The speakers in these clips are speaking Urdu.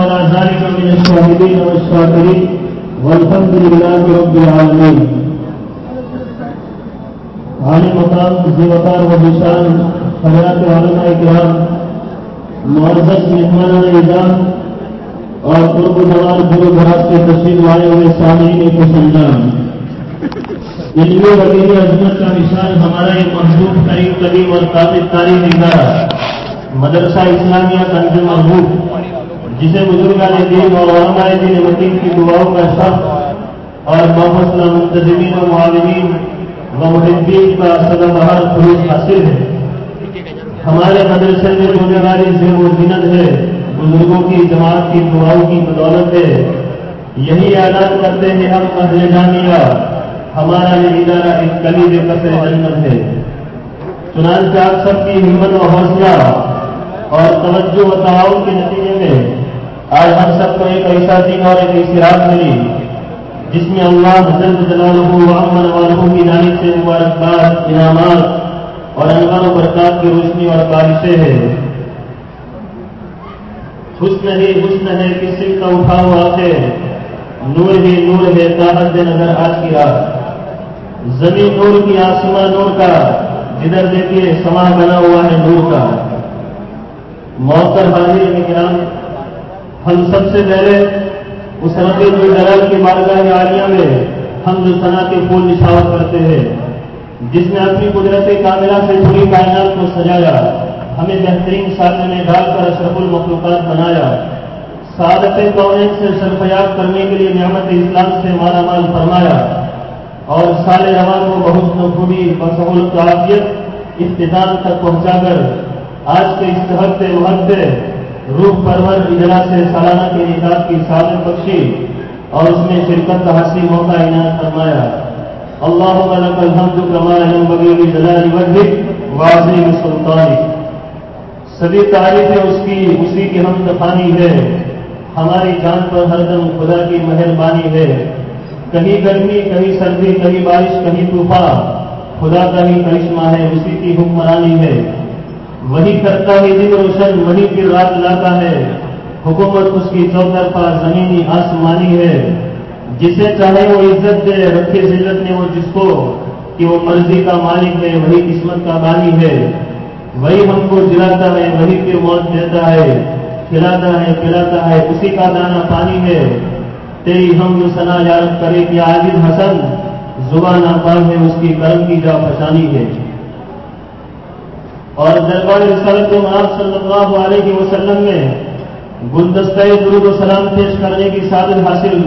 على ذلك من الشاهدين والشاكرين والحمد لله رب العالمين. عالم مقام ذمتار و نشان حضرات علماء کرام، معزز مہمان نظام اور قرب نواز گرو گھراس کے تشریف لائے ہوئے سامعین کو سنجان علمی وغیرہ عظمت کا نشان ہمارا ایک محبوب قریب قریب اور قابل تاریخ ادارہ مدرسہ اسلامیہ کنز محبوب جسے بزرگان دین جی اور علماء دین وکیل کی دعاؤں کا شخص اور محسلہ منتظمین و معاونین و محبین کا سدا بہار خروج حاصل ہے۔ ہمارے مدرسے میں جو جگاری سے وہ جنت ہے، بزرگوں کی، جماعت کی دعاؤں کی بدولت ہے۔ یہی اعلان کرتے ہیں ہم اہل جامعہ، ہمارا یہ ادارہ ایک کلی کے قصر جنت ہے۔ چنانچہ آپ سب کی ہمت و حوصلہ اور توجہ و تعاون کے نتیجے میں آج ہم سب کو ایک ایسا دن اور ایک ایسی رات ملی، جس میں اللہ حضرت جلالہ و امن والوں کی جانب سے مبارکباد، انعامات اور انوار و برکات کی روشنی اور بارشیں ہے حسن ہی حسن ہے کسی کا اٹھا ہوا ہے نور ہی نور ہے، طاقت نظر آج کی رات۔ زمین نور کی آسمان نور کا جدھر دیکھیے، سما بنا ہوا ہے نور کا۔ موتر حاضر نگران ہم سب سے پہلے اس رب الجلال کی بارگاہ عالیہ میں ہم جو سنا کے پھول نشاور کرتے ہیں۔ جس نے اپنی قدرت کاملہ سے پوری کائنات کو سجایا، ہمیں بہترین ساتھ میں ڈال کر اشرف المخلوقات بنایا۔ سعادت کونین سے سرفیاب کرنے کے لیے نعمت اسلام سے مالا مال فرمایا۔ اور سال رواں کو بہت خوبی بسہولت عافیت اختتام تک پہنچا کر آج کے اس ہفتے محبت روح پرور اجلا سے سالانہ کے نکات کی سالت بخشی اور اس میں شرکت کا حاصل موقع عنایت فرمایا۔ اللہ ملک الحمد واضح سلطانی سبھی تعریفیں اس کی، اسی کی ہم دفانی ہے ہماری جان پر ہر دم خدا کی مہربانی ہے۔ کہیں گرمی، کہیں سردی، کہیں بارش، کہیں طوفان، خدا کا ہی کرشمہ ہے، اسی کی حکمرانی ہے۔ وہی کرتا ہے دن روشن وہی پھر رات لاتا ہے۔ حکومت اس کی چوطرفہ زمینی آسمانی ہے۔ جسے چاہے وہ عزت دے، رکھے ذلت نے وہ جس کو۔ کہ وہ مرضی کا مالک ہے، وہی قسمت کا بانی ہے۔ وہی ہم کو جلاتا ہے، وہی پھر موت دیتا ہے۔ کھلاتا ہے پلاتا ہے، اسی کا دانا پانی ہے۔ تیری ہم جو سنا یارت کرے کہ عاجد حسن؟ زبان آباد ہے، اس کی کرم کی جا پہچانی ہے۔ اور دربار رسالت آپ صلی اللہ علیہ وسلم میں گلدستہ درود و سلام پیش کرنے کی سعادت حاصل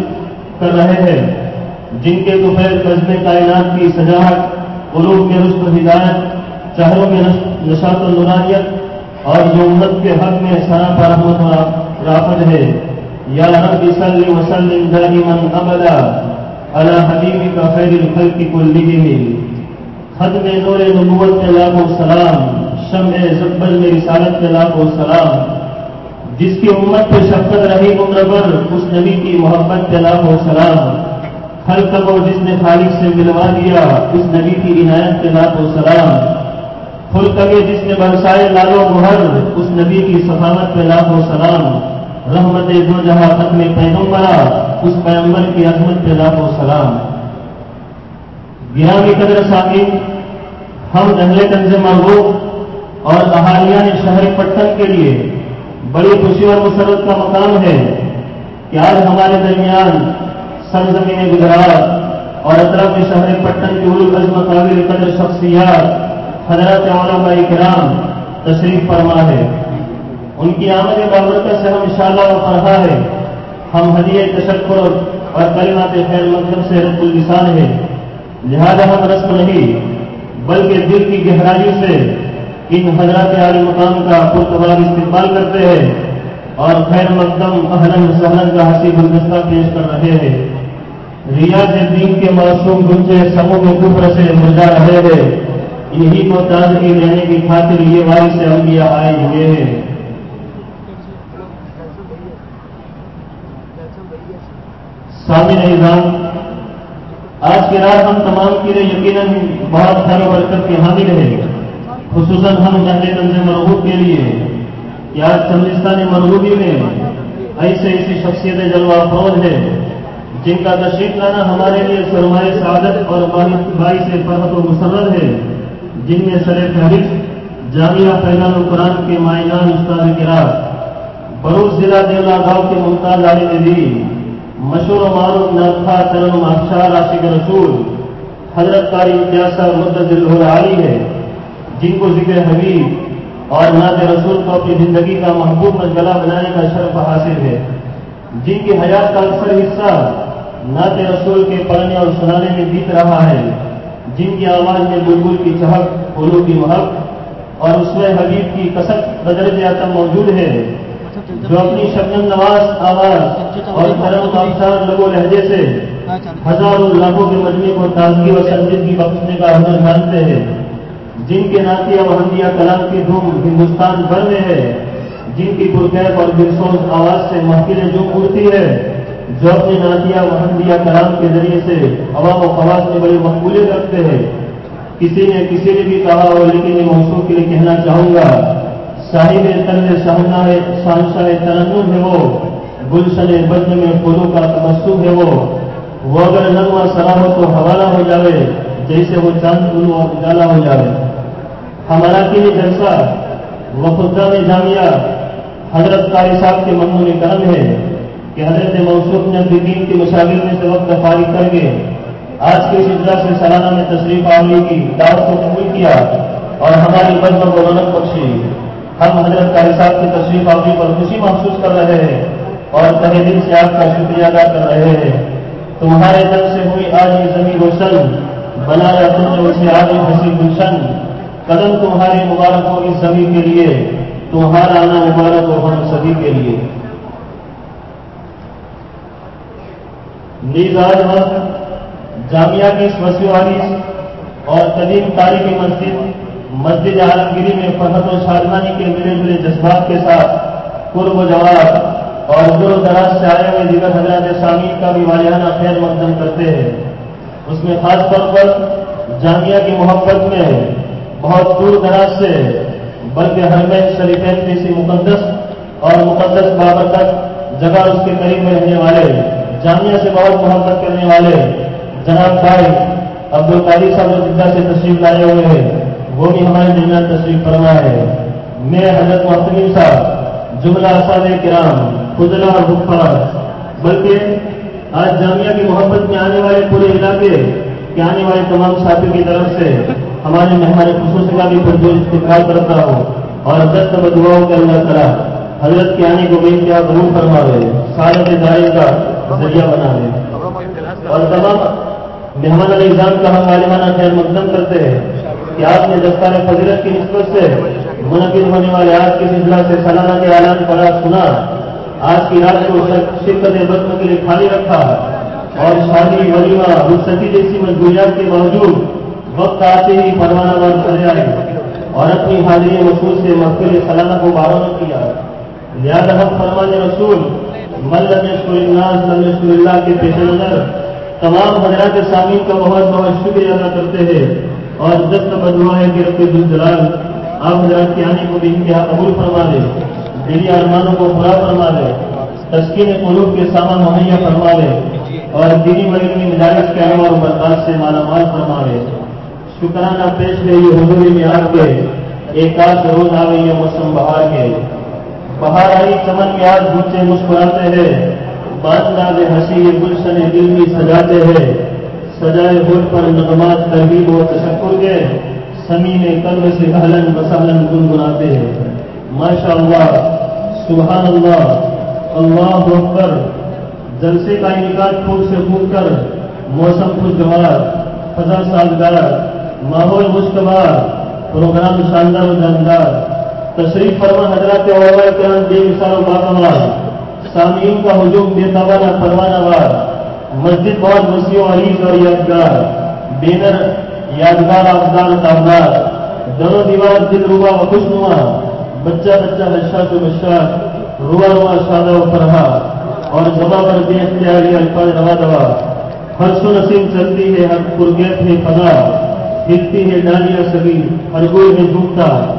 کر رہے ہیں، جن کے دوپہر قصبے کائنات کی سجاہٹ، قلوب میں رشت و ہدایت چہروں میں نشاط و نورانیت اور جو امت کے حق میں سارا پرحمت رافت ہے۔ یا رب صلی وسلم دائما ابدا على حبیبی کا خیر الخلق کلہم۔ ختم نور نبوت کے لاکھوں سلام۔ شمع زبر میں رسالت کے لاکھوں سلام۔ جس کی امت پہ شفقت رہی عمر اس نبی کی محبت کے لاکھوں سلام۔ ہر کو جس نے خالق سے ملوا دیا اس نبی کی عنایت کے لاکھوں سلام۔ پھل کبھی جس نے برسائے لالو محر اس نبی کی سفامت کے لاکھوں سلام۔ رحمت دو جہاں ختم پیغمبرا اس پیغمبر کی عظمت پہ لاکھ و سلام۔ گرامی قدر ساکی ہم اہل کنز محبوب اور احالیہ شہر پٹن کے لیے بڑی خوشی اور مسرت کا مقام ہے کہ آج ہمارے درمیان سرزمین گجرات اور اطراف شہر پٹن کی علوم عزم قابل قدر شخصیات حضرت علماء کرام تشریف فرما ہے۔ ان کی آمد بابرکت سے ہم انشاءاللہ شاء فرحا ہے ہم ہدیے تشکر اور کلمات خیر مطلب سے رب السان ہے لہذا ہم رسم نہیں، بلکہ دل کی گہرائی سے ان حضرات عالی مقام کا پرتبار استقبال کرتے ہیں اور خیر مقدم اہلن سہلن کا حسیب گلدستہ پیش کر رہے ہیں۔ ریاض دین کے معصوم گنجے سمو میں کفر سے مرجا رہے ہیں۔ انہی کو تازگی لینے کی خاطر یہ وارث سے انبیاء آئے ہوئے ہیں۔ سامع نظام آج کی رات ہم تمام کی لیے یقیناً بہت خیر و برکت کے حامی رہے خصوصاً ہم جہل تنظیم مرغوب کے لیے کہ آج چندستان مرغوبی میں ایسے ایسی شخصیت جلوہ فروز ہے جن کا تشریف لانا ہمارے لیے سرمایہ سعادت اور باعث فرحت و مسرت ہے۔ جن میں سر فہرست جامعہ فیضان القرآن کے مائنان استاد کراس، بروز ضلع دیولا گاؤں کے ممتاز عالم بھی مشہور و معروف نرخا ترم افشار عاشق رسول، حضرت کاری امتیاز مدد عالی ہے جن کو ذکر حبیب اور نعت رسول کو اپنی زندگی کا محبوب مشغلہ بنانے کا شرف حاصل ہے۔ جن کی حیات کا اکثر حصہ نعت رسول کے پڑھنے اور سنانے میں بیت رہا ہے۔ جن کی آواز میں بلبل کی چہک، پھولوں کی محق اور اس میں حبیب کی کسک بدر جاتا موجود ہے۔ جو اپنی شبنم نواز آواز اور کرم افسار لگو لہجے سے ہزاروں لاکھوں کے مجمے کو تازگی اور سنجیدگی بخشنے کا حضر جانتے ہیں۔ جن کے ناتیہ وحندیہ کلام کی دھوم ہندوستان بھر میں ہے، جن کی پرکیف اور برسوز آواز سے محفلیں جو اڑتی ہے، جو اپنے ناتیہ وحندیہ کلام کے ذریعے سے عوام و خواص میں بڑی مقبولیت رکھتے ہیں۔ کسی نے کسی نے بھی کہا اور لیکن یہ موسم کے لیے کہنا چاہوں گا، صاحب تنگ شاہنا ہے شانشاہ ترنم ہے وہ، گلشن بدن میں پھولوں کا تمسم ہے وہ۔ وہ اگر نغمہ سرا تو حوالہ ہو جاوے، جیسے وہ چاند گلو اور اجالا ہو جاوے۔ ہمارا کے جلسہ وفدہ میں جامعہ، حضرت قاری صاحب کے منگو میں کرم ہے کہ حضرت موصوف نے اپنی دین کی مشاغل میں سے وقت فارغ کر کے آج کے سلسلہ سے سالانہ میں تشریف آوری کی، دعوت کو قبول کیا اور ہماری بزم کو رونق بخشی۔ ہم حضرت قاری صاحب کی تشریف آوری پر خوشی محسوس کر رہے ہیں اور تہ دل سے آپ کا شکریہ ادا کر رہے ہیں۔ تمہارے دل سے ہوئی آج یہ زمین روشن، بنایا تم نے اسے آج ہنسی گلشن۔ قدم تمہاری مبارک ہو اس سبھی کے لیے، تمہارا آنا مبارک ہو ہم سبھی کے لیے۔ نیز آج ہم جامعہ کی سوسیوالی اور قدیم تاریخی مسجد مسجد عالمگیری میں فرحت و شادمانی کے ملے جلے جذبات کے ساتھ قرب و جواب اور دور دراز سے آئے ہوئے دیگر حضرات شامل کا بھی والیانہ خیر مقدم کرتے ہیں۔ اس میں خاص طور پر جامعہ کی محبت میں بہت دور دراز سے، بلکہ ہر میں شریفین جیسی مقدس اور مقدس بابر جگہ اس کے قریب میں رہنے والے، جامعہ سے بہت محبت کرنے والے جناب بھائی عبد القادی صاحب جدہ سے تشریف لائے ہوئے ہیں، وہ بھی ہمارے درمیان تشریف فرما ہے میں حضرت محتمین صاحب، جملہ اساد کرام خدلا اور حفاظ، بلکہ آج جامعہ کی محبت میں آنے والے پورے علاقے، کے آنے والے تمام ساتھیوں کی طرف سے ہمارے مہمان خصوصی کا بھی جو استقبال کرتا ہو اور دست بدعاؤں کے اللہ تعالیٰ حضرت کے آنے کو بھی کیا ضرور فرما دے سارے دائیں کا ذریعہ بنا دے اور تمام مہمان الزام کا ہم غالبانہ خیر مقدم کرتے ہیں کہ آپ نے دستار فضیلت کی نسبت سے منعقد ہونے والے آج کے سلسلہ سے سالانہ کے اعلان پڑا سنا آج کی رات کو شرکت بدم کے لیے خالی رکھا اور شادی ولیمہ رخصتی جیسی مجبوریات کے باوجود وقت آتے ہی پروانہ بند کر جائے۔ اور اپنی حاضری وصول سے مقبل سلامہ کو بارہ کیا لہٰذا ہم فرمان رسول ملم الناس اللہ کے پیش نظر تمام حضرات سامعین کا بہت بہت شکریہ ادا کرتے ہیں۔ اور دست بدوا ہے کہ رب دلال آپ حضرات کے آنے کو بھی انتہا قبول فرما دے۔ دلی ارمانوں کو پورا فرما دے۔ تسکین قلوب کے سامان مہیا فرما دے۔ اور دینی مریض مجالس کے اور برداشت سے مالا مال فرما دے۔ شکرانہ پیش ہے یہ حضور میں آ کے، ایک آدھ روز آ گئی ہے موسم بہار کے۔ بہار آئی چمن میں آج بچے مسکراتے ہیں بادشاہ ہنسی یہ گلشن دل بھی سجاتے ہیں۔ سجائے ہوٹ پر نغمات تربیب و تشکر کے سمی میں قلب سے اہلن مسالن گنگناتے ہیں۔ ماشاء اللہ سبحان اللہ اللہ اکبر۔ جلسے کا انعقاد پھول سے پھول کر، موسم خوشگوار، فضا سازگار۔ ماحول خوشگوار پروگرام شاندار و جاندار، تشریف فرما حضرات علماء کرام بے مثال و باقمار سامعین کا ہجوم بے توانا پروانہ وار مسجد بہت وسیع و عریض اور یادگار، بینر، یادگار افزار تابدار، دونوں دیوار دل روا و خوش نما، بچہ بچہ نشا تو بشا روا روا شادہ و فرحا اور زبا پر بے اختیاری، الفاظ روا دوا ہر سو نسیم چلتی ہے ہر پرگیت ہے فضا دکھتی ہے ڈالیاں سبھی ہر کوئی میں ڈوبتا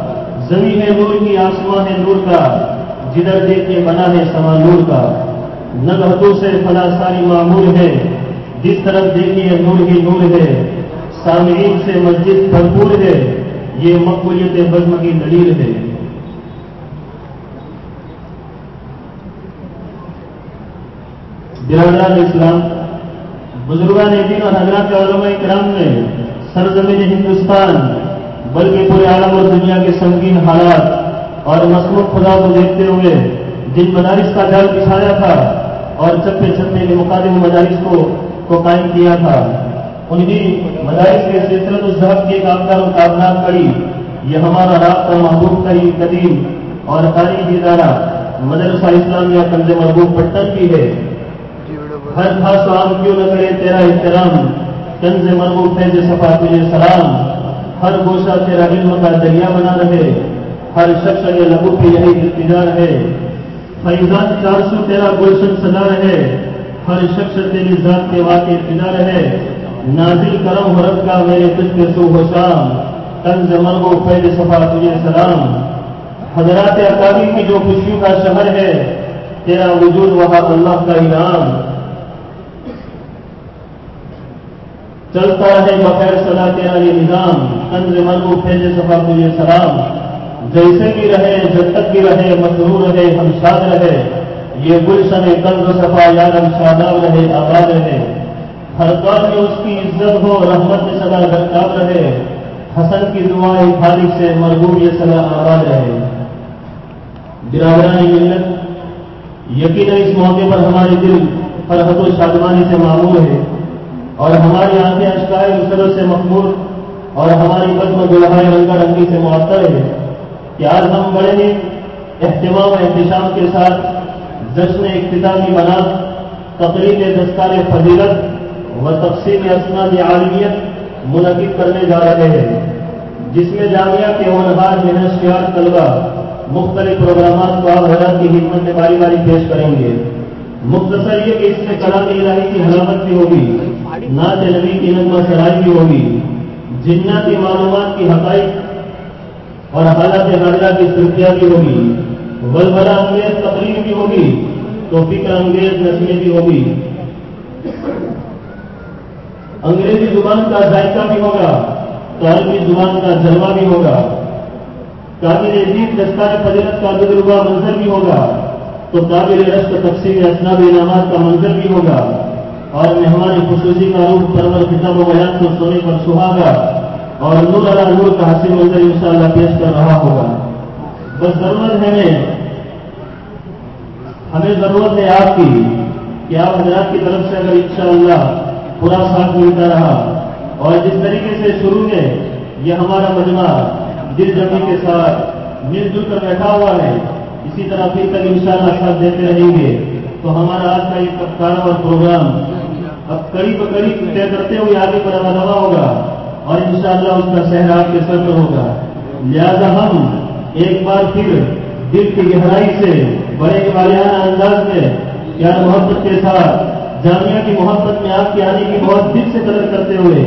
زمین ہے نور کی، آسمان ہے نور کا۔ جدھر دیکھے بنا ہے سما نور کا۔ نگہتوں سے فلا ساری معمول ہے۔ جس طرف دیکھیے نور ہی نور ہے۔ سامعین سے مسجد بھرپور ہے۔ یہ مقبولیت بزم کی دلیل ہے۔ برادران اسلام، بزرگان دین اور حضرات علماء کرام نے سرزمین ہندوستان، بلکہ پورے عالم اور دنیا کے سنگین حالات اور مصروف خدا کو دیکھتے ہوئے جن مدارس کا جال بچھایا تھا اور چپے چپے کے مقابل مدارس کو کو قائم کیا تھا، انہی مدارس کے سلسلہ الزہب کی ایک آفدار و کابنات کری یہ ہمارا رابطہ محبوب کا ہی قدیم اور تاریخی ادارہ مدرسہ اسلامیہ کنز محبوب پٹن کی ہے۔ ہر خاص عام کیوں نہ کرے تیرا احترام کنز مربوط ہے جو صفا تجھے سلام ہر گوشہ تیرا علم کا دریا بنا رہے، ہر شخص یہ لگو کی یہی انتظار ہے۔ فیضان چار سو تیرا گلشن سدا رہے، ہر شخص تیری ذات کے واقع انتظار ہے۔ نازل کرم حرت کا میرے تجھ کے سو و شام کنز مربو فیض صفا تجھے سلام حضرات اکابی کی جو خوشیوں کا شہر ہے، تیرا وجود وہاں اللہ کا انعام۔ چلتا ہے بخیر صدا تیرا یہ نظام کنز مرگو پھیلے صفا تجھے سلام۔ جیسے بھی رہے، جب تک بھی رہے مسرور رہے، ہم شاد رہے۔ یہ گلشن کنز صفا یادم شاداب رہے، آباد رہے۔ ہر دور میں اس کی عزت ہو، رحمت میں سدا گرتاب رہے۔ حسن کی دعائیں خالق سے مرغوب یہ سدا آباد رہے۔ برادرانی ملت یقین اس موقع پر ہمارے دل فرحت و شادمانی سے معمول ہے۔ اور ہماری آنکھیں اشکائے مسلوں سے مقبول اور ہماری قدم گلہائے رنگا رنگی سے معطر ہے کہ آج ہم بڑے ہی اہتمام احتشام کے ساتھ جشن اختتامی بنا تقریب دستار فضیلت و تقسیم اسناد عالمیت منعقد کرنے جا رہے ہیں، جس میں جامعہ کے ہونہار محنت طلبہ، مختلف پروگرامات کو آپ حضرات کی خدمت میں باری باری پیش کریں گے۔ مختصر یہ کہ اس میں کلام الہی کی حلامت بھی ہوگی۔ نعت نبی کی نغمہ سرائی بھی ہوگی۔ جناتی معلومات کی حقائق اور حالات حاضرہ کی سرخیاں بھی ہوگی۔ ولبلا انگیز تقریر بھی ہوگی۔ تو فکر انگیز نسلیں بھی ہوگی۔ انگریزی زبان کا ذائقہ بھی ہوگا۔ تو عربی زبان کا جلوہ بھی ہوگا۔ قابل عزیز دستار فضیلت کا تجربہ منظر بھی ہوگا۔ تو قابل رشت تقسیم اسناب انعامات کا منظر بھی ہوگا۔ اور مہمان خصوصی کا روح پرور کتاب و بیان کو سونے پر سہاگا اور نور اللہ نور کا حاصل منظر انشاءاللہ پیش کر رہا ہوگا۔ بس ضرورت ہے ہمیں ضرورت ہے آپ کی کہ آپ حضرات کی طرف سے اگر انشاءاللہ پورا ساتھ ملتا رہا اور جس طریقے سے شروع میں یہ ہمارا مجمع دل جمی کے ساتھ مل جل کر بیٹھا ہوا ہے۔ اسی طرح پھر تک انشاءاللہ ساتھ دیتے رہیں گے۔ تو ہمارا آج کا یہ کپتارا اور پروگرام اب قریب قریب طے کرتے ہوئے آگے پر روا ہوگا اور انشاءاللہ اس کا شہر آپ کے سر پر ہوگا۔ لہذا ہم ایک بار پھر دل کی گہرائی سے، بڑے والانہ انداز میں پیار محبت کے ساتھ، جامعہ کی محبت میں آپ کے آنے کی بہت دل سے قدر کرتے ہوئے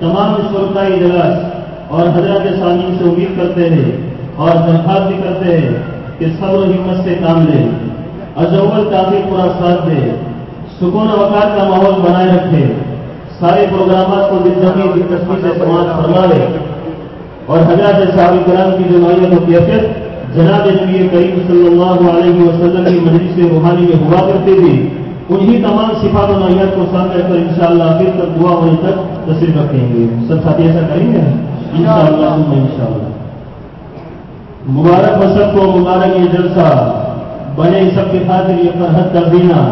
تمام شرکائی اجلاس اور حضرات سامعین سے امید کرتے ہیں اور درخواست بھی کرتے ہیں کہ صبر و ہمت سے کام لے اجول کافی پورا ساتھ دے سکون وقار کا ماحول بنائے رکھے۔ سارے پروگرامات کو دلچسپی دلچسپی سے سماج فرمائے اور حضرت صاحب کرام کی جو نوعیت و کیفیت جناب نبی کریم صلی اللہ علیہ وسلم کی مجلس روحانی میں ہوا کرتے تھے انہی تمام صفات و نوعیت کو سامنے رکھ کر ان شاء اللہ پھر تک دعا ہونے تک تصریف رکھیں گے سب ساتھی ایسا کریں گے؟ ان شاء اللہ ان شاء اللہ مبارک و کو مبارک یہ جلسہ، بنے سب کے خاطر یہ فرحت کر دینا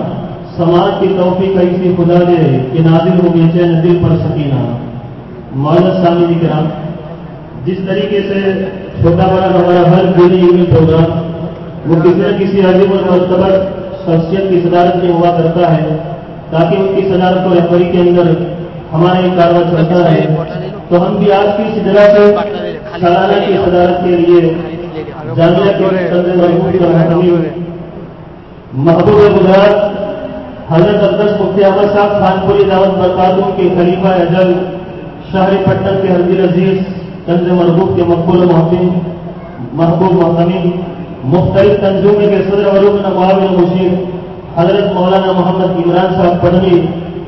سماج کی توفیق ایسی خدا دے کہ نازل ہو گئے چین دل پر سکینہ۔ معلوم سامنے جی کرام، جس طریقے سے چھوٹا بڑا ہمارا ہر دینی علمی پروگرام وہ کسی نہ کسی عظیم اور مرتبہ شخصیت کی صدارت میں ہوا کرتا ہے، تاکہ ان کی صدارت و رہبری کے اندر ہمارا یہ کاروبار چلتا رہے۔ تو ہم بھی آج کی اس جگہ سے سالانہ کی صدارت کے لیے محبوب گجرات حضرت عبدس مفتی احمد صاحب خانپوری دعوت برکاتوں کے خلیفہ اجل شہر پٹن کے حضیر عزیز کنز مربوب کے مقبول محبوب محبوب محکمی مختلف تنظیموں کے صدر ورکن معاون مشیر حضرت مولانا محمد عمران صاحب پڑھنی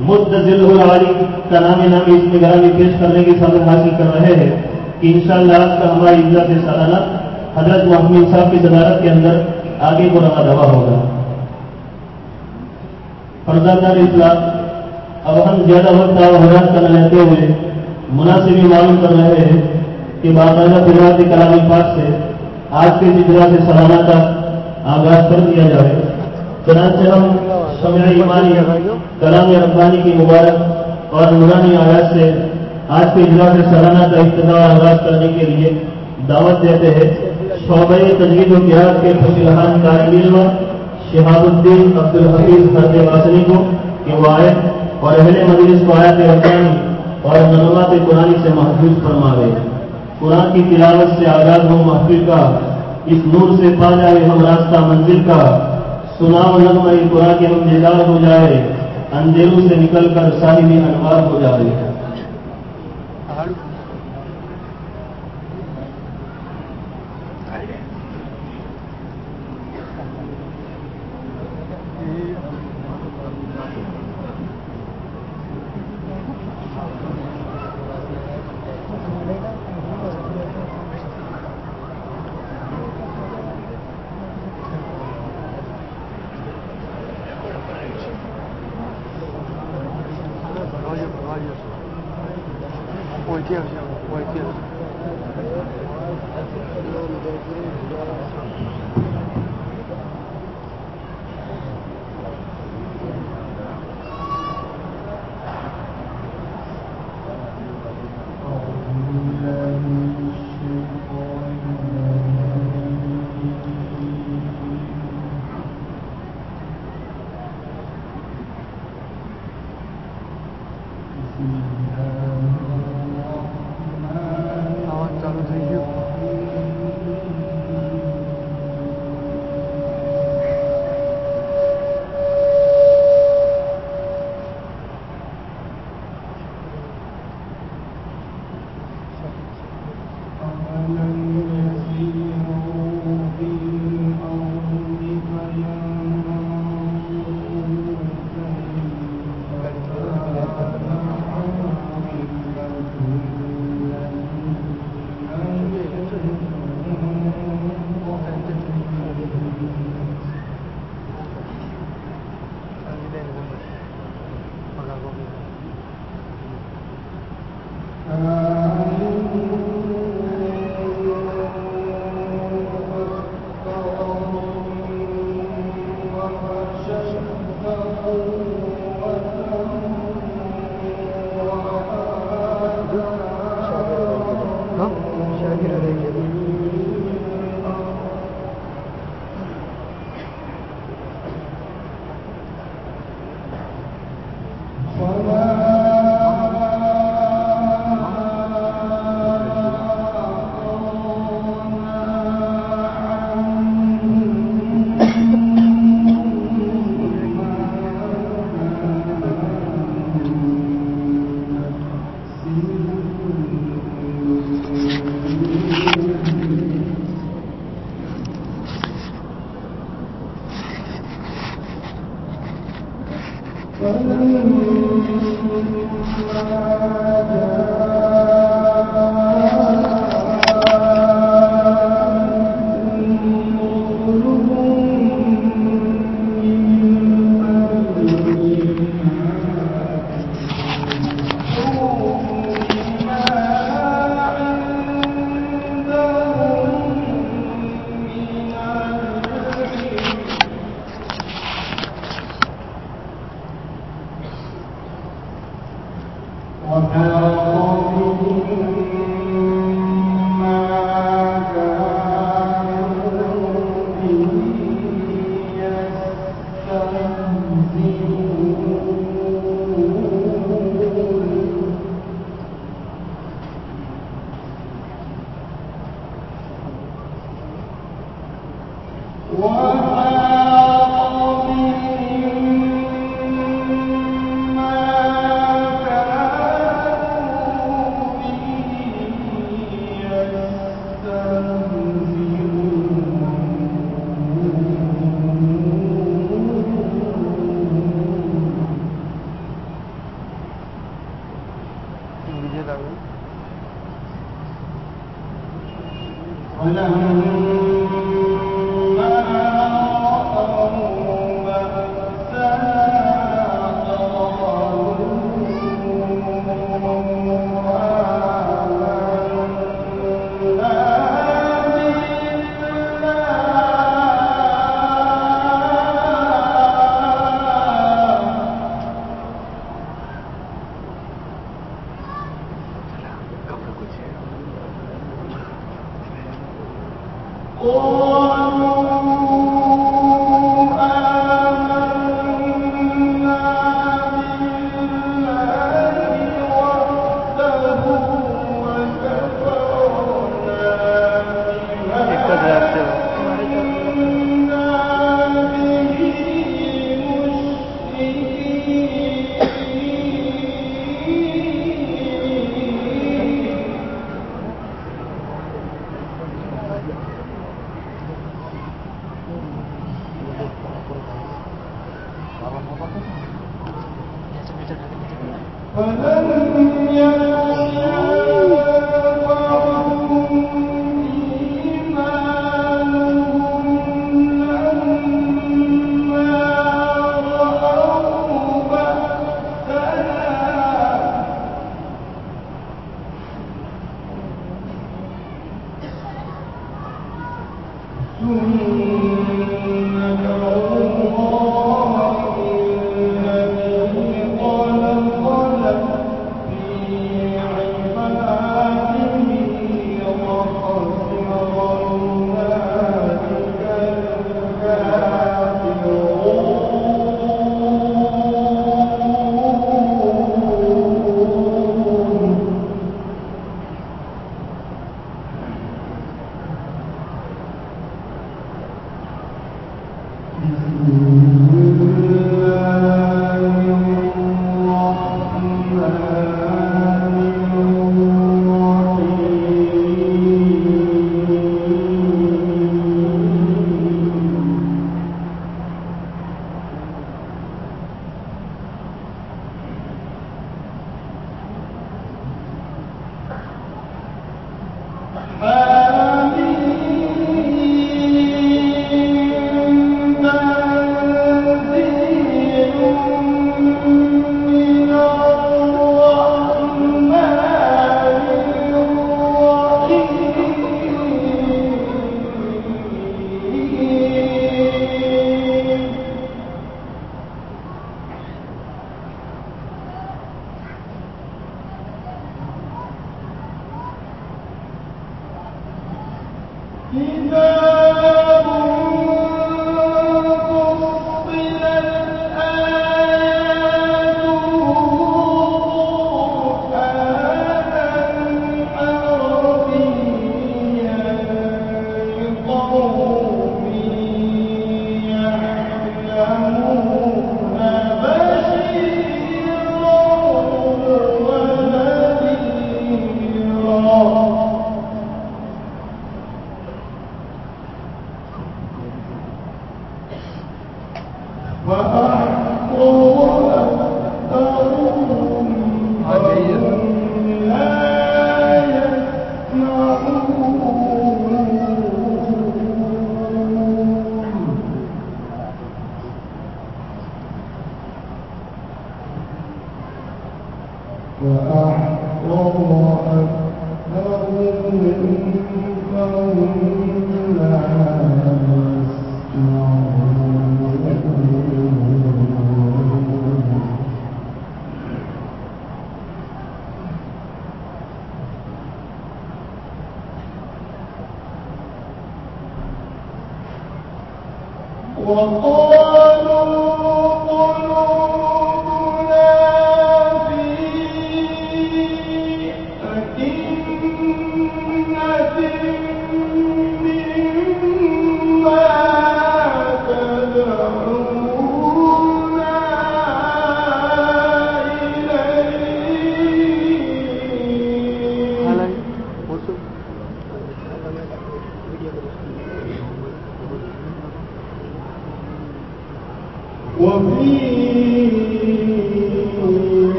متضل العالی کا نام نامی اس نگرانی پیش کرنے کی سبق حاصل کر رہے ہیں۔ کہ انشاءاللہ آج کا ہماری اجلاس سالانہ حضرت محمد صاحب کی صدارت کے اندر آگے کو روا دوا ہوگا۔ فرزندہ اسلام اب ہم زیادہ وقت حضرت کر لیتے ہوئے مناسب معلوم کر رہے ہیں کہ باقاعدہ فروغ کلامی پاک سے آج کے اجلاس سالانہ کا آغاز کر دیا جائے۔ چنانچہ ہم سمع ایمانی کلام ربانی کی مبارک اور نورانی آیات سے آج کے اجلاس سے سالانہ کا ابتدا آغاز کرنے کے لیے دعوت دیتے ہیں۔ شعبۂ تجویز و قیاد کے فصلحان کاری علم شہاب الدین عبد الحفیظ حرد واسنی کو کہ وہ آئے اور اہل مجلس کو آیات ربانی اور نغمات قرآن سے محفوظ فرما گئے قرآن کی تلاوت سے آغاز ہو محفل کا، اس نور سے پا جائے ہم راستہ منزل کا۔ سنا و نغمہ قرآن کے ہم جدار ہو جائے، اندھیروں سے نکل کر صاحب انوار ہو جائے۔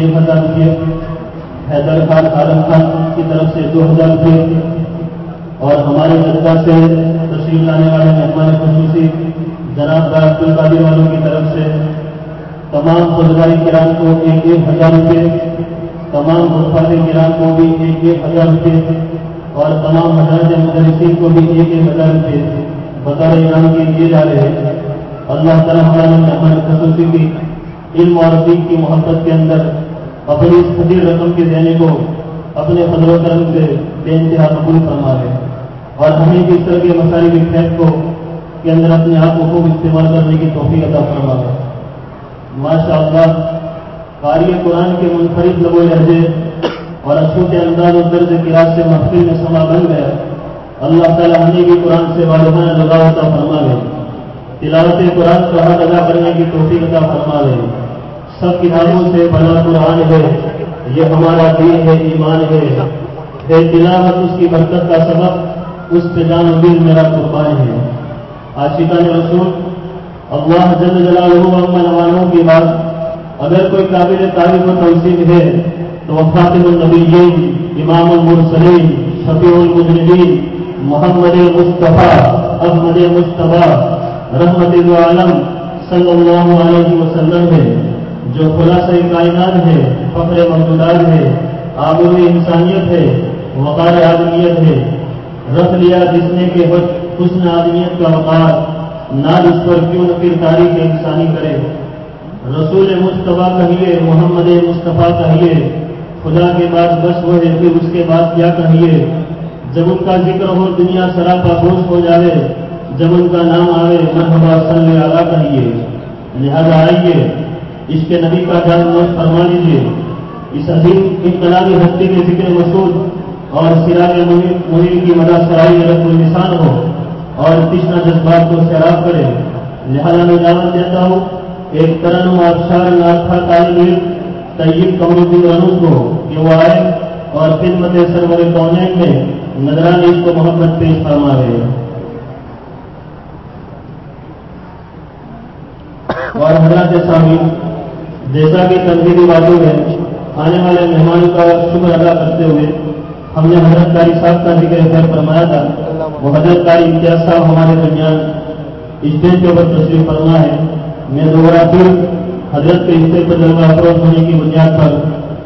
ایک ہزار روپئے حیدر خان عالم خان کی طرف سے دو ہزار روپئے اور ہمارے جدہ سے تشریف لانے والے مہمان خصوصی جناب عبد القادر والوں کی طرف سے تمام روزگاری کران کو ایک ایک ہزار روپئے تمام غرفات کران کو بھی ایک ایک ہزار روپئے اور تمام حضرت مدرسین کو بھی ایک ایک ہزار روپئے بطور انعام کے دیے جا رہے ہیں، اللہ تعالیٰ ہمارے مہمان خصوصی کی علم اور دین کی محبت کے اندر اپنی اس فضیل رقم کے دینے کو اپنے فضل و کرم سے بے انتہا قبول فرما رہے اور ہمیں بھی اس طرح کے مسائل کی فیض کو کے اندر اپنے آپ کو خوب استعمال کرنے کی توفیق عطا فرما رہے ماشاء اللہ قاری قرآن کے منفرد لبو لہجے اور اچھوٹے انداز و درد کی راج سے محفل میں سما بن گیا۔ اللہ تعالیٰ ہمیں بھی قرآن سے والدانہ لگا ہوتا فرما گئے تلاوت قرآن کا حق ادا کرنے کی توفیق عطا فرما گئے سب کتابوں سے بنا قرآن ہے، یہ ہمارا دین ہے، ایمان ہے۔ تلاوت، اس کی برکت کا سبب اس پہ جان دل میرا قربان ہے۔ آشقہ نے رسول، اللہ جل جلالہ امن والوں کی بات، اگر کوئی قابل تعریف و توسیع ہے، تو وفاطم النبیین، امام المرسلین، شفیع المجرمین، محمد مصطفیٰ، احمد مصطفیٰ، رحمت عالم صلی اللہ علیہ وسلم ہے جو خلاصہ کائنات ہے، فخر موجودات ہے آبر انسانیت ہے، وقار آدمیت ہے۔ رکھ لیا جس نے کہ حسن آدمیت کا وقار۔ نہ اس پر کیوں نہ پھر تاریخ انسانی کرے۔ رسول مصطفیٰ کہیے، محمد مصطفیٰ کہیے۔ خدا کے بعد بس وہ ہے، پھر اس کے بعد کیا کہیے؟ جب ان کا ذکر ہو، دنیا سراپا گوش ہو جائے جب ان کا نام آئے مرحبا، صلی اللہ کہیے۔ لہذا آئیے۔ اس کے نبی کا جان فرما لیجیے اس عظیم انقلابی ہستی کے ذکر مشہور اور سراج مہم کی مدد سرائی رقم النسان ہو اور تشنا جذبات کو سیراب کرے۔ لہذا میں دعوت دیتا ہوں، ایک ترن افشار ناتھا طالب علم طیب قمر الدین رنوس کو کہ وہ آئے اور خدمت سرور کونین میں نظران اس کو محبت پیش فرما رہے ہیں اور حضرات سامنے جیسا کہ تنظیمی باتوں میں آنے والے مہمانوں کا شکر ادا کرتے ہوئے ہم نے حضرت کاری صاحب کا ذکر خیر فرمایا تھا۔ وہ حضرت کاری امتیاز صاحب ہمارے درمیان اسٹیج کے اوپر تشریف فرما ہے۔ میں دوبارہ پھر حضرت کے حصے پر جلوہ افروز ہونے کی بنیاد پر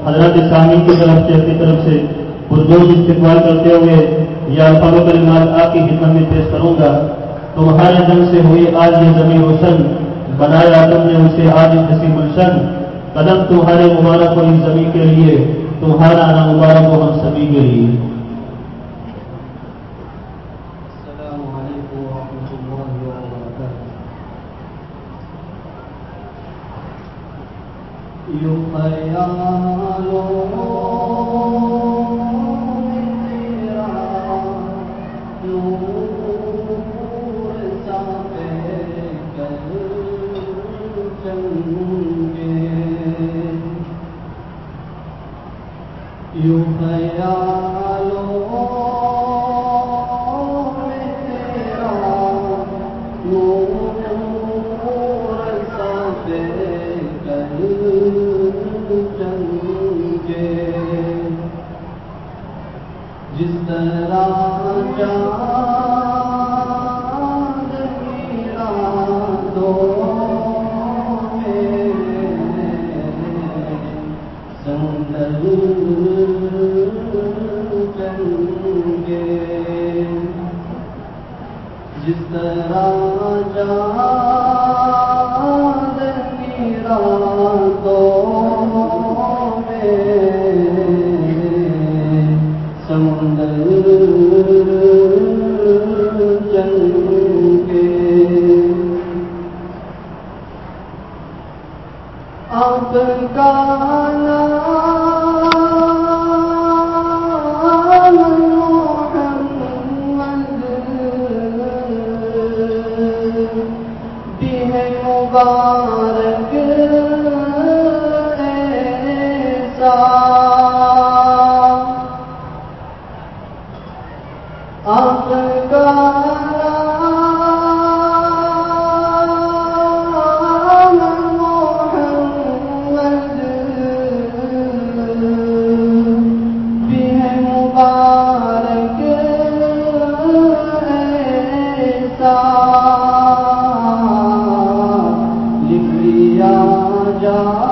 حضرت سامعین کی طرف سے، اپنی طرف سے پرجوش استقبال کرتے ہوئے یا الفاظ کلمات آپ کی خدمت میں پیش کروں گا۔ تمہارے دن سے ہوئی آج یہ زمین روشن، بنایا تم نے اسے آج نصیب الشن قدم تمہارے مبارک ہو ان سبھی کے لیے، تمہارا آنا مبارک ہو ہم سبھی کے لیے۔ السلام علیکم ورحمۃ اللہ وبرکاتہ۔ يحيى ترى مبارک لکھ لیا جائے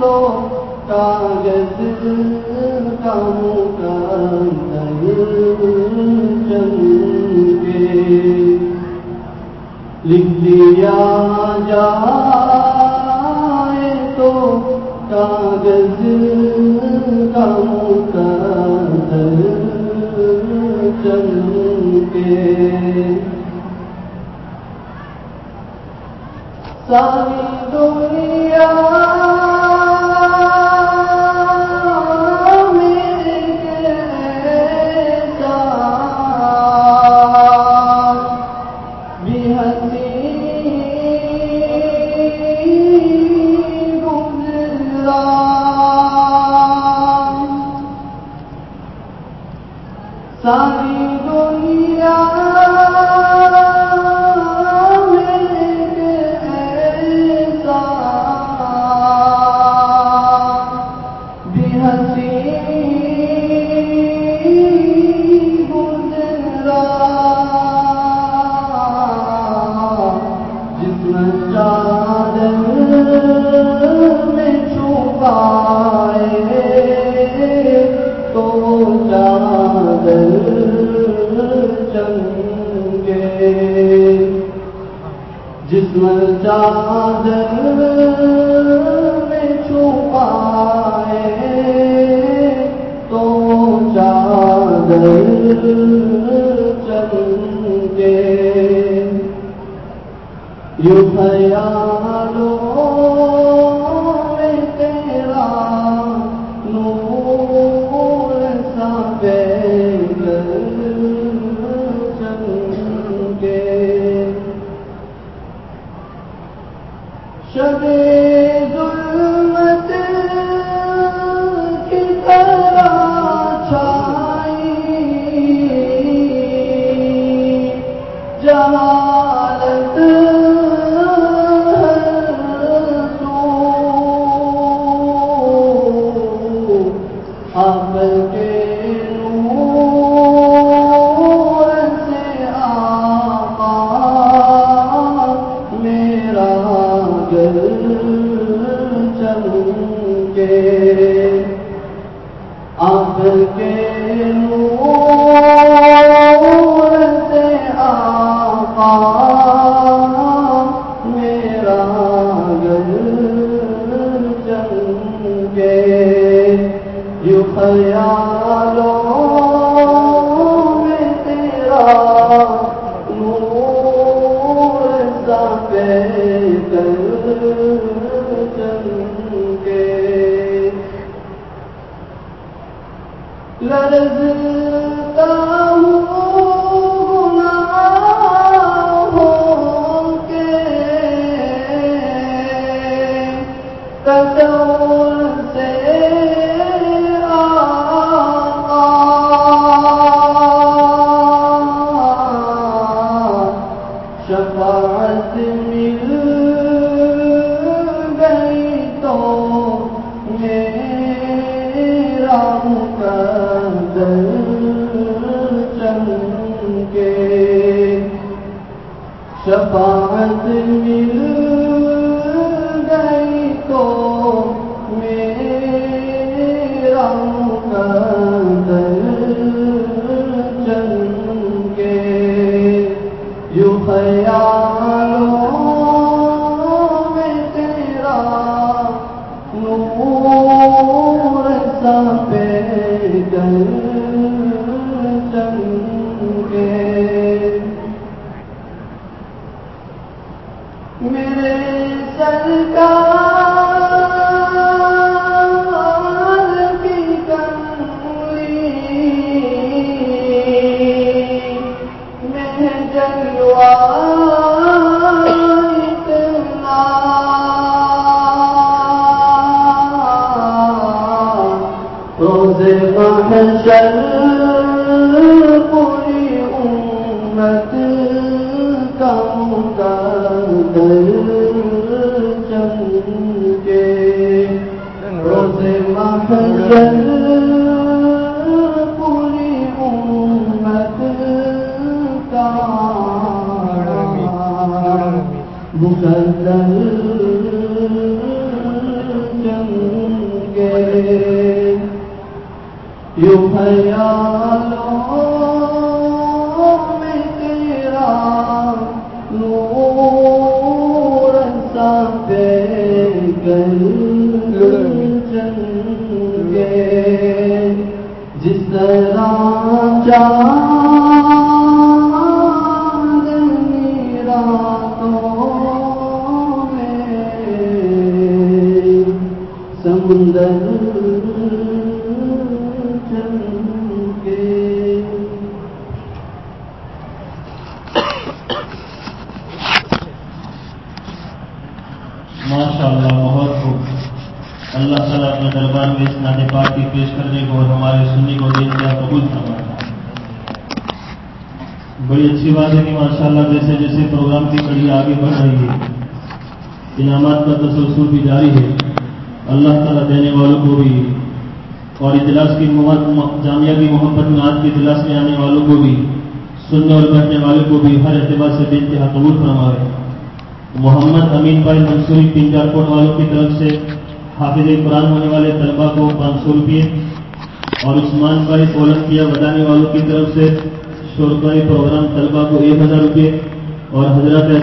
تو کاغذ کا لکھ لیا جائے تو کاغذ ساری دنیا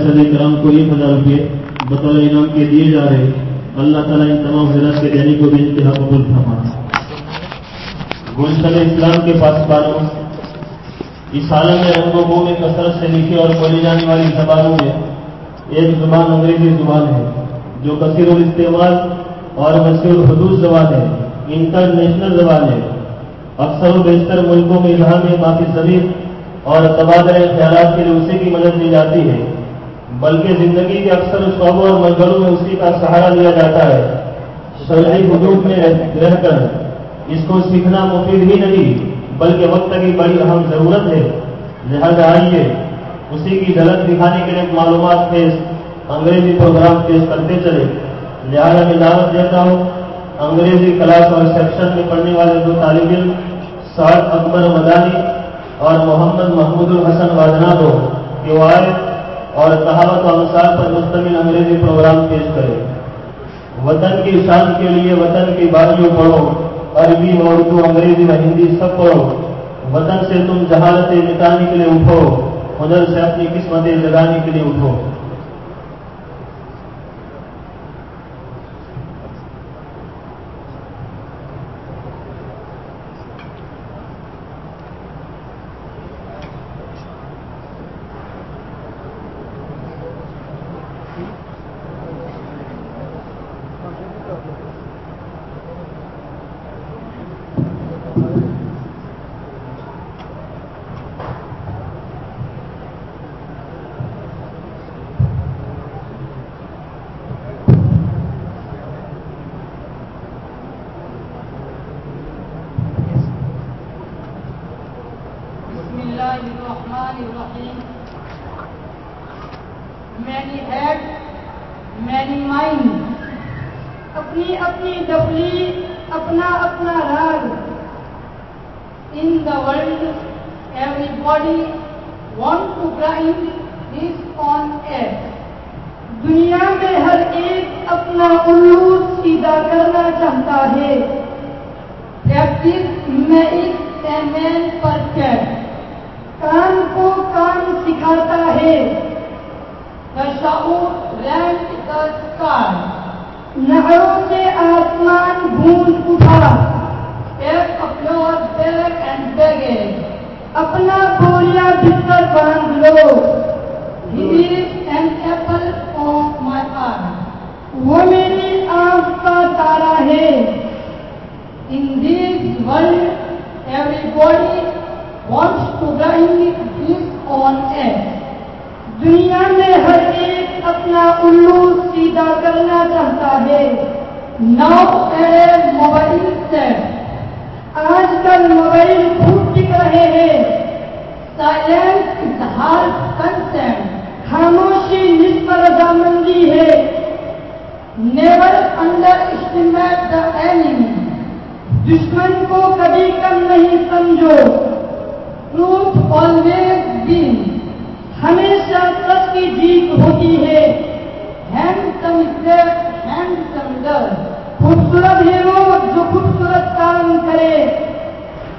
حضرت کرام کو ایک ہزار روپئے بطور انعام کے دیے جا رہے اللہ تعالیٰ ان تمام حضرات کے دینے کو بھی انتہا قبول فرما گلشن اسلام کے پاس بالوں اس عالم میں رنگوں میں کثرت سے لکھی اور بولی جانے والی زبانوں میں ایک زبان انگریزی زبان ہے، جو کثیر الاستعمال اور وسیع الحدود زبان ہے، انٹرنیشنل زبان ہے۔ اکثر و بیشتر ملکوں میں یہاں میں معافی زمین اور تبادلہ خیالات کے لیے اسی کی مدد لی جاتی ہے۔ بلکہ زندگی کے اکثر شعبوں اور منظروں میں اسی کا سہارا لیا جاتا ہے۔ شرعی حدود میں رہ کر اس کو سیکھنا مفید ہی نہیں، بلکہ وقت کی بڑی اہم ضرورت ہے۔ لہذا آئیے، اسی کی جھلک دکھانے کے لیے معلومات پیش، انگریزی پروگرام پیش کرتے چلے لہٰذا میں دعوت دیتا ہوں، انگریزی کلاس اور سیکشن میں پڑھنے والے دو طالب علم، سعد اکبر مدانی اور محمد محمود الحسن وادنا دو کہ وہ آئے اور کہاوت و مثال پر مشتمل انگریزی پروگرام پیش کرے وطن کی شان کے لیے وطن کی باریوں پڑھو، عربی اور اردو، انگریزی و ہندی سب پڑھو۔ وطن سے تم جہالتیں مٹانے کے لیے اٹھو، ہنر سے اپنی قسمتیں جگانے کے لیے اٹھو بسم الله الرحمن الرحيم many head many mind اپنی اپنی ڈبلی اپنا اپنا راگ in the world everybody want to grind his own egg دنیا میں ہر ایک اپنا الو سیدھا کرنا چاہتا ہے۔ Practice make a man perfect کان کو کام سکھاتا ہے۔ رینٹ دا نہروں سے آسمان گھوم اٹھا۔ ایک اپلور بیگ اینڈ بیگیج اپنا بوریا بستر باندھ لو۔ He is an apple of my eye وہ میری آنکھ کا تارا ہے۔ In this world, everybody wants to grind his own egg. دنیا میں ہر ایک اپنا الو سیدھا کرنا چاہتا ہے۔ نو اے موبائل سیٹ آج کل موبائل خوب بک رہے ہیں۔ سائلنس اظہار کنسینٹ خاموشی نصف رضامندی ہے۔ Never underestimate the enemy دشمن کو کبھی کم نہیں سمجھو ٹروتھ آلویز دن ہمیشہ سچ کی جیت ہوتی ہے ہینڈ سم ہینڈ سم خوبصورت ہے وہ جو خوبصورت کام کرے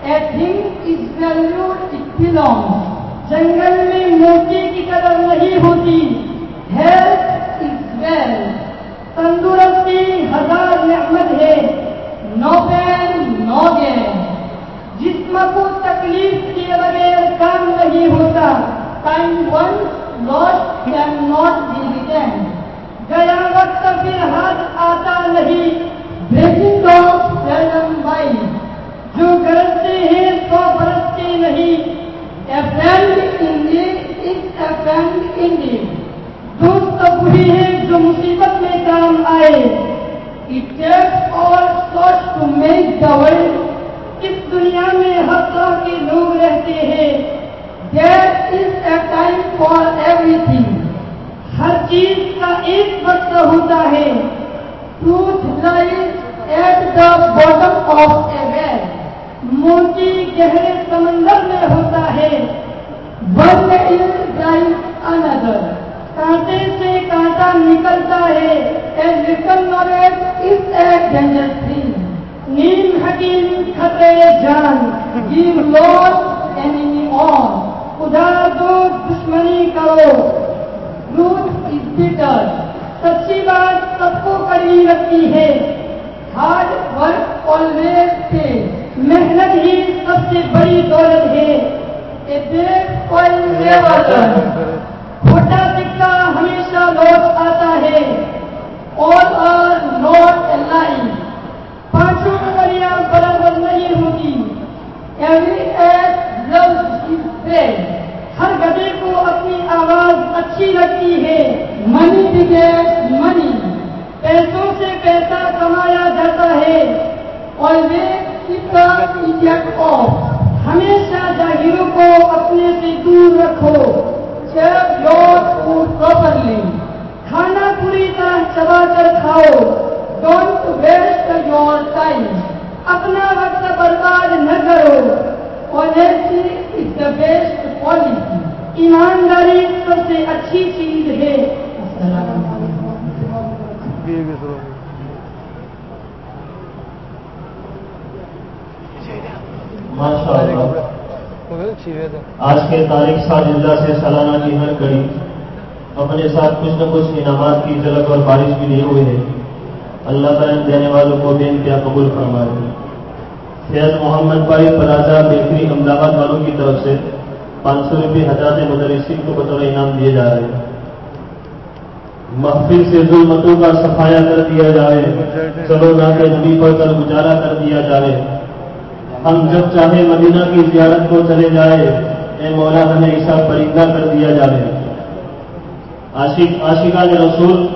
a thing is valued it belong جنگل میں موتی کی قدر نہیں ہوتی ہیلتھ از ویل تندرستی ہزار نعمت ہے۔ نو پین نو گین جسم کو تکلیف کیے بغیر کام نہیں ہوتا۔ Time one loss can not be retain گیا وقت پھر ہاتھ آتا نہیں۔ بریکنگ آف پیرم بائی جو گرجتے ہیں سو برستے نہیں۔ افرینڈ ان دی اٹس افرینڈ ان دی دوست تو وہی ہیں جو مصیبت میں کام آئے۔ اور سوچ اس دنیا میں ہر طرح کے لوگ رہتے ہیں۔ There is a time for everything ہر چیز کا ایک وقت ہوتا ہے۔ Tooth lies at the bottom of a well موتی گہرے سمندر میں ہوتا ہے۔ ون از لائف اندر کانٹے سے کانٹا نکلتا ہے۔ ایز اس ایک ڈینجر تھی۔ نیم حکیم خطرے جان۔ گیو لوٹ اینی آن۔ خدا دو دشمنی کرو۔ روٹ از بیٹر سچی بات سب کو کرنی رکھتی ہے۔ ہارڈ ورک آلویز پہ محنت ہی سب سے بڑی دولت ہے۔ سکہ ہمیشہ لوٹ آتا ہے۔ آر لائن۔ پانچوں برابر نہیں ہوتی۔ ایوری ہر گدے کو اپنی آواز اچھی لگتی ہے۔ منی بگیٹ منی پیسوں سے پیسہ کمایا جاتا ہے۔ اور ہمیشہ جاہروں کو اپنے سے دور رکھو۔ صرف لوگ فوڈ پراپرلی کھانا پوری طرح چبا کر کھاؤ. ڈونٹ ویسٹ یور ٹائم اپنا وقت برباد نہ کرو. Policy is the best policy ایمانداری سب سے اچھی چیز ہے. ماشاء اللہ آج کے تاریخ سال اجلا سے سالانہ کی ہر کڑی اپنے ساتھ کچھ نہ کچھ انعامات کی جھلک اور بارش بھی لیے ہوئے ہیں۔ اللہ تعالیٰ دینے والوں کو بے انتہا قبول فرمائے۔ فیض محمد بھائی پلازا بیکری احمد آباد والوں کی طرف سے پانچ سو روپئے حضرات مدرسین کو بطور انعام دیے جا رہے ہیں۔ محفل سے ظلمتوں کا صفایا کر دیا جائے چلو نہ کہ نبی پڑھ کر گزارا کر دیا جائے ہم جب چاہے مدینہ کی زیارت کو چلے جائے اے مولا ہمیں ایسا پرندہ کر دیا جائے عاشق، عاشقان رسول،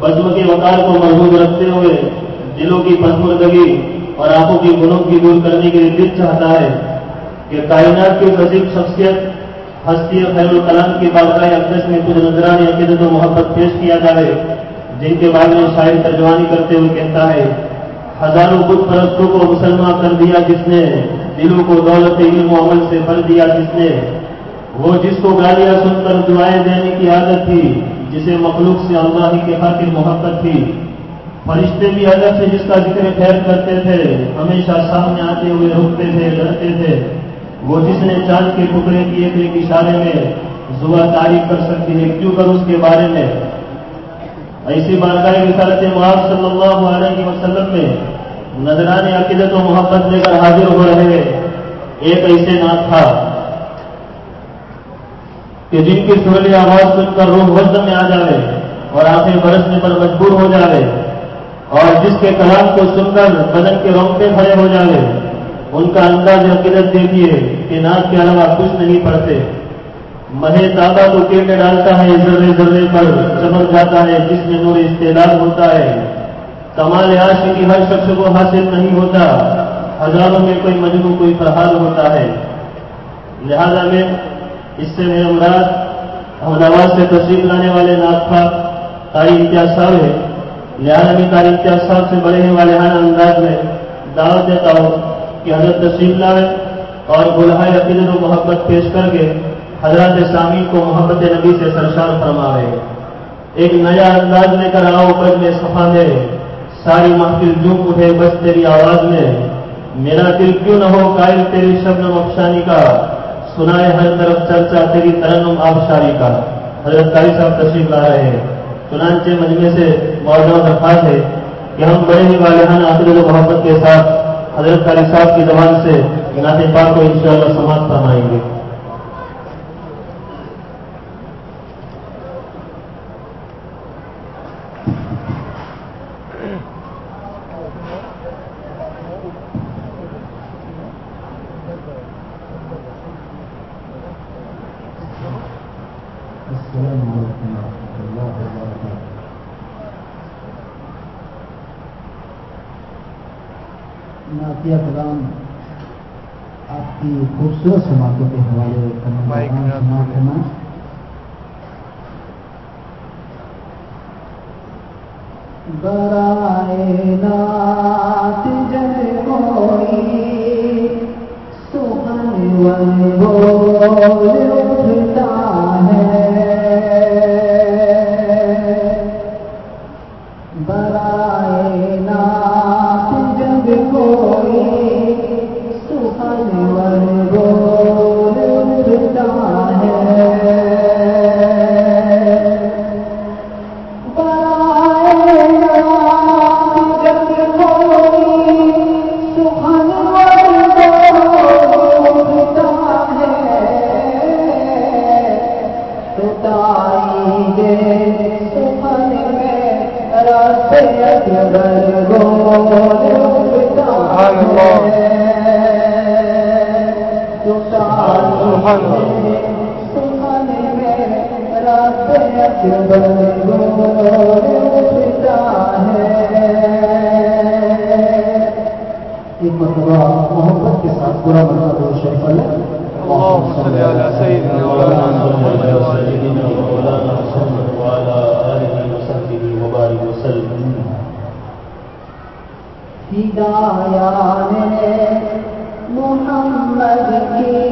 بزم کے وقار کو محبوب رکھتے ہوئے دلوں کی پسمردگی اور آنکھوں کی گنوں کی دور کرنے کے لیے دل چاہتا ہے کہ کائنات کی عظیم شخصیت، ہستی خیر الکلام کی بارگاہ اقدس میں کچھ نظران عقیدت و محبت پیش کیا جائے جن کے بارے میں شاعر ترجمانی کرتے ہوئے کہتا ہے ہزاروں بت پرستوں کو مسلمان کر دیا جس نے، دلوں کو دولت، علم و عمل سے بھر دیا جس نے۔ وہ جس کو گالیاں سن کر دعائیں دینے کی عادت تھی، جسے مخلوق سے اللہ ہی کے خاطر محبت تھی۔ فرشتے بھی ادب سے جس کا ذکر خیر کرتے تھے، ہمیشہ سامنے آتے ہوئے رکتے تھے، لڑتے تھے۔ وہ جس نے چاند کے ٹکڑے کی ایک ایک اشارے میں زبا تعریف کر سکتی ہے، کیوں کر اس کے بارے میں؟ ایسی بارگاہ رسالت معاذ صلی اللہ علیہ وسلم میں نظران عقیدت و محبت لے کر حاضر ہو رہے ایک ایسے نات تھا کہ جن کی سہلی آواز سن کر روح وزن میں آ جاوے اور آنکھیں برسنے پر مجبور ہو جاوے اور جس کے کلام کو سن کر بدن کے رونگٹے کھڑے ہو جاوے، ان کا انداز عقیدت دیکھیے کہ ناک کے علاوہ کچھ نہیں پڑتے مہے تابا کو کیٹ ڈالتا ہے، ذرے ذرے پر چمک جاتا ہے، جس میں نور استعداد ہوتا ہے۔ کمال عاشقی ہر شخص کو حاصل نہیں ہوتا۔ ہزاروں میں کوئی مجبور کوئی فرحال ہوتا ہے۔ لہذا میں اس سے میرا مراد احمد آباد سے تشریف لانے والے ناخا تاری امتیاز صاحب ہے۔ لہٰذا میں تاری امتیاز صاحب سے بڑے ہیں والے انداز میں دعوت دیتا ہوں کہ حضرت تشریف لائے اور گلہائے عقیدت و محبت پیش کر کے حضرت سامی کو محبت نبی سے سرشار فرما رہے ایک نیا انداز لے کر آؤ بج میں صفا میں۔ ساری محفل جھوم اٹھے بس تیری آواز میں۔ میرا دل کیوں نہ ہو قائل تیری شبنم افشانی کا۔ سنائے ہر طرف چرچا تیری ترنم آبشاری کا۔ حضرت قاری صاحب تشریف لا رہے ہیں۔ چنانچہ مجمے سے موجود درخواست ہے کہ ہم بڑے ہی والدان عقیدت و محبت کے ساتھ حضرت قاری صاحب کی زبان سے نعت پاک کو انشاءاللہ سماعت فرمائیں گے۔ کے اقدام آپ کی خوبصورت سماعتوں کے حوالے کرنا برائے نات جب کوئی سوہن بول سبحان محبت کے ساتھ پورا بندہ شریف اللہ محمد کی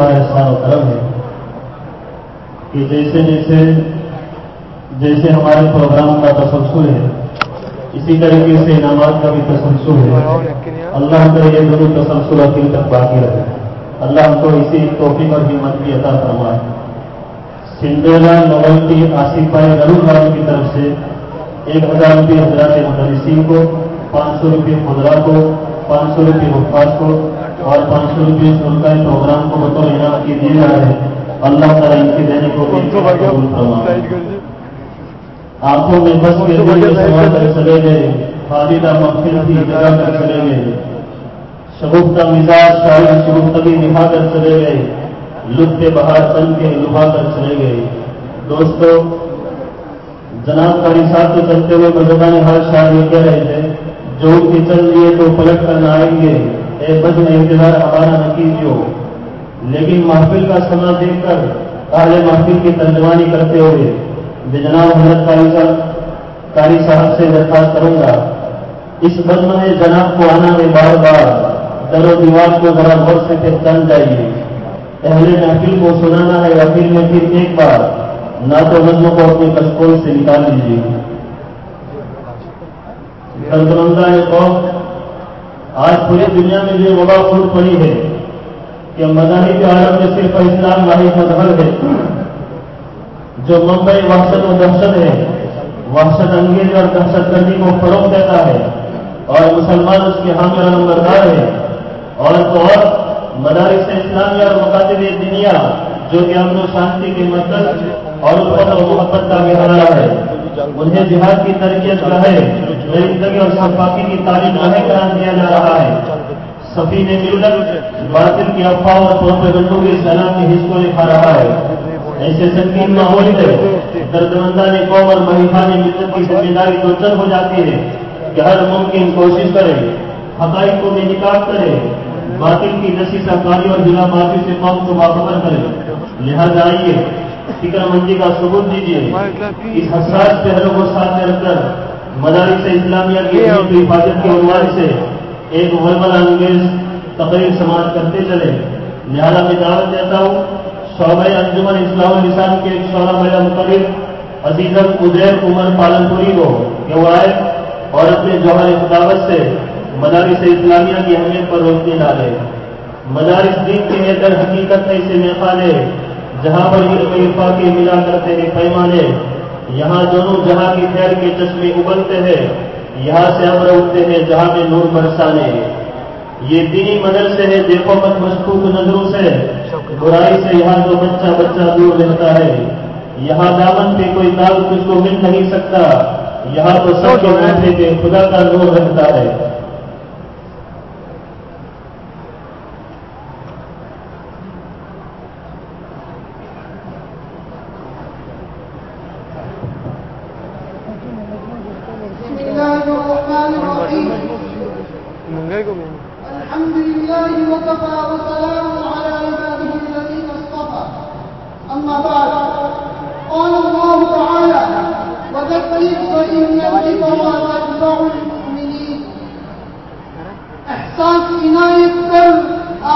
انتہا احسان و کرم ہے۔ کہ جیسے جیسے جیسے ہمارے پروگرام کا تسلسل ہے، اسی طریقے سے انعامات کا بھی تسلسل ہے۔ اللہ کا یہ دونوں تسلسل اخیر تک باقی رہے اللہ ہم کو اسی توفیق اور ہمت کی عطا فرمائے۔ سندھیلا نول کی آصف بھائی غرور والوں کی طرف سے ایک ہزار روپئے حضرات مدرسین کو، پانچ سو روپئے خدرا کو، پانچ سو روپئے حفاظ کو اور پانچ سو روپئے سرکاری پروگرام کو بطور انعام کی دیے جا رہے ہیں اللہ تعالیٰ ان کے دینے کو فرمائے۔ آنکھوں میں بس کے ذریعے سما کر چلے گئے خالدہ محفل کی جگہ کر چلے گئے۔ شگفتہ مزاج شاعر شگفتگی نبھا کر چلے گئے۔ لطف بہار بن کے لبھا کر چلے گئے۔ دوستو جناب قاری صاحب کے چلتے ہوئے نے ہر شاعر یہ کہہ رہے تھے جو ان کے چل لیے تو پلٹ کر نہ آئیں گے۔ اے بد انتظار ہمارا نہ کیجیو لیکن محفل کا سما دیکھ کر اہل محفل کی ترجمانی کرتے ہوئے میں جناب حضرت قاری صاحب قاری صاحب سے درخواست کروں گا۔ اس بزم میں جناب کو آنا میں بار بار در و دیوار کو ذرا غور سے پہچان جائیے۔ اہل محفل کو سنانا ہے محفل میں پھر ایک بار نہ تو نظم کو اپنے کشکول سے نکال لیجیے۔ درمندہ قوم آج پوری دنیا میں جو وبا پھوٹ پڑی ہے کہ مذاہب کے عالم میں صرف اسلام واحد مذہب ہے۔ جو ممبئی وحشت و دہشت ہے، وحشت انگیز اور دہشت گردی کو فروغ دیتا ہے اور مسلمان اس کے حامی اور نمبردار ہے۔ اور تو اور، مدارس اسلامیہ اور مکاتب دنیا جو کہ امن و شانتی کے مرکز اور محبت کا محرا ہے۔ انہیں جہاد کی تربیت کا ہے زندگی اور شفاقی کی تعلیم نہ قرار دیا جا رہا ہے۔ سفی نے مل کر باطل کی افواہ اور طور گنڈوں کے سلام کے حص کو لکھا رہا ہے۔ ایسے سنگین ماحول میں دردمندہ نے قوم اور مہیفا نے ملت کی ذمہ داری تو ہو جاتی ہے کہ ہر ممکن کوشش کرے حقائق کو بے نکاب کرے، باطل کی نسی سرکاری اور ضلع بازی سے قوم کو باخبر کرے۔ لہذا آئیے فکر مندی کا ثبوت دیجیے اس حساس پہلو کو ساتھ میں رکھ کر مدارس اسلامیہ کی کی حفاظت کے عنوان سے ایک ورمل انگیز تقریر سماعت کرتے چلے لہذا میں دعوت دیتا ہوں شعبہ انجمن اسلام السلام کے ایک شعبہ میرا مقرر عزیزم ادیر عمر پالن پوری کو کہ وہ آئے اور اپنے جوہر خداوت سے مدارس اسلامیہ کی اہمیت پر روشنی ڈالے۔ مدارس دین کے در حقیقت میں ایسے میخانے جہاں پر علم کے ملا کرتے ہیں پیمانے، یہاں دونوں جہاں کی خیر کے چشمے ابلتے ہیں، یہاں سے امر اٹھتے ہیں جہاں میں نور برسانے۔ یہ دینی مدرسے ہے، دیکھو مت مشکوک نظروں سے۔ برائی سے یہاں تو بچہ بچہ دور رہتا ہے۔ یہاں دامن پہ کوئی داغ کچھ کو مل نہیں سکتا۔ یہاں تو سب کے موقع پہ خدا کا نور رہتا ہے بسم الله الرحمن الرحيم منگائی کو بھی الحمد لله وكفى وسلام على عباده الذين اصطفى أما بعد قال الله تعالى وذكر فإن الذكرى تنفع المؤمنين احساس عنایت کر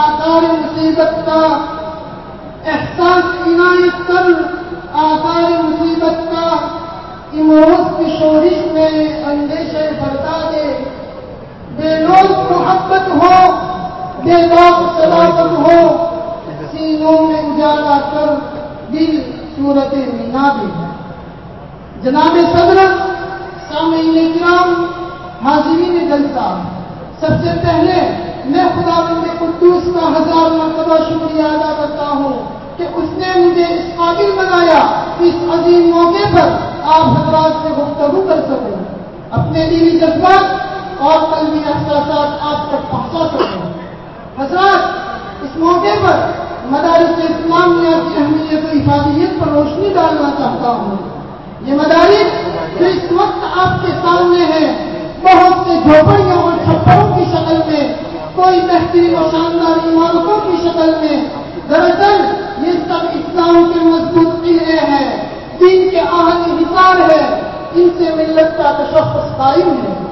آثار مصیبت کا احساس عنایت کر آثار مصیبت کا امروز کی شورش میں اندیشے برتا دے بے لوگ محبت ہو بے باپ ہو سینوں میں اجالا کر دل صورت مینا دے جناب صدر سامعین کرام حاضرین جلسہ سب سے پہلے میں خدا بند قدوس کا ہزار مرتبہ شکریہ ادا کرتا ہوں کہ اس نے مجھے اس قابل بنایا کہ اس عظیم موقع پر آپ حضرات سے گفتگو کر سکوں۔ اپنے دینی جذبات اور قلبی احساسات آپ تک پہنچا سکوں۔ حضرات، اس موقع پر مدارس اسلامیہ کی اہمیت و افادیت پر روشنی ڈالنا چاہتا ہوں۔ یہ مدارس جو اس وقت آپ کے سامنے ہے بہت سے جھوپڑیوں اور چھپڑوں کی شکل میں، کوئی بہترین اور شاندار عمارتوں کی شکل میں۔ دراصل، یہ سب اسلام کے مضبوط قلعے ہیں، دین کے آہنی حصار ہے ان سے ملت کا تشخص قائم ہے۔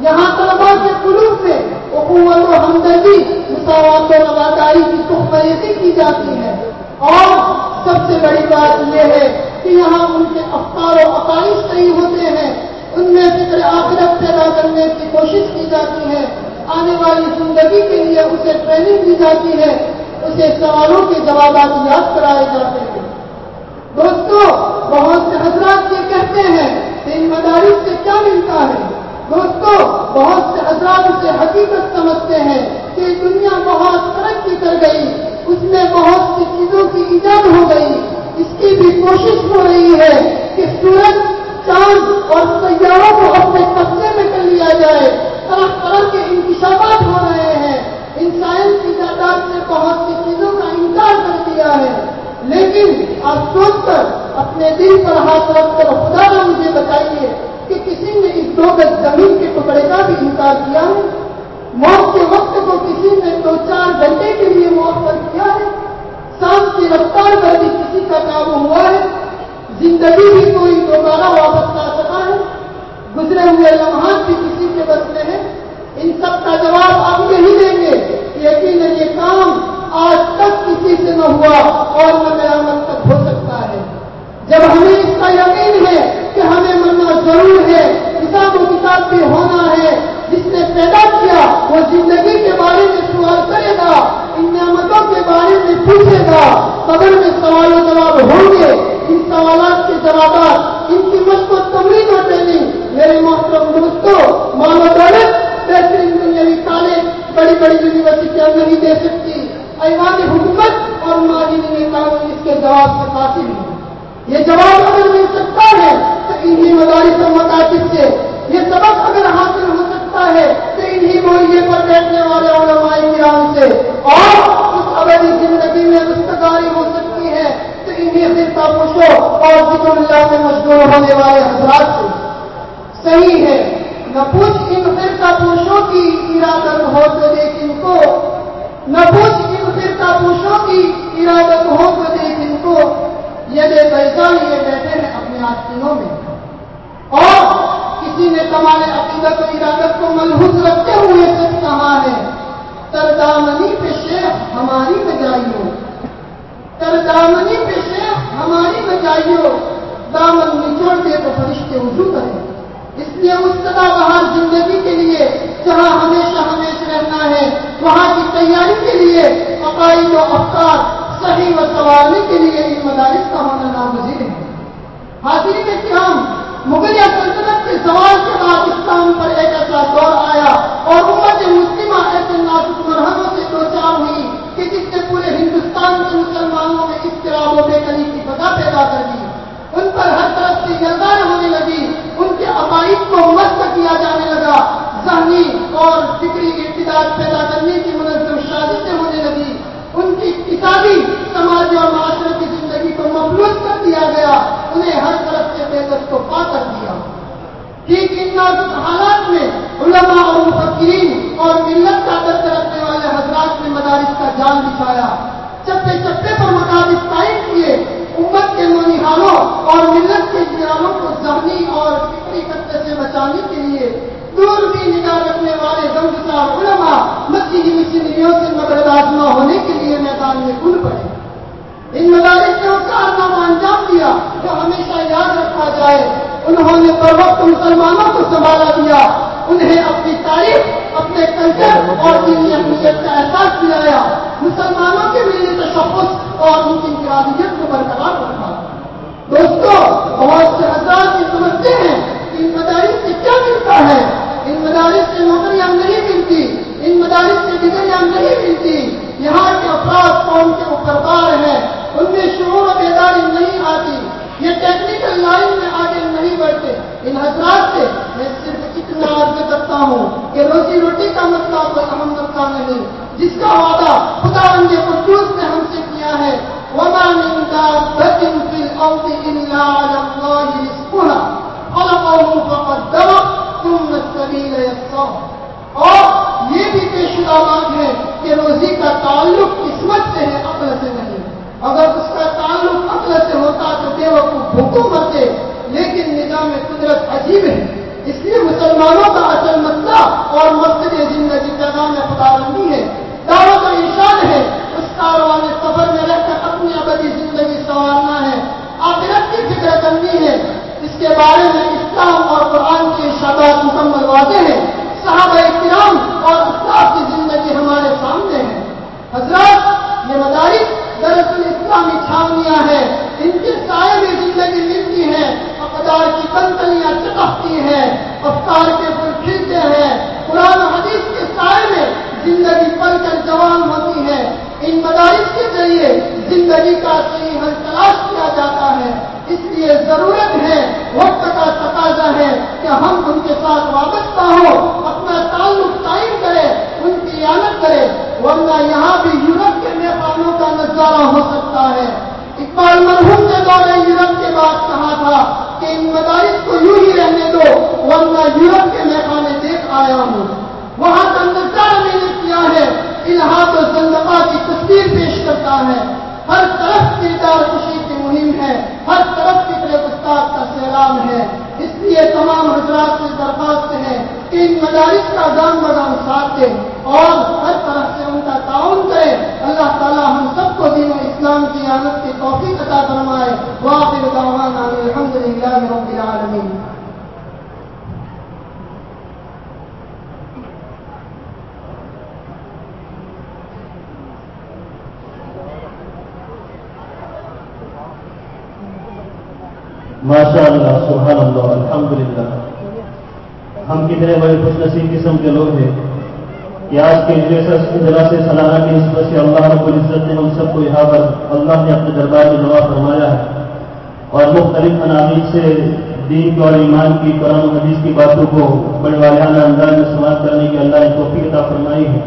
یہاں طلبا کے قلوب میں حکومت و ہمدردی مساوات و رواداری کی تخبیتی کی جاتی ہے۔ اور سب سے بڑی بات یہ ہے کہ یہاں ان کے افکار و عقائد صحیح ہوتے ہیں۔ ان میں فکر آخرت پیدا کرنے کی کوشش کی جاتی ہے۔ آنے والی زندگی کے لیے اسے ٹریننگ دی جاتی ہے۔ اسے سوالوں کے جوابات یاد کرائے جاتے ہیں۔ دوستوں بہت سے حضرات یہ کہتے ہیں کہ ان مدارس سے کیا ملتا ہے؟ دوستوں بہت سے حضرات اسے حقیقت سمجھتے ہیں کہ دنیا بہت ترقی کر گئی، اس میں بہت سی چیزوں کی ایجاد ہو گئی۔ اس کی بھی کوشش ہو رہی ہے کہ سورج، چاند اور سیاروں کو اپنے قبضے میں کر لیا جائے۔ طرح طرح کے انکشافات ہو رہے ہیں۔ ان سائنس کی تعداد سے بہت سی چیزوں کا انکار کر دیا ہے۔ لیکن آپ سوچ کر اپنے دل پر ہاتھ رکھ کر خدا نہ مجھے بتائیے کہ کسی نے اس دو گز زمین کے ٹکڑے کا بھی انکار کیا ہے؟ موت کے وقت کو کسی نے دو چار گھنٹے کے لیے موت پر کیا ہے؟ سانس کی رفتار پر بھی کسی کا کام ہوا ہے۔ زندگی بھی کوئی دوبارہ واپس لا سکا ہے۔ گزرے ہوئے لمحات بھی کسی کے بس میں ہیں۔ ان سب کا جواب آپ یہی دیں گے کہ یقیناً یہ کام آج تک کسی سے نہ ہوا اور نہ قیامت تک ہو سکتا ہے۔ جب ہمیں اس کا یقین ہے کہ ہمیں ضرور ہے حساب و کتاب بھی ہونا ہے۔ جس نے پیدا کیا، وہ زندگی کے بارے میں سوال کرے گا، ان نعمتوں کے بارے میں پوچھے گا۔ قبر میں سوال و جواب ہوں گے، ان سوالات کے جوابات، ان کی مشکل تمرین اور ٹریننگ۔ میرے محترم دوستوں مانو دولت بہترین دنیاوی کالج بڑی بڑی یونیورسٹیاں نہیں دے سکتی۔ ایوان حکومت اور ماجدین قانون اس کے جواب سے قاصر ہیں۔ یہ جواب اگر مل سکتا ہے انہی مدارس و مکاتب سے یہ سبق اگر حاصل ہو سکتا ہے تو انہی موریے پر بیٹھنے والے علماء کرام سے۔ اور اس ابدی زندگی میں مستقاری ہو سکتی ہے تو انہی خرتا پوشو اور ذکر اللہ میں مشغول ہونے والے حضرات سے صحیح ہے، نہ پوچھ ان خرتا پوشوں کی ارادت ہو تو دیکھ ان کو۔ نہ پوچھ ان خرتا پوشوں کی ارادت ہو تو دیکھ ان کو۔ یہ بے پیسہ لیے بیٹھے ہیں اپنے آستینوں میں۔ اور کسی نے تمہارے عقیدت و ارادت کو ملحوظ رکھتے ہوئے سچ کہا ہے، تردامنی پہ شیخ ہماری بجائیو تردامنی پہ شیخ ہماری بجائیو دامن نچوڑ دے تو فرشتے وضو کریں۔ اس لیے اس سدا بہار زندگی کے لیے جہاں ہمیشہ ہمیشہ رہنا ہے، وہاں کی تیاری کے لیے، عقائد و افکار صحیح و سوارنے کے لیے ان مدارس کا ہونا نامزیر ہے۔ حاضری کے قیام مغلیہ سلطنت کے زوال کے بعد اسلام پر ایک ایسا دور آیا اور امت مسلمہ ایسے نازک مرحلوں سے دو چار ہوئی کہ جس نے پورے ہندوستان کے مسلمانوں میں اختراب و بے کلی کی فضا پیدا کر دی۔ ان پر ہر طرف سے گردان ہونے لگی۔ ان کے عقائد کو مست کیا جانے لگا۔ ذہنی اور فکری ارتداد پیدا کرنے کی منظم شادی ہونے لگی۔ ان کی اقتصادی، سماجی اور معاشرتی زندگی کو مفلوج کر دیا گیا۔ انہیں ہر طرف سے کو پا کر دیا۔ ٹھیک ان نازک حالات میں علماء اور مفکرین اور ملت کا درد رکھنے والے حضرات نے مدارس کا جان بچھایا۔ چپے چپے پر مدارس قائم کیے۔ امت کے منحالوں اور ملت کے جیرانوں کو ذہنی اور فکری خطے سے بچانے کے لیے دور بھی نگاہ رکھنے والے غمگسار علماء مسجدی مشینریوں سے مدد آزما کے لیے میدان میں کل پڑے ان مدارس نے وہ کارنامہ انجام دیا جو ہمیشہ یاد رکھا جائے انہوں نے پر وقت مسلمانوں کو سنبھالا دیا انہیں اپنی تاریخ، اپنے کلچر اور دینی اہمیت کا احساس دلایا۔ مسلمانوں کے لیے تشخص اور ان کی انفرادیت کو برقرار رکھا دوستوں بہت سے حضرات یہ سمجھتے ہیں۔ کہ ان مدارس سے کیا ملتا ہے؟ ان مدارس سے نوکریاں نہیں ملتی۔ ان مدارس سے ڈگریاں نہیں ملتی۔ یہاں کے افراد قوم کے اوپر ہیں۔ ان میں شعور و بیداری نہیں آتی۔ یہ ٹیکنیکل لائن میں آگے نہیں بڑھتے۔ ان حضرات سے میں صرف اتنا عرض کرتا ہوں کہ روزی روٹی کا مسئلہ کوئی اہم مسئلہ نہیں، جس کا وعدہ خدا رنگ قدوس نے ہم سے کیا ہے۔ وما من دابة في الأرض إلا على الله رزقها خلقه فقدره ثم السبيل يسره۔ اور یہ بھی بے شدہ بات ہے کہ روزی کا تعلق قسمت سے ہے، عقل سے نہیں۔ اگر اس کا تعلق عقل سے ہوتا تو بے وقوف بھوکوں مرتے لیکن نظام قدرت عجیب ہے۔ اس لیے مسلمانوں کا اصل مسئلہ اور مقصد زندگی کا نام خدا رنگی ہے۔ دعوت و ارشاد ہے۔ اس کاروان سفر میں رہ کر اپنی ابدی زندگی سنوارنا ہے۔ آخرت کی فکر کرنی ہے۔ اس کے بارے میں اسلام اور قرآن کے ارشادات مکمل واضح ہیں۔ صحابہ کرام اور اسلاف کی زندگی ہمارے سامنے ہے حضرات، یہ مدارس دراصل اسلامی چھاونیاں ہیں۔ ان کے سائے میں زندگی ملتی ہے۔ اقدار کی کنتلیاں چٹکتی ہیں افکار کے پھول کھلتے ہیں۔ قرآن حدیث کے سائے میں زندگی پل کر جوان ہوتی ہے ان مدارس کے ذریعے زندگی کا صحیح حل تلاش کیا جاتا ہے۔ اس لیے ضرورت ہے، وقت کا تقاضا ہے کہ ہم ان کے ساتھ وابستہ ہو اپنا تعلق قائم کرے ان کی عادت کرے ورنہ یہاں بھی یورپ کے میخانوں کا نظارہ ہو سکتا ہے۔ اقبال مرحوم نے دورے یورپ کے بعد کہا تھا؟ کہ ان مدارس کو یوں ہی رہنے دو، ورنہ یورپ کے میخانے دیکھ آیا ہوں۔ وہاں کا نظارہ میں نے کیا ہے الحاظ و زندگا کی تصویر پیش کرتا ہے۔ ہر طرف کردار خوشی کی مہم ہے، ہر طرف فکر استاد کا سیلاب ہے۔ اس لیے تمام حضرات سے درخواست ہے کہ ان مدارس کا دام بدام ساتھ دے اور ہر طرف سے ان کا تعاون کرے اللہ تعالیٰ ہم سب کو دین و اسلام کی عادت کی توفیق عطا فرمائے۔ واقع الحمد للہ رب العالمین۔ ماشاء اللہ سبحان اللہ الحمد للہ ہم کتنے بڑے خوش نصیب قسم کے لوگ ہیں کہ آج کے جیسا ذرا سے سالانہ کی نسبت سے اللہ رب العزت نے ہم سب کو یہاں پر اللہ نے اپنے دربار میں جواب فرمایا ہے۔ اور مختلف انامین سے دین اور ایمان کی، قرآن و حدیث کی باتوں کو بڑے والانہ انداز میں سماعت کرنے کی اللہ نے توفیق عطا فرمائی ہے۔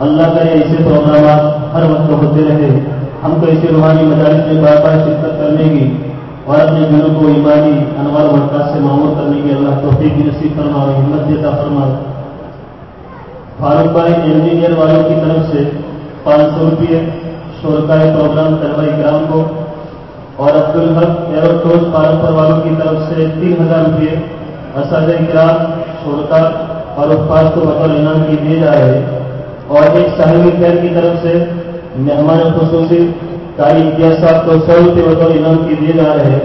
اللہ کرے ایسے پروگرامات ہر وقت ہوتے رہے۔ ہم کو ایسے روحانی مدارس میں بار بار شرکت کرنے کی اور اپنے دلوں کو ایمانی انوار برکات سے معمول کرنے کی اللہ توفیق نصیب فرما ہمت دیتا فرما فاروق بھائی انجینئر والوں کی طرف سے پانچ سو روپئے شورکا پروگرام طلبہ اکرام کو اور عبد الحق ایروٹوز فاروق والوں کی طرف سے تین ہزار روپئے اسد اکرام شورکا اور افاظ کو بطور انعام کی دیے جا رہے اور ایک صاحب خیر کی طرف سے مہمان خصوصی کاری امتیاز صاحب کو سو روپئے بطور انعام کی دیے جا رہے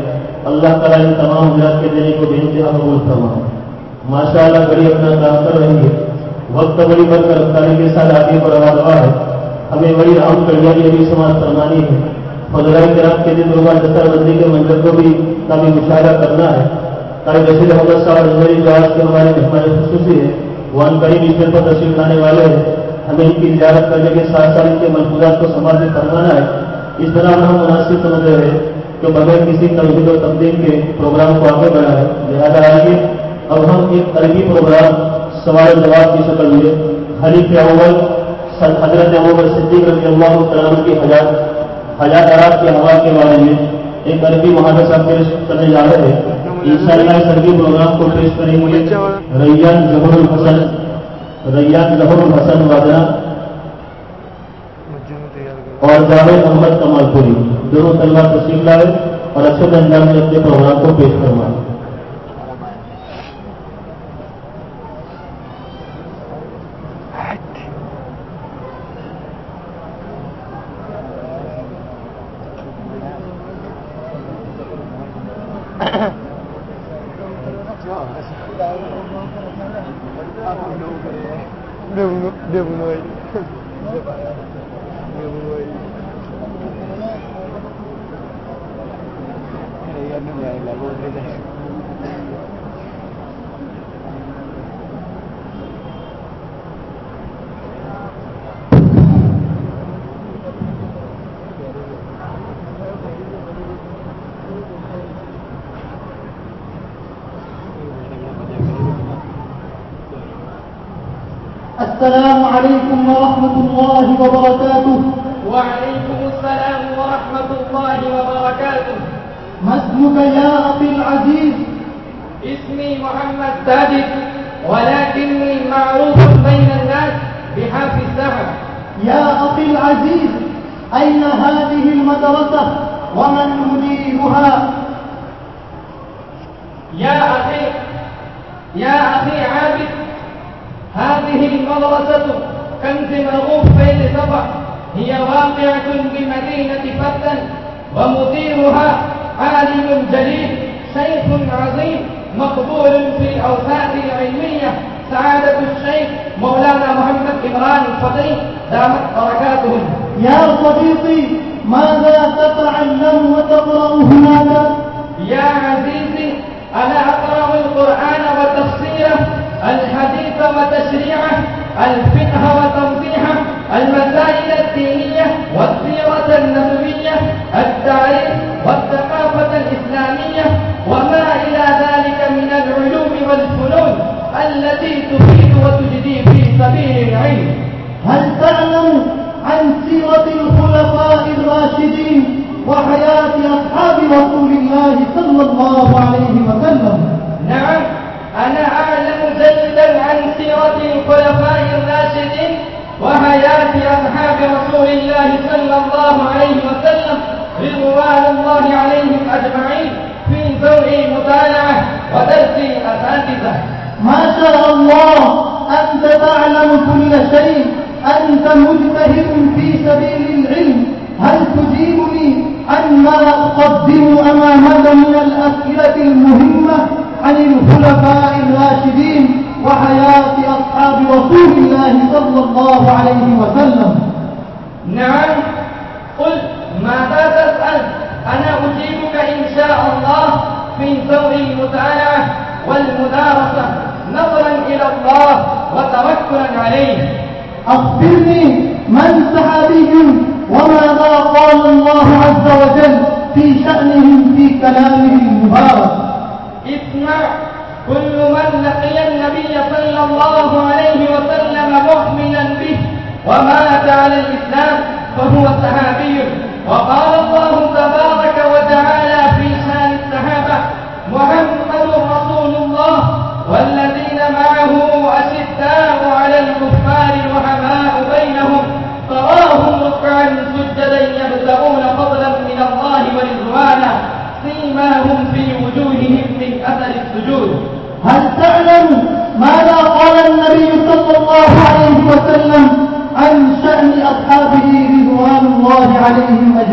اللہ تعالیٰ ان تمام حضرات کے دینے کو بے انتہا قبول فرما ماشاء اللہ بڑی اپنا کام کر رہی ہے۔ وقت بڑی بڑھ کر رفتاری کے ساتھ آگے بڑھا دعا ہے۔ ہمیں بڑی عام کڑیاں ابھی سماج فرمانی ہے۔ فضرائی کرام کے دن روزہ دستر بندی کے منظر کو بھی کافی مشاہدہ کرنا ہے۔ تاکہ رشید احمد صاحب نظری جواز کے ہمارے مہمان خصوصی ہے وہ ان قریب اس پر تشریف لانے والے ہیں۔ ہمیں ان کی زیارت کرنے کے ساتھ ساتھ ان کے محفوظات کو سنبھال فرمانا ہے۔ اس طرح ہم مناسب سمجھ رہے ہیں کہ بغیر کسی تنظیم و تبدیل کے پروگرام کو آگے بڑھائے لہٰذا آئیے، اب ہم ایک عربی پروگرام سوال جواب کی شکل میں خلیف اول حضرت عمر صدیق رضی اللہ تعالیٰ کی حجات حجات آرات کے حوال کے بارے میں ایک عربی محادثہ پیش کرنے جا رہے ہیں۔ ان شاء اللہ اس عربی پروگرام کو پیش کریں گے۔ ریان ظہور الحسن ریان ظہور الحسن وادنا اور جاوید محمد کمال پوری۔ دونوں طلبہ تشریف لائے اور اچھے انداز میں اپنے پروگرام کو پیش کروائے بابا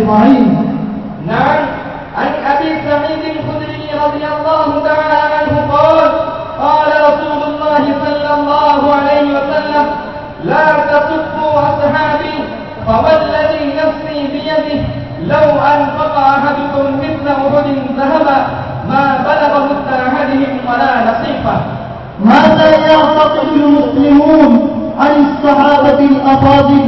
إبراهيم نعم عن أبي سعيد الخدري رضي الله تعالى عنه قال قال رسول الله صلى الله عليه وسلم لا تسبوا اصحابي فوالذي نفسي بيده لو انفق أحدكم مثل احد ذهبا ما بلغ مثل أحدهم ولا نصيفه ماذا يعتقد المسلمون عن الصحابة الأفاضل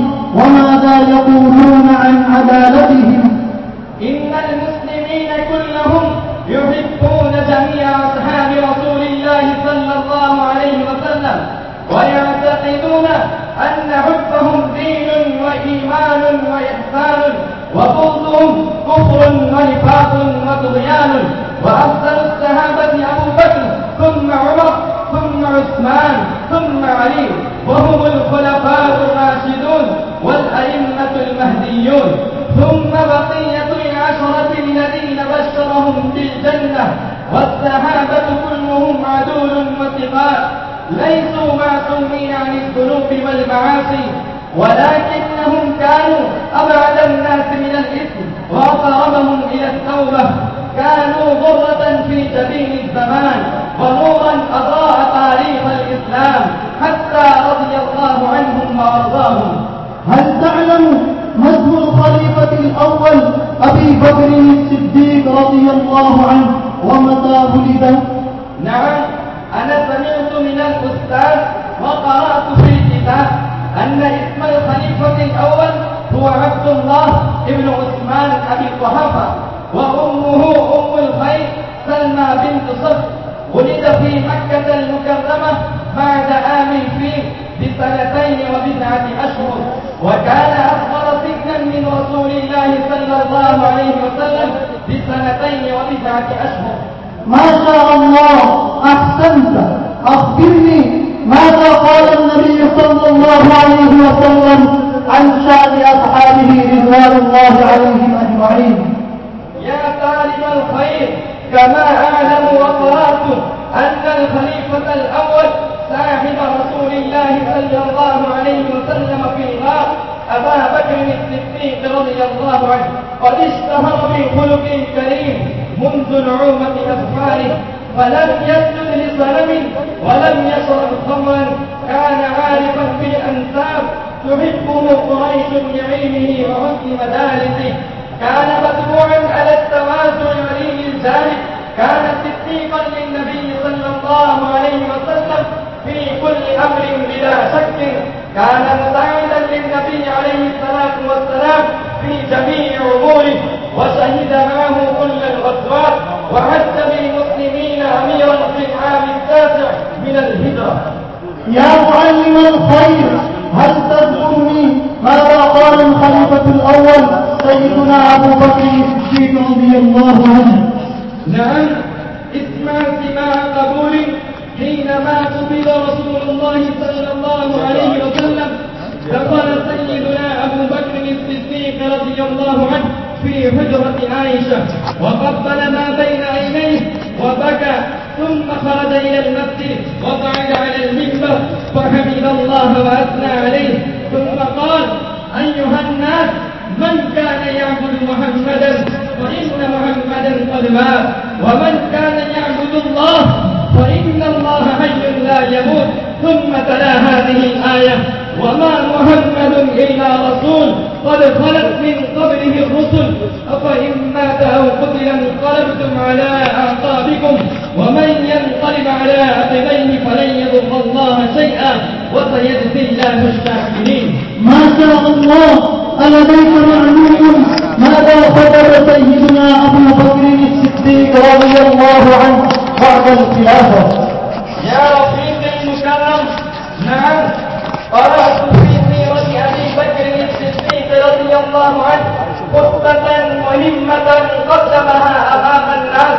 قرأت في سيرة أبي بكر الصديق رضي الله عنه خطة مهمة قدمها أمام الناس.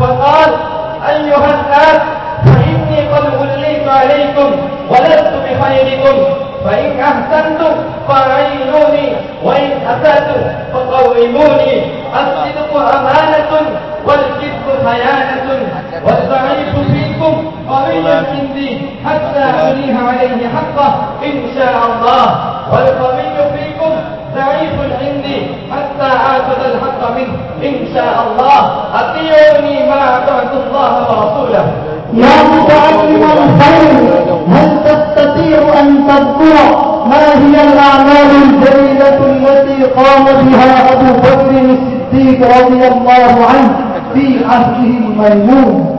وقال أيها الناس، فإني قد وليت عليكم ولست بخيركم. فإن أحسنت فأعينوني، وإن أسأت فقوموني. الصدق أمانة والكذب خيانة. والضعيف فيكم قوي عندي حتى أريه عليه حقه إن شاء الله. والقوي فيكم ضعيف عندي حتى آخذ الحق منه. إن شاء الله. أطيعوني ما أطعت الله ورسوله. يا متعلم الخير هل تستطيع أن تذكر ما هي الأعمال الجليلة التي قام بها أبو بكر الصديق رضي الله عنه في عهده الميمون؟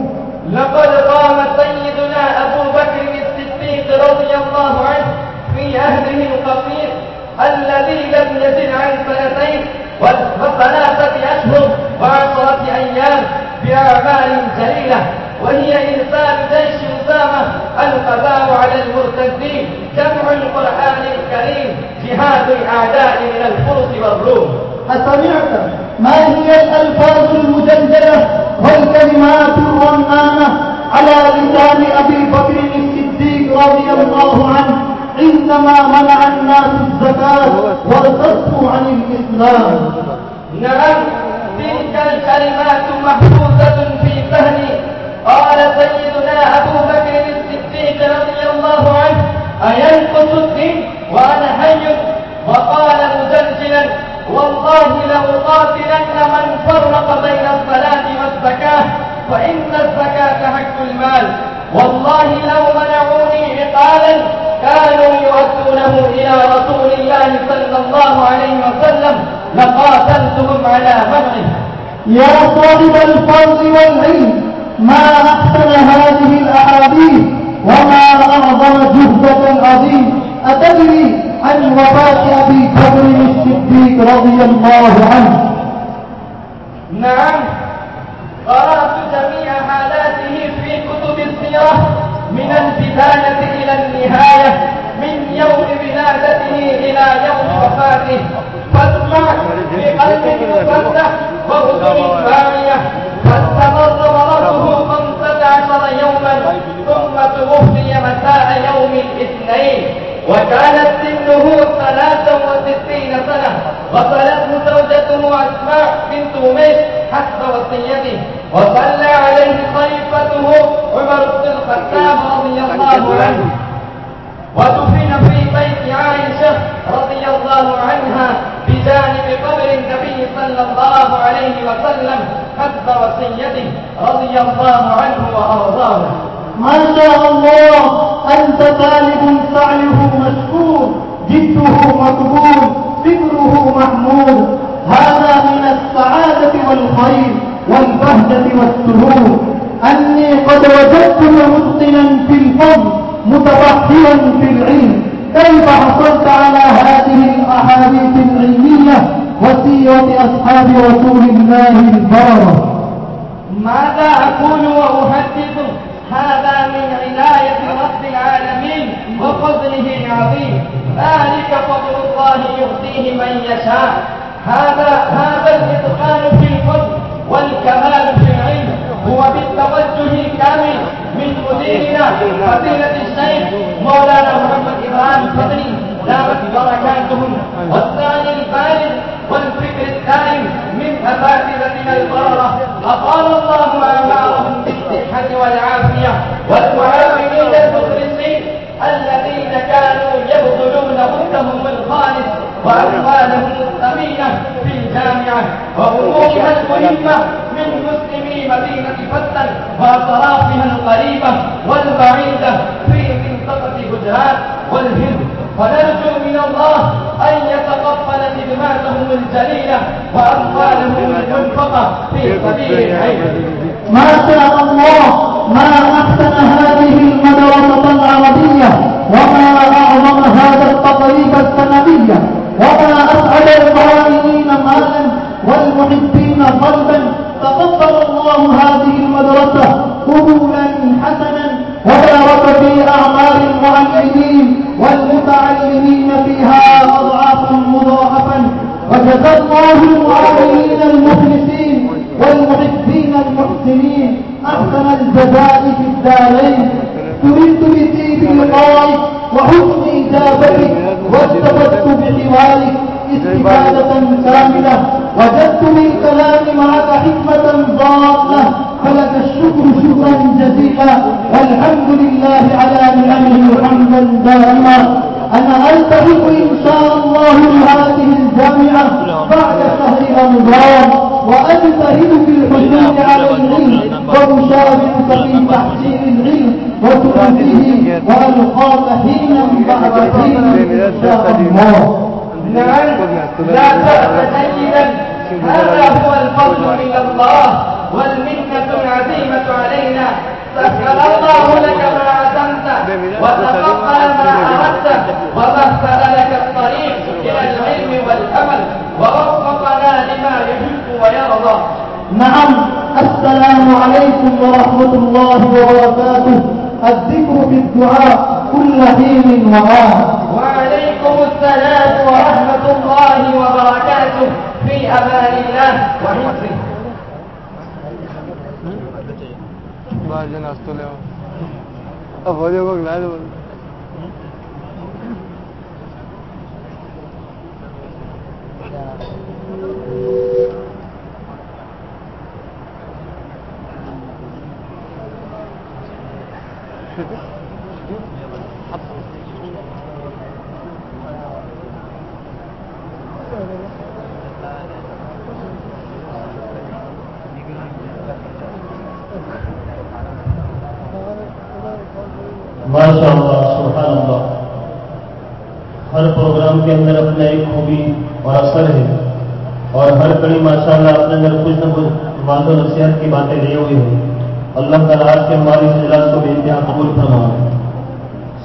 لقد قام سيدنا أبو بكر الصديق رضي الله عنه في عهده القصير الذي لم يزد عن سنتين وثلاثة أشهر وعشرة أيام بأعمال جليلة، وهي إرسال جيش أسامة القضاء على المرتدين، جمع القرآن الكريم، جهاد الأعداء من الفرس والروم. أسمعت؟ ما هي الألفاظ المجلجلة والكلمات الرنانة على لسان أبي بكر رضي الله عنه عندما منع الناس الزكاة وارتدوا عن الإسلام. نعم، تلك الكلمات محفوظة في ذهني. قال سيدنا أبو بكر الصديق رضي الله عنه، أينقص الدين وأنا حي وقال مجلجلا والله لأقاتلن من فرق بين الصلاة والزكاة، فإن الزكاة حق المال. والله لو منعوني عقالا كانوا يؤدونه إلى رسول الله صلى الله عليه وسلم لقاتلتهم على منعه. يا صاحب الفضل والعلم ما أحسن هذه الأحاديث وما أعظم جهدك العظيم؟ أتدري عن وفاة أبي بكر الصديق رضي الله عنه؟ نعم. قرأت جميع حالاته في كتب السيرة من البداية إلى النهاية من يوم ولادته إلى يوم وفاته. فاسمع بقلب مفتح وأذن واعية فاستمر مرضه خمسة عشر يوما ثم توفي مساء يوم الاثنين. وكانت سنه ثلاثا وستين سنة. وصلته زوجته أسماء بنت أميس حسب وصيته وصلى عليه خليفته عمر بن الخطاب رضي الله عنه ودفن في بيت عائشة رضي الله عنها بجانب قبر النبي صلى الله عليه وسلم حسب وصيته رضي الله عنه وأرضاه ما شاء الله أنت طالب سعيه مشكور جده مقبول. فكره محمود هذا من السعادة والخير والبهجة والسرور أني قد وجدتك متقنا في الفضل متفحما في العلم كيف حصلت على هذه الأحاديث العلمية وسيرة أصحاب رسول الله البررة ماذا أقول وأحدث هذا من عناية رب العالمين. وفضله العظيم. ذلك فضل الله يؤتيه من يشاء. هذا هذا الإتقان في الفضل والكمال في العلم. هو بالتوجه الكامل من مديرنا فضيلة الشيخ مولانا محمد إبراهيم فضلي دامت بركاتهم والثاني البارد والفكر الدائم من أساتذتنا البررة أطال الله أعمارهم بالصحة والعافية والمعاونين الخالص وأموالهم الثمينة في الجامعة وأمورها المهمة من مسلمي مدينة فتن وأطرافها القريبة والبعيدة في منطقة هجرات والهند ونرجو من الله أن يتقبل خدماتهم الجليلة وأموالهم المنفقة في سبيل العلم ما شاء الله ما أحسن هذه المدرسة العربية وما أعظم هذا التقريب السنوية وما أسعد القائلين مالا والمحبين قلبا تقبل الله هذه المدرسة قبولا حسنا وبارك في أعمال المعلمين والمتعلمين فيها أضعافا مضاعفا وجزى الله المعلمين المخلصين والمحبين المحسنين أحسن الجزاء في الدارين. تريد بطيب لقائك وحسن إجابتك واستفدت بحوارك استفادة كاملة. وجدت للكلام معك حكمة ضالة. فلك الشكر شكرا جزيلا. والحمد لله على نعمه حمدا دائما. أنا ألتحق إن شاء الله بهذه الجامعة بعد شهر رمضان. وأجتهد في الحصول على العلم وأشارك في تحصيل العلم وتؤديه وألقاك حينا بعد حين إن شاء الله. نعم. لا بأس جيدا هذا هو الفضل من الله والمنة العظيمة علينا. سهل الله لك ما عزمت وتقبل ما أردت ومهد لك الطريق إلى العلم والأمل. نعم. السلام عليكم ورحمة الله وبركاته. الذكر في الدعاء كل حين وآن. وعليكم السلام ورحمة الله وبركاته. في أمان الله ونصره Thank you. ماشاء اللہ سبحان اللہ ہر پروگرام کے اندر اپنا ایک خوبی اور اثر ہے اور ہر کڑی ماشاء اللہ اپنے اندر کچھ نہ کچھ و نصیحت کی باتیں لیے ہوئی ہیں۔ اللہ تعالیٰ کے ہماری اجلاس قبول فرما۔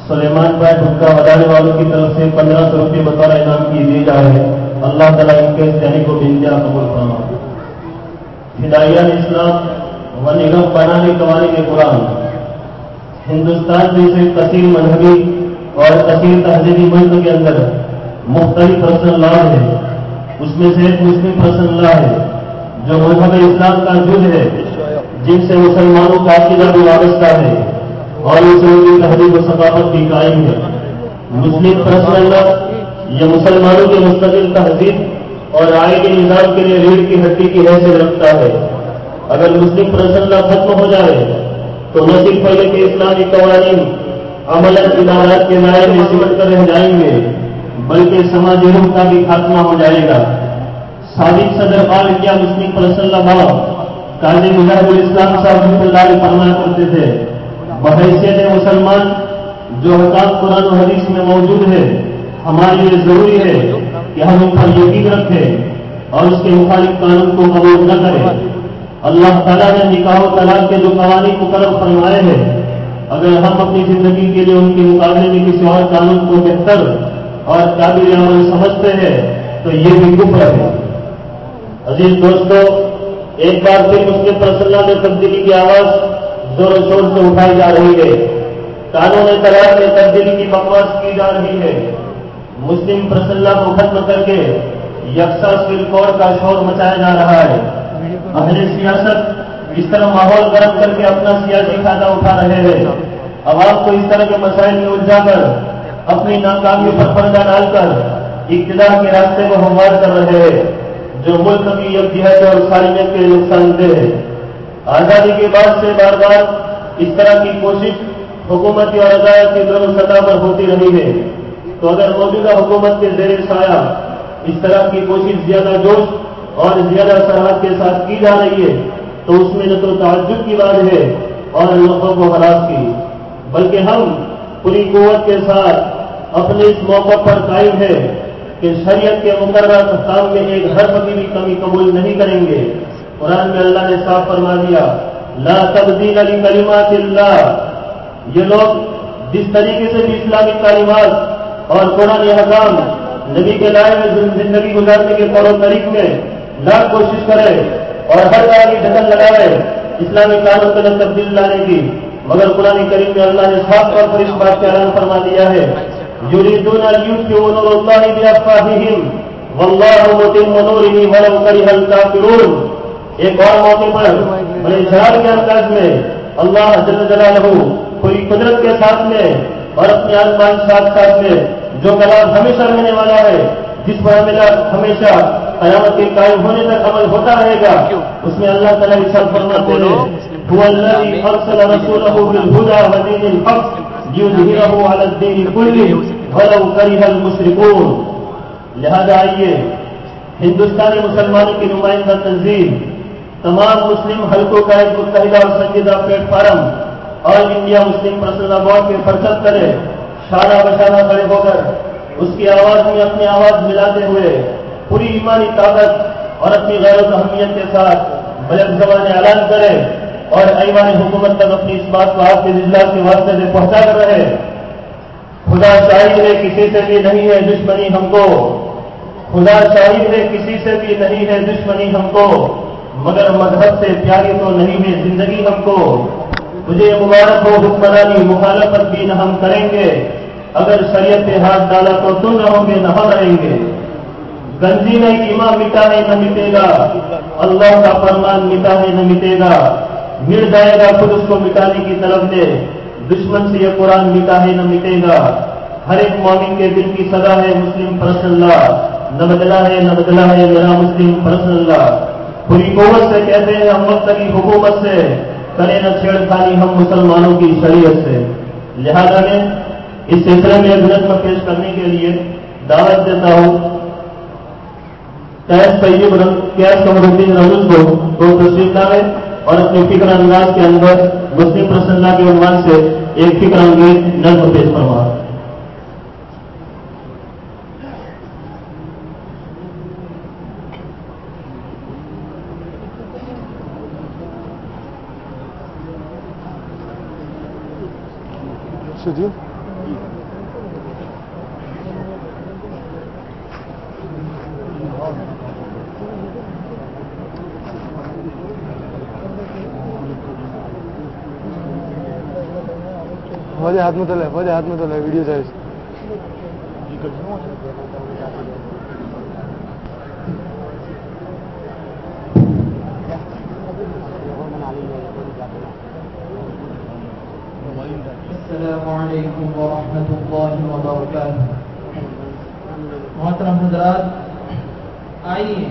سلیمان بھائی بھٹکا ودانے والوں کی طرف سے پندرہ سو روپئے بطور انعام کی دیے جا رہے ہیں۔ اللہ تعالیٰ ان کے اس یعنی کو بھی انتہا قبول فرما۔ ہدایات اسلام و نگم بنانے کمانے کے قرآن۔ ہندوستان جیسے کثیر مذہبی اور کثیر تہذیبی ملک کے اندر مختلف رسم لا ہے اس میں سے ایک مسلم رسم لا ہے، جو مذہب اسلام کا جد ہے، جن سے مسلمانوں کا عقیدہ بھی وابستہ ہے۔ اور اس سے تحریر و ثقافت بھی قائم ہے۔ مسلم پرسن اللہ یہ مسلمانوں کی مستقل تہذیب اور آئے کے نظام کے لیے ریڑھ کی ہڈی کی حیثیت رکھتا ہے۔ اگر مسلم پرسن ختم ہو جائے تو نہ صرف پہلے کے اسلامی قوانین عمل عبادات کے دائرے میں سمٹ کر رہ جائیں گے، بلکہ سماجی روح کا بھی خاتمہ ہو جائے گا۔ سابق صدر آل انڈیا مسلم پرسن اللہ قاضی مظاہر الاسلام صاحب رحمۃ اللہ فرمایا کرتے تھے بحیثیت مسلمان جو حکام قرآن و حدیث میں موجود ہے، ہمارے لیے ضروری ہے کہ ہم ان پر یقین رکھیں اور اس کے مخالف قانون کو قبول نہ کریں۔ اللہ تعالیٰ نے نکاح و طلاق کے جو قوانین مقرر فرمائے ہیں، اگر ہم اپنی زندگی کے لیے ان کے مقابلے میں کسی اور قانون کو بہتر اور قابل عمل سمجھتے ہیں، تو یہ بھی کفر ہے۔ عزیز دوستو، ایک بار پھر مسلم پرسلہ میں تبدیلی کی آواز زور شور سے اٹھائی جا رہی ہے۔ قانون طلاق میں تبدیلی کی بکواس کی جا رہی ہے۔ مسلم پرسلہ کو ختم کر کے یکساں سلکور کا شور مچایا جا رہا ہے۔ اہل سیاست اس طرح ماحول گرم کر کے اپنا سیاسی فائدہ اٹھا رہے ہیں۔ عوام کو اس طرح کے مسائل میں الجھا کر اپنی ناکامی پر پردہ ڈال کر اقتدار کے راستے کو ہموار کر رہے ہیں۔ جو ملک کی یکجہت اور سالمیت کے نقصان دہ ہے۔ آزادی کے بعد سے بار بار اس طرح کی کوشش حکومتی اور عدالت کی دونوں سطح پر ہوتی رہی ہے۔ تو اگر موجودہ حکومت کے زیر سایہ اس طرح کی کوشش زیادہ جوش اور زیادہ سرحد کے ساتھ کی جا رہی ہے، تو اس میں نہ تو تعجب کی بات ہے اور لوگوں کو ہراس کی۔ بلکہ ہم پوری قوت کے ساتھ اپنے اس موقع پر قائم ہے کہ شریعت کے مقررہ کام میں ایک حرف کی بھی کمی قبول نہیں کریں گے۔ قرآن میں اللہ نے صاف فرما دیا، لا تبدیل علی کلیمات اللہ۔ یہ لوگ جس طریقے سے بھی اسلامی تعلیمات اور قرآن حکام نبی کے لائے میں زندگی گزارنے کے طور و طریق میں لاکھ کوشش کرے اور ہر طرح کی ڈھکن لگائے، اسلامی قانون کے اندر تبدیل لانے کی۔ مگر قرآن کریم میں اللہ نے صاف طور پر اس بات کا اعلان فرما دیا ہے۔ یریدون لیطفئوا نور اللہ بافواہہم، واللہ متم نورہ ولو کرہ الکافرون۔ ایک اور موقع پر بڑے جلال کے انداز میں اللہ جل جلالہ کوئی قدرت کے ساتھ میں اور اپنے آسمان ساتھ ساتھ میں جو کلام ہمیشہ رہنے والا ہے، جس پر ہمیں ہمیشہ قیامت کے قائم ہونے تک عمل ہوتا رہے گا، اس میں اللہ تعالیٰ کے ساتھ فرماتے ہیں، هو الذي ارسل رسوله بالهدى ودين الحق ليظهره على الدين كله ولو كره المشركون لہذا آئیے، ہندوستانی مسلمانوں کی نمائندہ تنظیم تمام مسلم حلقوں کا ایک متحدہ اور سنجیدہ platform all India Muslim personal board کے فرصت کرے، شانہ بشانہ کھڑے ہو کر اس کی آواز میں اپنی آواز ملاتے ہوئے پوری ایمانی طاقت اور اپنی غیر و اہمیت کے ساتھ بلک زبان اعلان کرے اور ایوان حکومت تک اپنی اس بات کو آپ کے اجلاس کے واسطے سے پہنچا کر رہے۔ خدا شاہد ہے، کسی سے بھی نہیں ہے دشمنی ہم کو۔ خدا شاہد ہے، کسی سے بھی نہیں ہے دشمنی ہم کو۔ مگر مذہب سے پیاری تو نہیں ہے زندگی ہم کو۔ تجھے مبارک ہو حکمرانی مخالفت بھی نہ ہم کریں گے۔ اگر شریعت پہ ہاتھ ڈالا تو تم رہو گے نہ ہم رہیں گے۔ گنجی میں ایما مٹا ہے نہ مٹے گا۔ اللہ کا فرمان مٹا ہے نہ مٹے گا۔ مٹ جائے گا خود اس کو مٹانے کی طرف دے دشمن سے یہ قرآن مٹا ہے نہ مٹے گا۔ ہر ایک مومن کے دل کی سزا ہے مسلم پرس اللہ۔ نہ بدلا ہے، نہ بدلا ہے، میرا مسلم پرس اللہ۔ پوری قوت سے کہتے ہیں، ہم وقت کی حکومت سے کرے نہ چھیڑ خانی ہم مسلمانوں کی شریعت سے۔ لہذا میں اس سلسلے میں نظم پیش کرنے کے لیے دعوت دیتا ہوں۔ کیس طیب کیس قمر الدین رمض کو دو تشریف لائے اور اپنی فکر انداز کے اندر مسلم پرسنہ کے عنوان سے ایک فکر انگیز نظم پیش فرما شدید فوجی ہاتھ میں تو لے فوجی ہاتھ میں تو لے ویڈیو چاہیے السلام علیکم ورحمۃ اللہ وبرکاتہ۔ محترم حضرات، آئیے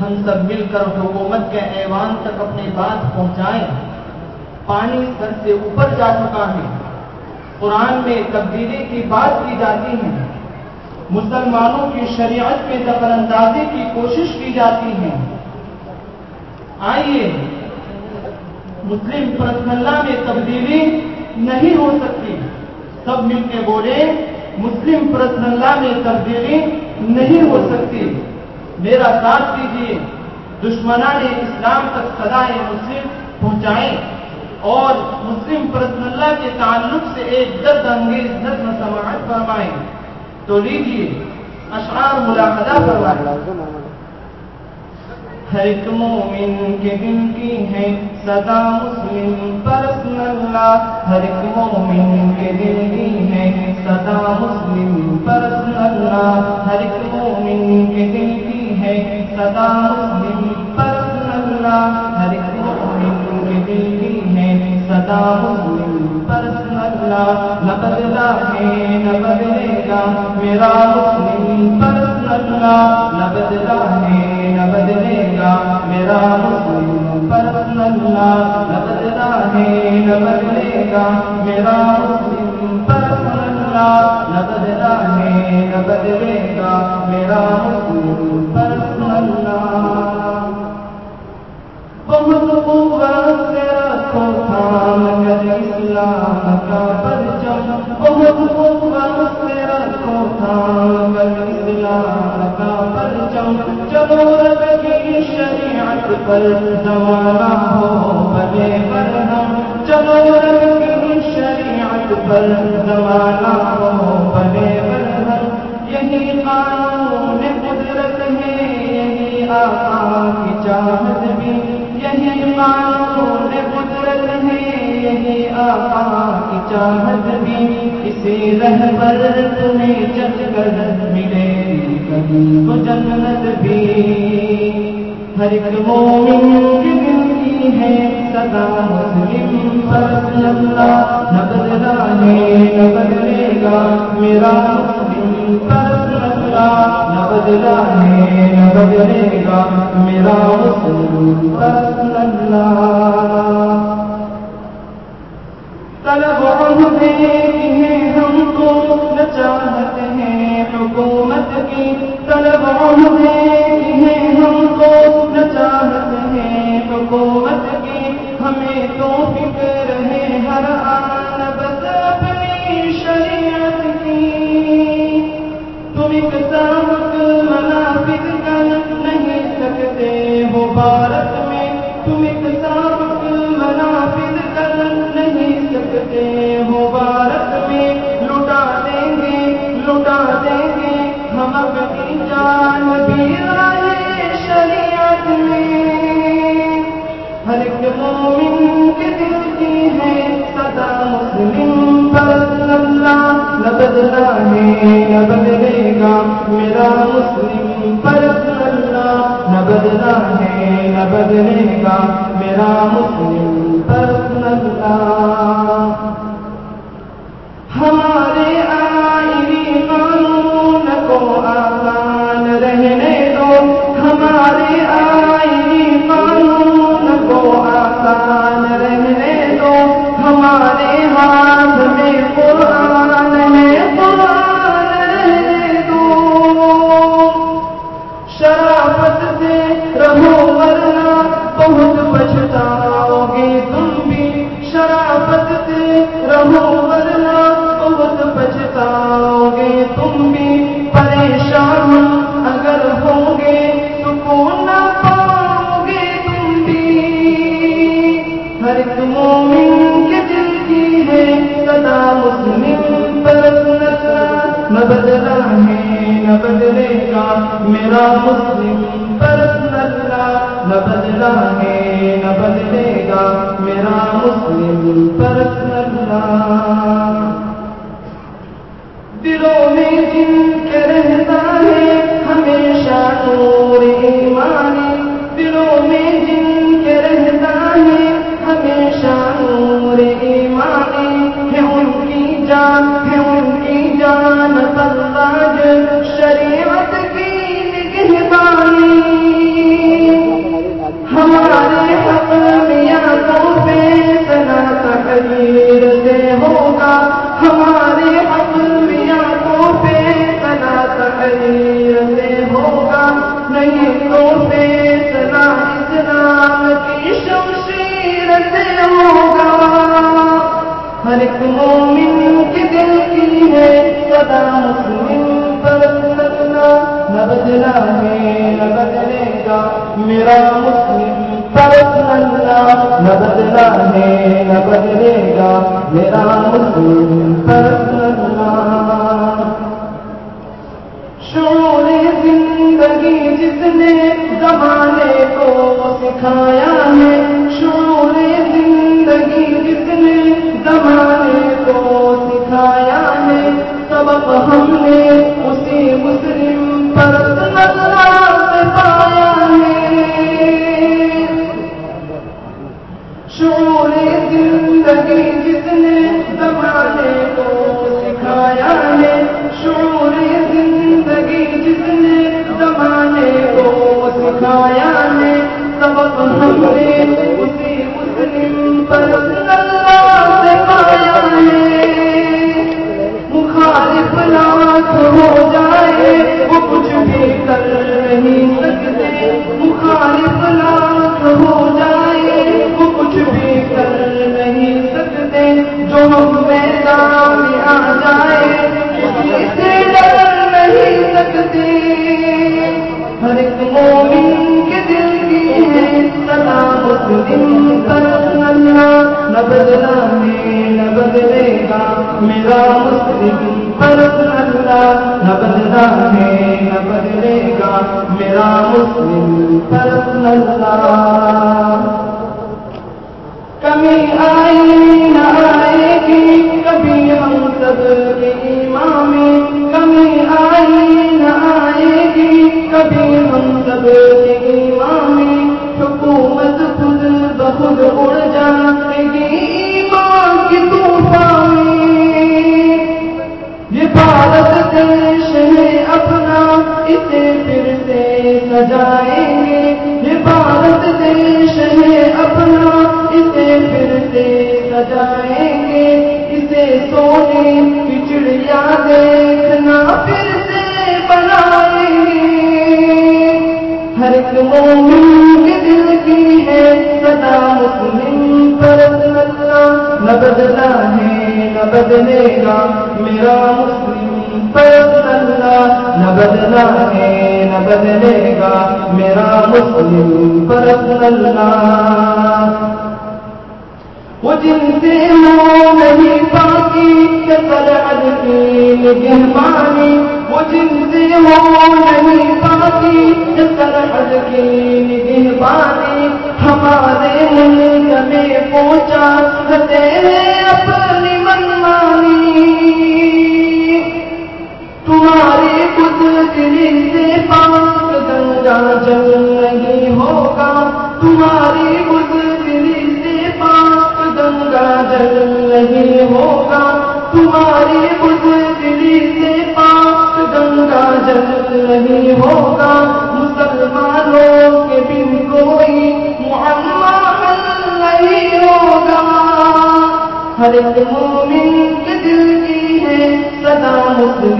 ہم سب مل کر حکومت کے ایوان تک اپنی بات پہنچائیں۔ پانی سر سے اوپر جا چکا ہے۔ قرآن میں تبدیلی کی بات کی جاتی ہے۔ مسلمانوں کی شریعت میں دخل اندازی کی کوشش کی جاتی ہے۔ آئیے مسلم پرسن میں تبدیلی نہیں ہو سکتی۔ سب مل کے بولے، مسلم پرسن اللہ میں تبدیلی نہیں ہو سکتی۔ میرا ساتھ دیجیے دشمنان اسلام تک سدائے مسلم پہنچائیں۔ اور مسلم پرسن اللہ کے تعلق سے ایک درد انگیز نظم سماعت فرمائیں۔ تو لیجیے اشعار ملاحدہ فرمائیں۔ ہر ایک مومن کے دل کی ہے صدا مسلم پرسن اللہ۔ ہر ایک مومن کے دل کی ہے صدا مسلم پرسن اللہ۔ ہر ایک مومن کے دل کی ہے صدا مسلم پرسن اللہ۔ ہر ایک مومن کے دل کی ہے صدا مسلم پرسن اللہ۔ نہ بدلا ہے، نہ بدلے گا، میرا مسلم پرسن اللہ۔ نہ بدلا ہے بدلے گا میرا مسلم پرسن اللہ نہ بدلا ہے، نہ بدلے گا میرا مسلم پرسن اللہ نہ بدلا ہے، نہ بدلے گا میرا مسلم پرسن اللہ۔ بہت قوت سے رکھو تھام کر اسلام کا پرچم۔ بہت قوت سے رکھو تھام کر اسلام کا پرچم۔ چلو رب کی شریعت پر زمانہ ہو بلے پر ہم چلو رب کی شریعت پر زمانہ ہو بلے پر ہم یہی قانون قدرت ہے یہی آقا کی چاہت بھی یہی قانون قدرت ہے یہی آقا کی چاہت بھی اسی رہ پر تمہیں چل کر ملے تو جنت بھی ہر ایک مومن کی دل کی ہے سدا مسلم پر اللہ نہ بدلا ہے نہ بدلے گا۔ میرا مسلم پر اللہ نہ بدلا ہے نہ بدلے گا۔ میرا مسلم پر اللہ طلب عہدے کی ہے ہم کو نہ چاہت ہے حکومت کی طلب عہدے کی ہے ہم کو نہ چاہت ہے حکومت کی۔ ہمیں تو فکر ہے ہر آن بس اپنی شریعت کی۔ تم ایک سامت منافق کر نہیں سکتے ہو بھارت میں۔ تم ایک سامت منافق کر نہیں سکتے ہو بھارت میں۔ لٹا لٹا دیں گے ہم اپنی جان بھی رہے شریعت میں۔ ہر ایک مومن کے دل کی ہے سدا مسلم پر۔ اللہ نہ بدلا ہے، نہ بدلے گا۔ میرا مسلم پر اللہ نہ بدلا ہے، نہ بدلے گا۔ میرا مسلم پر اللہ۔ ہمارے آسان رہنے دو ہمارے آئینی قانون کو آسان رہنے دو ہمارے ہاتھ نہ بدلے گا میرا مسلم پرسن اللہ نہ بدلا ہے، نہ بدلے گا میرا مسلم پرسن اللہ دلوں میں جن کے رہتا ہے، ہمیشہ نور ایمان ہمارے حق میاں تو فیصلہ تقریر ہوگا۔ نہیں تو فیصلہ اسلام کی شمشیر ہوگا۔ ہر ایک مومن کے دل کی ہے سدا مسلم پر نہ بدلا ہے، نہ بدلے گا۔ میرا مسلم پر نہ بدلا ہے نہ بدلے گا، میرا مسلم پر لگنا شعور زندگی جس نے زمانے کو سکھایا ہے، شعور زندگی جس نے زمانے کو سکھایا ہے، سبق ہم نے سکھایا ہے سبق ہم نے اسی مسلم پر اللہ سے پایا ہے۔ مخالف لاکھ ہو جائے، وہ کچھ بھی کر نہیں سکتے۔ مخالف لاکھ ہو جائے، وہ کچھ بھی کر نہیں سکتے۔ جو ہم میدان میں آ جائے کسی سے ڈر نہیں سکتے۔ نہ بدلا ہے نہ بدلے گا میرا مسلم پر اللہ، نہ بدلا ہے نہ بدلے گا میرا مسلم پر اللہ۔ کمی آئی سجائیں گے۔ یہ بھارت دیش ہے اپنا اسے پھر سے سجائیں گے۔ اسے سونے کی چڑیا دیکھنا پھر سے بنائیں گے۔ ہر ایک مومن کے دل کی ہے سدا مسلم پر۔ اللہ نہ بدلا ہے، نہ بدلے گا میرا مسلم اللہ نہ بدلا ہے نہ بدلے گا میرا مسلم پر اللہ۔ وہ جن سے ہو نہیں پاکی، کہ طلعت کی نگہبانی۔ وہ جن سے ہو نہیں پاکی، کہ طلعت کی نگہبانی۔ ہمارے ملک میں پہنچا تیرے اپنی منمانی۔ تمہاری بزدلی سے پاک گنگا جل نہیں ہوگا۔ تمہاری بزدلی سے پاک گنگا جل نہیں ہوگا۔ تمہاری بزدلی سے پاک گنگا جل نہیں ہوگا۔ مسلمانوں کے بن کوئی معمہ نہیں ہوگا۔ ہر ایک مومن کے دل کی ہے سدا مسلم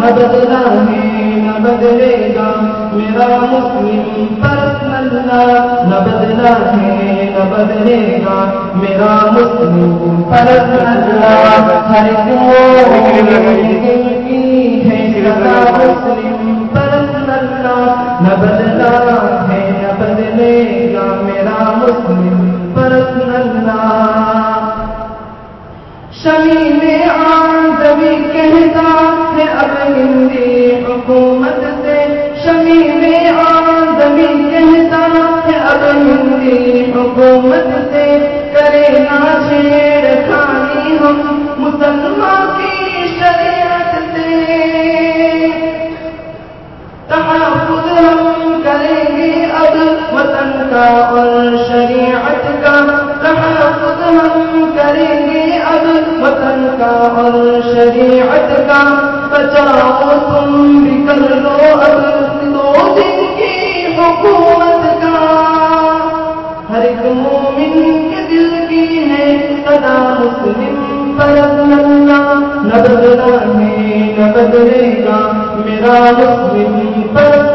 نہ بدلا ہے نہ بدلے گا۔ میرا مسلم پرسن اللہ نہ بدلا ہے نہ بدلے گا۔ میرا مسلم پرسن اللہ ہر دل کی ہے مسلم پرسن اللہ نہ بدلا ہے نہ بدلے گا۔ میرا مسلم پرسن اللہ شمی میں آدمی کہتا اب ہندی حکومت سے شمیم آدمی کہتا ہے اب ہندی حکومت سے کرے نا شیر کھانی ہم مسلمان کی شریعت سے۔ تحفظ ہم کریں گے اب وطن کا اور شریعت کا۔ تحفظ ہم کریں گے اب وطن کا اور شریعت کا۔ بچاؤ تم بھی کر لو دو دن کی حکومت کا ہر ایک مومن کے دل کی ہے سدا مسلم پر اللہ نہ بدلا ہے نہ بدلے گا میرا مسلم پر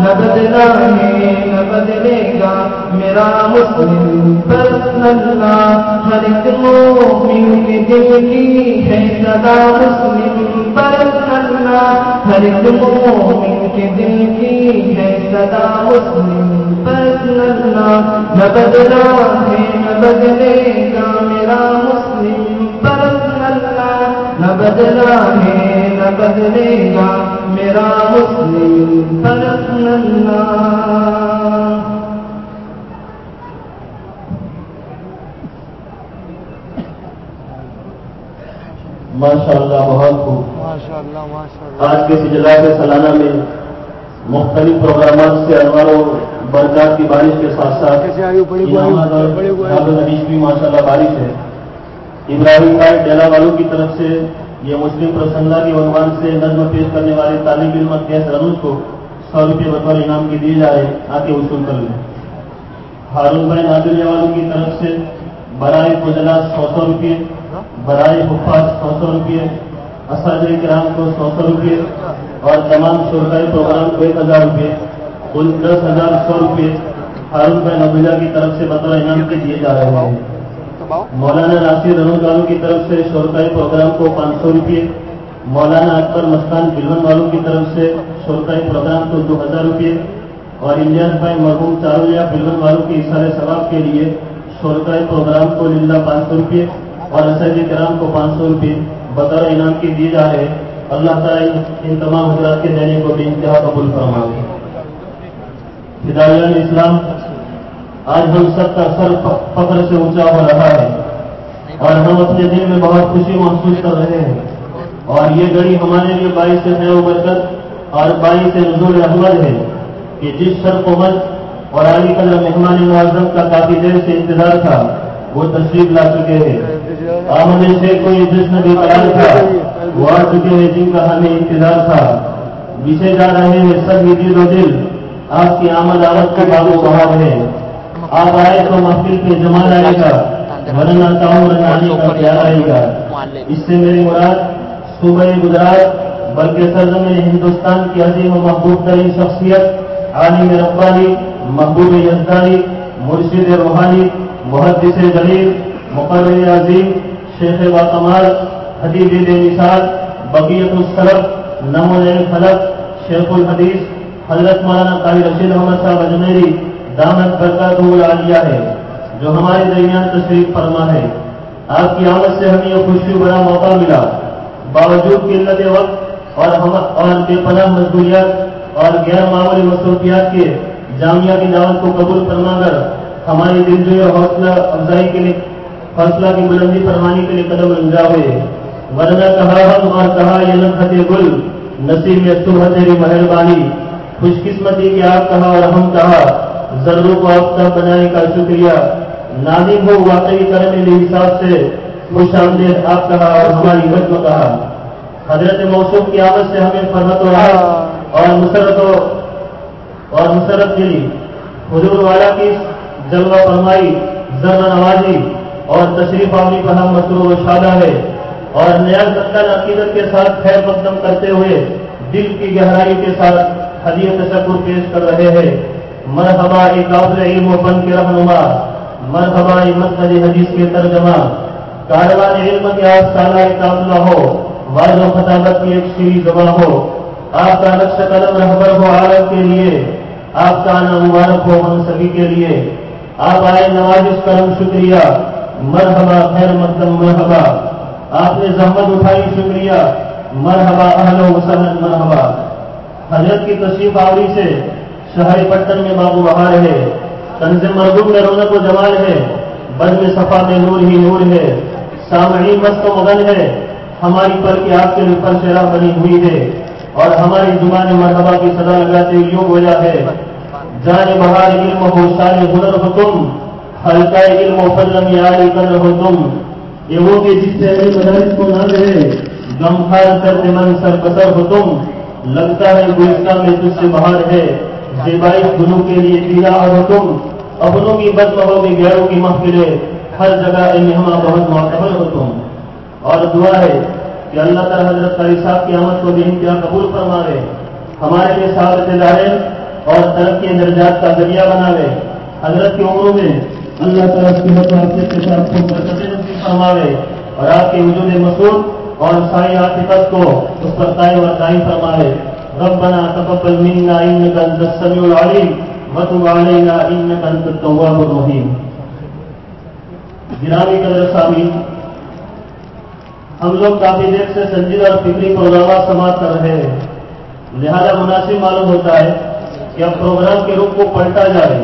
نہ بدلا ہے، نہ بدلے گا۔ میرا مسلم پرت اللہ ہر ایک مومن کے دل کی ہے سدا مسلم پرت اللہ ہر ایک مومن کے دل کی ہے سدا مسلم پرت اللہ نہ بدلا ہے، نہ بدلے گا۔ میرا بدلا ہے نہ بدلے گا میرا مسلم پرت اللہ ماشاء اللہ بہت خوب۔ آج کے سجلا کے سالانہ میں مختلف پروگرامات سے انوار و برکات کی بارش کے ساتھ ساتھ حدیث بھی ماشاء اللہ بارش ہے۔ ابراہیم بھائی ڈیلا والوں کی طرف سے یہ مسلم پرسنگا کے عنوان سے نظم پیش کرنے والے طالب علم کیس رنوج کو سو روپئے بطور انعام کے دیے جا رہے آ کے وصول کر لیں ہارون بھائی نادریہ والوں کی طرف سے برائے فضلہ سو سو روپئے برائے حفاظ سو سو روپئے اساتذہ کرام کو سو سو روپئے اور تمام شرکائی پروگرام کو ایک ہزار روپئے کل دس ہزار سو روپئے ہارون بھائی نبیلا کی طرف سے بطور انعام کے دیے جا رہے ہیں۔ مولانا ناصر رنوج والوں کی طرف سے شرکائی پروگرام کو پانچ سو روپئے مولانا اکبر مستان بلون والوں کی طرف سے شرکائی پروگرام کو دو ہزار روپئے اور انڈین بھائی مرحوم چارویا بلون والوں کے اشارے ثواب کے لیے شرکائی پروگرام کو للہ پانچ سو روپئے اور اسد کرام کو پانچ سو روپئے بطور انعام کے دیے جا رہے ہیں۔ اللہ تعالیٰ ان تمام حضرات کے دینے کو بے انتہا قبول فرمائے۔ ہدایان اسلام آج ہم سب کا سر فخر سے اونچا ہو رہا ہے۔ اور ہم اپنے دل میں بہت خوشی محسوس کر رہے ہیں۔ اور یہ گھڑی ہمارے لیے باعث سے و برکت اور باعث سے نزول احمد ہے کہ جس شرف عمر اور علی قدر مہمان معظم کا کافی دیر سے انتظار تھا، وہ تشریف لا چکے ہیں۔ آمد سے کوئی جشن بھی قرار تھا، وہ آ چکے ہیں جن کا ہمیں انتظار تھا۔ پیچھے جا رہے ہیں سب ہی دل و دل، آپ کی آمد آمد کے بابو بہار ہے آپ آئے تو محفل پہ جمال آئے گا ورنہ آنے کا پیار آئے گا۔ اس سے میری مراد صوبہ گجرات بلکہ سرزمین ہندوستان کی عظیم و محبوب ترین شخصیت عالم ربانی محبوب یزدانی مرشد روحانی محدث جلیل مقرر عظیم شیخ باقمال حدیب بے مثال بقیت السلف نمو فلک شیخ الحدیث حضرت مولانا قاری رشید احمد صاحب اجمیری دامت برکات عالیہ ہے، جو ہمارے درمیان تشریف فرما ہے۔ آپ کی آمد سے ہمیں یہ خوشی بڑا موقع ملا۔ باوجود قلت وقت اور ہم اور بے پناہ مشغولیات اور غیر معمولی مصروفیات کے جامعہ کی دعوت کو قبول فرما کر ہماری دلجوئی اور حوصلہ افزائی کے لیے، حوصلہ کی بلندی فرمانے کے لیے قدم رنجا ہوئے۔ ورنہ کہا ہم اور کہا یہ نفت گل، نصیب میں صبح تیری مہربانی۔ خوش قسمتی کہ آپ کہا اور ہم کہا۔ ضروروں کو آفتاب بنانے کا شکریہ۔ نازم ہو واقعی کرنے کے حساب سے خوش آمدید آپ کہا اور ہماری حکم کہا حضرت موسم کی آمد سے ہمیں فرحت و راحت اور مسرت و اور مسرت ملی حضور والا کی جلوہ فرمائی ذرا نوازی اور تشریف آوری پر ہم مسرور و شادہ ہے اور نیا سندر عقیدت کے ساتھ خیر مقدم کرتے ہوئے دل کی گہرائی کے ساتھ حدیت تشکر پیش کر رہے ہیں۔ مرحبا قابل علم و فن کے رہنما، مرحبا، ایک مسجد حدیث کے ترجمہ، کاروان علم کے آپ سالہ قابلہ ہو واضح و خطابت کی ایک شری زباں ہو، آپ کا نقش قدم رہبر ہو عالم کے لیے، آپ کا آنا مبارک ہو ہم سبھی کے لیے، آپ آئے نوازش کرم شکریہ، مرحبا، خیر مقدم، مرحبا، آپ نے زحمت اٹھائی، شکریہ، مرحبا، اہل و وسلم مرحبا۔ حضرت کی تشریف آوری سے شہری پٹن میں بابو بہار ہے تنز مرغوب میں رونق و جمال ہے بد میں صفا میں نور ہی نور ہے، سامعین مست و مغن ہے، ہماری پر کی آپ کے اوپر شرح بنی ہوئی ہے، اور ہماری زبان مرحبا کی صدا لگاتے یوں وجہ ہے، جان بہار علم ہو، شان ہنر ہو تم، ہلکا علم و فلم یاری کر ہو تم۔ یہ وہ کہ جس سے اپنی مدارس کو نہ رہے غم خار کرتے من سر بسر ہو تم، لگتا ہے گلشتہ میں تجھ سے باہر ہے۔ زیبائی گنو کے لیے پیلا ہو تم اپنوں کی بد ہوگی غیروں کی محفلیں، ہر جگہ اے مہما بہت معتبر ہو تم۔ اور دعا ہے کہ اللہ تعالی حضرت قاری صاحب کی آمد کو بھی انتہا قبول فرماوے، ہمارے لیے صاحب ادارے اور ترقی درجات کا ذریعہ بناوے۔ حضرت کی عمروں میں اللہ تعالیٰ کی مطلب کے ساتھ خوب برکتیں نصیب فرماوے۔ اور آپ کے وجود مسعود اور ساری عاطفت کو اس پر قائم اور قائم فرماوے۔ ربنا تقبل منا انك انت السميع العليم وتب علينا انك انت التواب الرحيم. گرامی قدر سامعین ہم لوگ کافی دیر سے سنجیدہ اور فکری پروگرامات سماعت کر رہے ہیں۔ لہذا مناسب معلوم ہوتا ہے کہ اب پروگرام کے رخ کو پلٹا جائے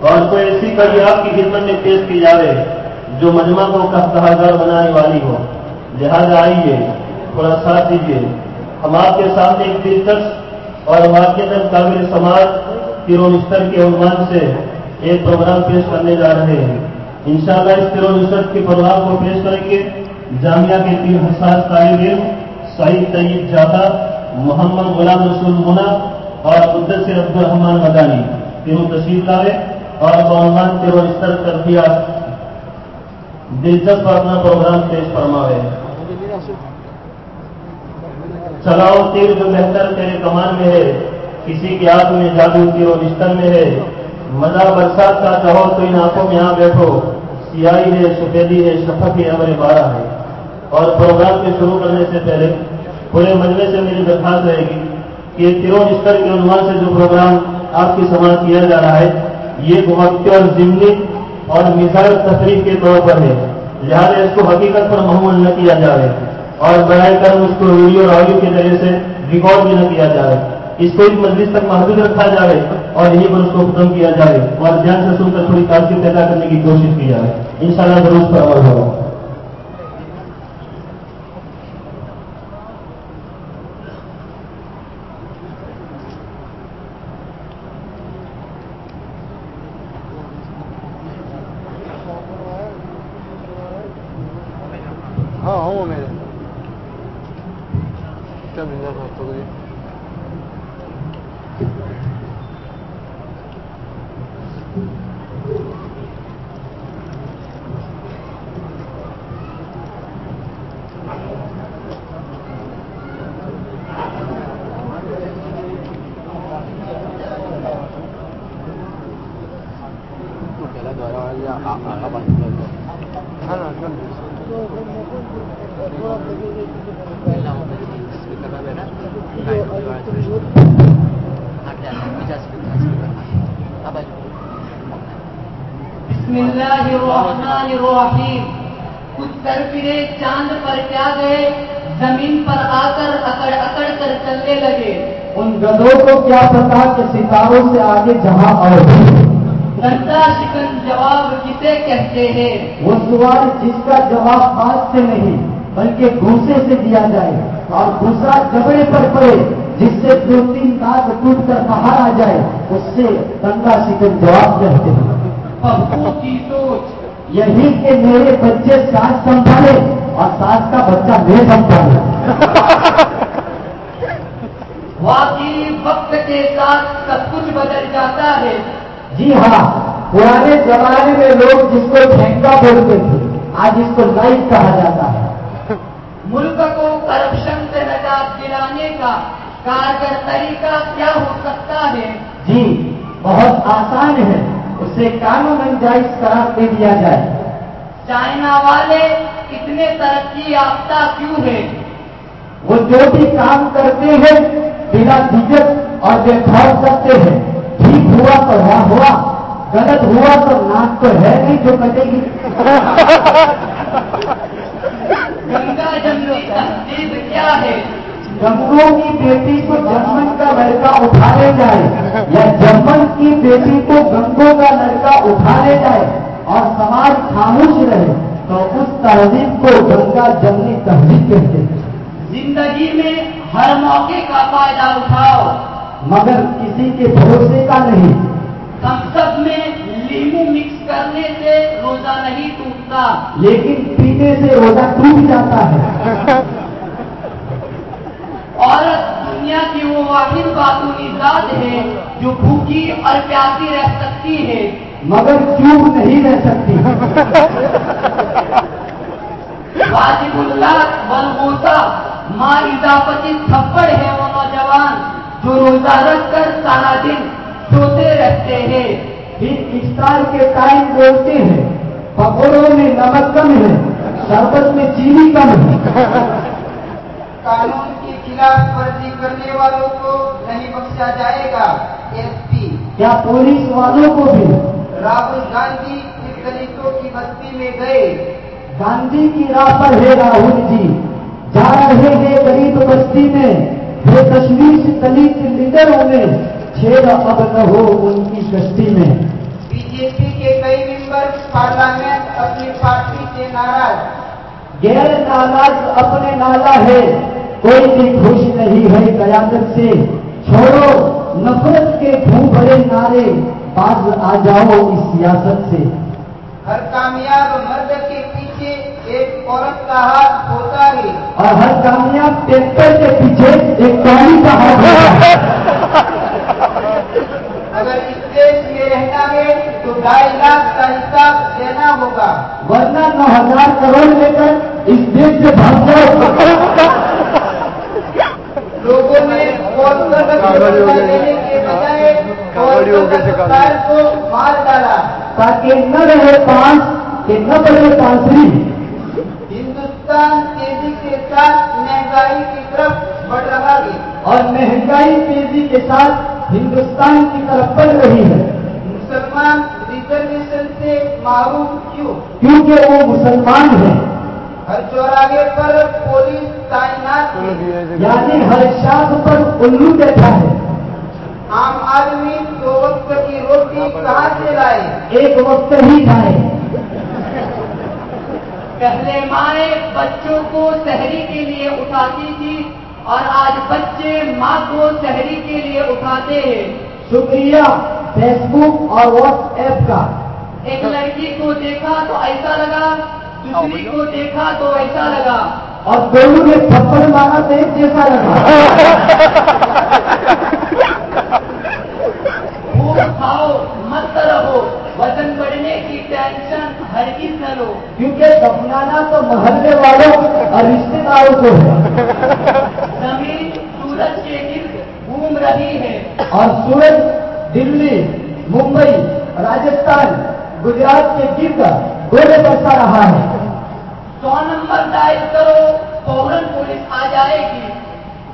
اور کوئی ایسی کڑی آپ کی خدمت میں پیش کی جائے جو مجمع کو کفتہار بنانے والی ہو۔ لہذا آئیے، تھوڑا ساتھ دیجیے۔ ہم آپ کے سامنے ایک دلچسپ اور واقع قابل سماج تیرونستر کے عنوان سے ایک پروگرام پیش کرنے جا رہے ہیں۔ انشاءاللہ اس تیرونستر کے پروگرام کو پیش کریں گے۔ جامعہ کے تین حساس طالب علم سعید طیب جاتا، محمد غلام رسول منا اور عبد سے عبد الرحمان مدانی۔ تینوں تشریف لائے اور بہمان تیرونستر کر دیا دلچسپ اپنا پروگرام پیش فرماوے چلاؤ تیر جو بہتر تیرے کمان میں ہے، کسی کی آنکھ میں جادو تیرو نشتر میں ہے۔ مزہ برسات کا چاہو تو ان آنکھوں میں یہاں بیٹھو۔ سیاہی ہے، سفیدی ہے، شفق ہے، امر بارہ ہے۔ اور پروگرام کے شروع کرنے سے پہلے پورے مجمے سے میری درخواست رہے گی کہ تیرو نشتر کے عنوان سے جو پروگرام آپ کی سماعت کیا جا رہا ہے، یہ وقت اور ضمنی اور مثال تفریح کے طور پر ہے۔ لہٰذا اس کو حقیقت پر محمول نہ کیا جائے اور برائے کرم اس کو ویڈیو اور آڈیو کے ذریعے سے ریکارڈ بھی نہ کیا جائے۔ اس کو ایک مجلس تک محدود رکھا جائے اور یہیں پر اس کو ختم کیا جائے۔ اور دھیان سے سن کر تھوڑی تاثیر پیدا کرنے کی کوشش کی جائے۔ ان شاء اللہ ضرور پر عمل ہوگا ہاں ہوں میرے کیا مل جاتا آپ کو ہاں نا کل بسم اللہ الرحمن الرحیم کچھ سرفرے چاند پر کیا گئے زمین پر آ کر اکڑ اکڑ کر چلنے لگے ان گدوں کو کیا پتا کہ ستاروں سے آگے جہاں اور بھی گندا شکن جواب کسے کہتے ہیں؟ وہ سوال جس کا جواب بات سے نہیں بلکہ گھوسے سے دیا جائے اور دوسرا جبڑے پر پڑے جس سے دو تین دانت ٹوٹ کر باہر آ جائے اس سے گندا شکن جواب کہتے ہیں۔ پپو کی سوچ۔ یہی کہ میرے بچے سانس سنبھالے اور سانس کا بچہ میں سنبھالے واقعی وقت کے ساتھ سب کچھ بدل جاتا ہے۔ جی ہاں پرانے زمانے میں لوگ جس کو ٹھینکا بولتے تھے آج اس کو لائٹ کہا جاتا ہے۔ ملک کو کرپشن سے نجات دلانے کا کارگر طریقہ کیا ہو سکتا ہے؟ جی بہت آسان ہے۔ اسے قانون جائز قرار دے دیا جائے۔ چائنا والے اتنے ترقی یافتہ کیوں ہیں؟ وہ جو بھی کام کرتے ہیں بنا جھجک اور بے کرتے ہیں۔ ٹھیک ہوا تو ہوا ہوا غلط ہوا تو ناک تو ہے نہیں جو کٹے گی گنگا جمنی کیا ہے؟ گنگوں کی بیٹی کو جرمن کا لڑکا اٹھا لے جائے یا جرمن کی بیٹی کو گنگوں کا لڑکا اٹھا لے جائے اور سماج خاموش رہے تو اس تہذیب کو گنگا جمنی تہذیب کہتے ہیں۔ زندگی میں ہر موقع کا فائدہ اٹھاؤ۔ مگر کسی کے بھروسے کا نہیں۔ سب میں لیمو مکس کرنے سے روزہ نہیں ٹوٹتا۔ لیکن پینے سے روزہ ٹوٹ جاتا ہے۔ عورت دنیا کی وہ واحد باطنی ذات ہے جو بھوکی اور پیاسی رہ سکتی ہے۔ مگر چوب نہیں رہ سکتی۔ واجب اللہ بلبوسا ماں اضافتی تھپڑ ہے وہ نوجوان جو روزہ رکھ کر سارا دن سوتے رہتے ہیں۔ پھر افطار کے ٹائم بولتے ہیں پکوڑوں میں نمک کم ہے شربت میں چینی کم ہے۔ قانون کی خلاف ورزی کرنے والوں کو نہیں بخشا جائے گا ایس پی۔ کیا پولیس والوں کو بھی۔ راہل گاندھی پھر دلتوں کی بستی میں گئے۔ گاندھی کی راہ پر ہے راہل جی۔ جا رہے ہیں غریب بستی میں بے تشویش دلت لیڈروں میں۔ چھیڑ اب نہ ہو ان کی کشتی میں۔ بی جے پی کے کئی ممبر پارلیمنٹ اپنی پارٹی سے ناراض۔ غیر ناراض اپنے نالا ہے۔ کوئی بھی خوش نہیں ہے قیادت سے۔ چھوڑو نفرت کے بھو بڑے نعرے۔ باز آ جاؤ اس سیاست سے۔ ہر کامیاب مرد کے پیچھے ایک عورت کا ہاتھ ہوتا ہے اور ہر کامیاب ٹریکٹر کے پیچھے ایک ٹالی کا ہاتھ ہوتا ہے۔ اگر اس دیش میں رہنا ہے تو ڈھائی لاکھ کا حساب دینا ہوگا۔ ورنہ نو ہزار کروڑ لے کر اس دیش سے بھاگ جاؤ۔ لوگوں نے۔ دینے کے بجائے کو مار ڈالا۔ تاکہ نہ رہے پانچ کہ نہ بڑھے پانسری ہندوستان تیزی کے ساتھ مہنگائی کی طرف بڑھ رہا ہے۔ اور مہنگائی تیزی کے ساتھ ہندوستان کی طرف بڑھ رہی ہے۔ مسلمان ریزرویشن سے معروف کیوں؟ کیونکہ وہ مسلمان ہیں۔ ہر چوراہے پر پولیس تعینات یعنی ہر شاخ پر الو بیٹھا ہے۔ عام آدمی دو وقت کی روٹی کہاں سے لائے؟ ایک وقت ہی کھائے۔ پہلے مائیں بچوں کو شہری کے لیے اٹھاتی تھی اور آج بچے ماں کو شہری کے لیے اٹھاتے ہیں۔ شکریہ فیس بک اور واٹس ایپ کا۔ ایک لڑکی کو دیکھا تو ایسا لگا دوسری کو دیکھا تو ایسا لگا۔ اور دونوں نے تھپڑ مارا تو ایک جیسا لگا۔ کھاؤ مت رہو۔ وزن بڑھنے کی ٹینشن ہرگز نہ لو، کیونکہ دفنانا تو محلے والوں اور رشتے داروں کو ہے۔ زمین سورج کے گرد گھوم رہی ہے۔ اور سورج دلی، ممبئی، راجستھان، گجرات کے گرد گولے برسا رہا ہے۔ سو نمبر ڈائل کرو، فوراً پولیس آ جائے گی۔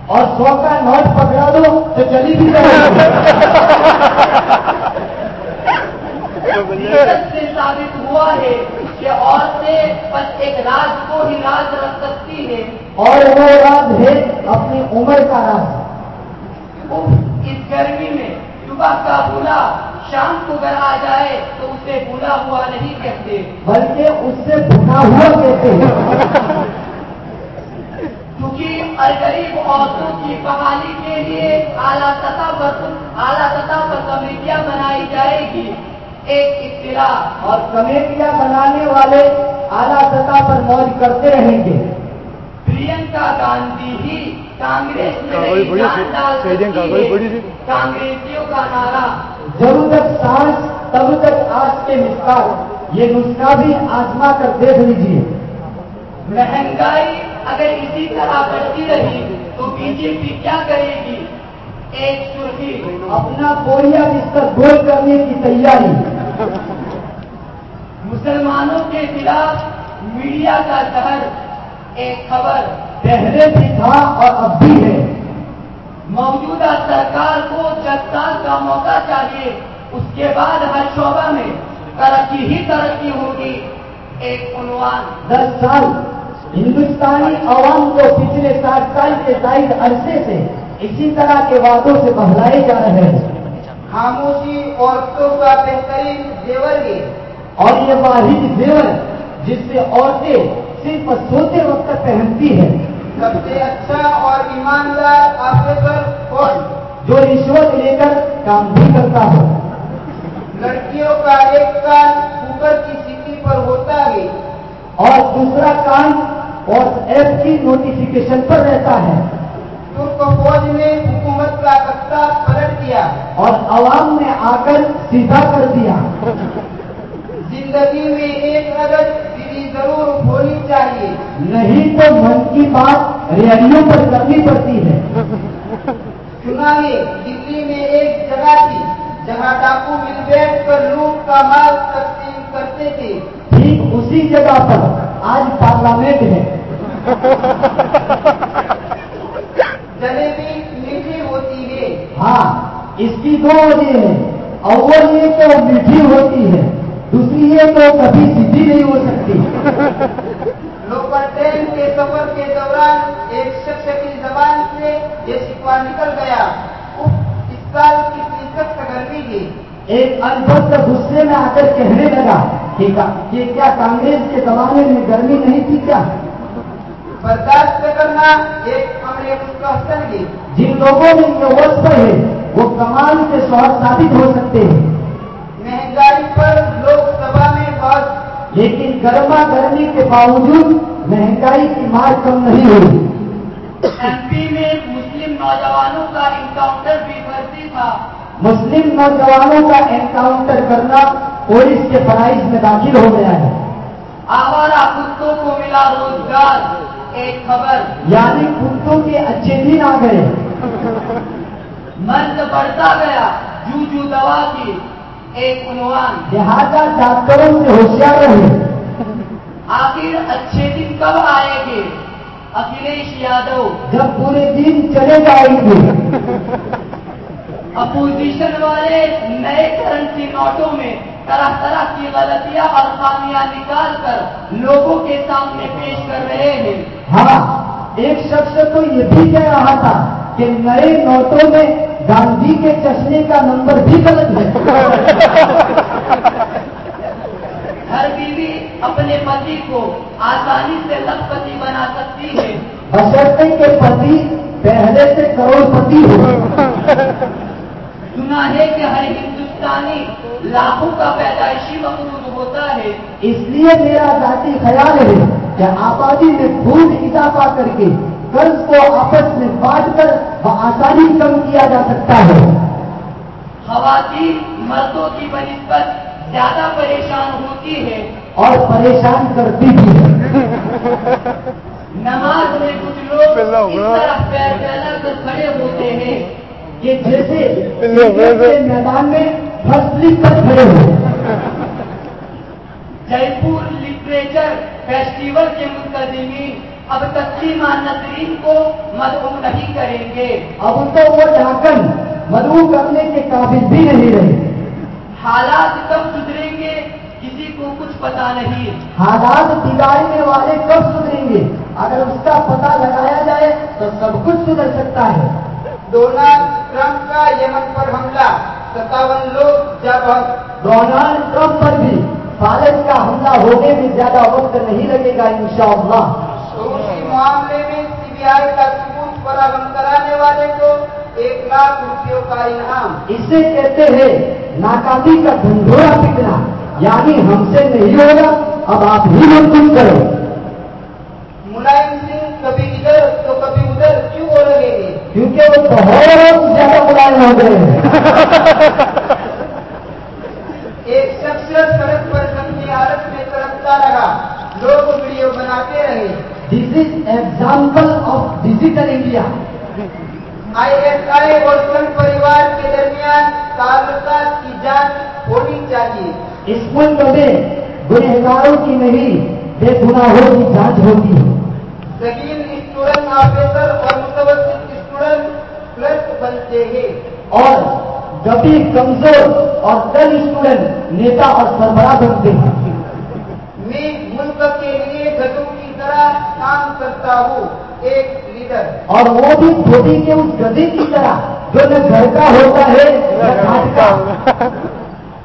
اور سو کا نوٹ پکڑا دو تو چلی بھی جائے گی۔ سے ثابت ہوا ہے کہ عورتیں بس ایک راز کو ہی راز رکھ سکتی ہے اور وہ راز ہے اپنی عمر کا راز۔ اس گرمی میں صبح کا بولا شام کو اگر آ جائے تو اسے بولا ہوا نہیں کہتے۔ بلکہ اس سے بھنا ہوا کہتے ہیں۔ کیونکہ غریب عورتوں کی بحالی کے لیے اعلیٰ سطح پر اعلیٰ سطح پر کمیٹیاں بنائی جائے گی۔ ایک اطلاع اور کمیٹیاں بنانے والے اعلیٰ سطح پر موج کرتے رہیں گے۔ پرینکا گاندھی ہی کانگریس میں۔ کانگریسیوں کا نعرہ۔ جب تک سانس تب تک آج کے مثال یہ نسخہ بھی آزما کر دیکھ لیجیے مہنگائی اگر اسی طرح بڑھتی رہی تو بی جے پی کیا کرے گی؟ ایک سرخی۔ اپنا بوریا بستر گول کرنے کی تیاری۔ مسلمانوں کے خلاف میڈیا کا زہر ایک خبر پہلے بھی تھا اور اب بھی ہے۔ موجودہ سرکار کو دس سال کا موقع چاہیے، اس کے بعد ہر شعبہ میں ترقی ہی ترقی ہوگی۔ ایک عنوان۔ دس سال ہندوستانی عوام کو پچھلے ساٹھ سال کے زائد عرصے سے اسی طرح کے وعدوں سے بہلائے جا رہے ہیں۔ خاموشی عورتوں کا بہترین زیور ہے۔ اور یہ واحد زیور جس سے عورتیں صرف سوتے وقت پہنتی ہے سب سے اچھا اور ایماندار آفیسر کون؟ جو رشوت لے کر کام بھی کرتا ہو۔ لڑکیوں کا ایک کان کوکر کی سیٹی پر ہوتا ہے۔ اور دوسرا کام اور ایپ کی نوٹیفیکیشن پر رہتا ہے۔ ترک فوج نے حکومت کا تختہ پلٹ دیا اور عوام نے آ کر سیدھا کر دیا۔ زندگی میں ایک عدد دلی ضرور ہونی چاہیے۔ نہیں تو من کی بات ریڈیو پر کرنی پڑتی ہے۔ سنا ہے دلی میں ایک جگہ تھی جہاں ڈاکو مل بیٹھ کر لوٹ کا مال تقسیم کرتے تھے۔ ٹھیک اسی جگہ پر آج پارلیمنٹ ہے۔ جلیبی میٹھی ہوتی ہے۔ ہاں اس کی دو وجہ ہیں۔ اول یہ کہ وہ میٹھی ہوتی ہے دوسری یہ کہ وہ کبھی سیدھی نہیں ہو سکتی۔ لوکل ٹرین کے سفر کے دوران ایک شخص کی زبان سے یہ شکوا نکل گیا۔ اس سال سخت گرمی تھی ایک انبت غصے میں آ کر کہنے لگا کہ کیا کانگریس کے زمانے میں گرمی نہیں تھی کیا؟ برداشت کرنا ایک امر مستحسن ہے۔ جن لوگوں میں یہ وصف ہے وہ کمال کے شوہر ثابت ہو سکتے ہیں۔ مہنگائی پر لوک سبھا میں بہت لیکن گرما گرمی کے باوجود مہنگائی کی مار کم نہیں ہوئی۔ ایم پی میں مسلم نوجوانوں کا انکاؤنٹر بھی فرضی تھا۔ مسلم نوجوانوں کا انکاؤنٹر کرنا پولیس کے فرائض میں داخل ہو گیا ہے۔ آوارہ کتوں کو ملا روزگار۔ ایک خبر۔ یعنی کتوں کے اچھے دن آ گئے۔ مرد بڑھتا گیا جو جو دوا کی۔ ایک عنوان۔ لہذا ڈاکٹروں سے ہوشیار رہے۔ آخر اچھے دن کب آئیں گے؟ اکھلیش یادو۔ جب پورے دن چلے جائیں گے۔ اپوزیشن والے نئے کرنسی نوٹوں میں طرح طرح کی غلطیاں اور خامیاں نکال کر لوگوں کے سامنے پیش کر رہے ہیں۔ ہاں ایک شخص تو یہ بھی کہہ رہا تھا کہ نئے نوٹوں میں گاندھی کے چشمے کا نمبر بھی غلط ہے۔ ہر بیوی اپنے پتی کو آسانی سے لکھپتی بنا سکتی ہے۔ بشرطے کے پتی پہلے سے کروڑ پتی ہو سنا ہے کہ ہر ہندوستانی لاکھوں کا پیدائشی مقصود ہوتا ہے۔ اس لیے میرا ذاتی خیال ہے کہ آبادی میں خوب اضافہ کر کے قرض کو آپس میں بانٹ کر آسانی کم کیا جا سکتا ہے۔ خواتین مردوں کی بنسبت زیادہ پریشان ہوتی ہے اور پریشان کرتی بھی ہے نماز میں کچھ لوگ اس طرح پیر پھیلا کر کھڑے ہوتے ہیں۔ کہ جیسے میدان میں فرسٹ پر کھڑے ہو جے پور لٹریچر فیسٹیول کے منتظمین اب تقسیمہ نظرین کو مدعو نہیں کریں گے۔ اب تو وہ ڈاکن مدعو کرنے کے قابل بھی نہیں رہے حالات کب سدھریں گے کسی کو کچھ پتا نہیں۔ حالات بگاڑنے والے کب سدھریں گے؟ اگر اس کا پتہ لگایا جائے تو سب کچھ سدھر سکتا ہے۔ ڈونلڈ ٹرمپ کا یمن پر حملہ۔ ستاون لوگ جب ڈونالڈ ٹرمپ پر بھی فالج کا حملہ ہونے میں زیادہ وقت نہیں لگے گا انشاءاللہ۔ روسی معاملے میں سی بی آئی کا ثبوت فراہم کرانے والے کو ایک لاکھ روپیوں کا انعام۔ اسے کہتے ہیں ناکامی کا دھندورا پٹنا یعنی ہم سے نہیں ہوگا اب آپ ہی منظور کرو۔ ملائم سنگھ کبھی ادھر تو کبھی ادھر کیوں ہو رہے ہیں؟ کیونکہ وہ بہت زیادہ ملائم ہو گئے ہیں۔ ایک شخص سڑک پر زخمی حالت میں تڑپتا رہا۔ لوگ ویڈیو بناتے رہے۔ This is example of digital India I S I اور سنگھ پریوار کے درمیان تعلقات کی جانچ ہونی چاہیے۔ اس ملک میں گنہگاروں کی نہیں بے گناہوں کی جانچ ہوتی ہے۔ سگین اسٹوڈنٹ آفیسر اور متوسط پلس بنتے ہیں۔ اور جبھی کمزور اور دل اسٹوڈنٹ نیتا اور سربراہ بنتے ہیں۔ میں ملک کے لیے گدوں کی طرح کام کرتا ہوں ایک لیڈر۔ اور وہ بھی دھوبی کے اس گدے کی طرح جو نہ گھر کا ہوتا ہے گھاٹ کا۔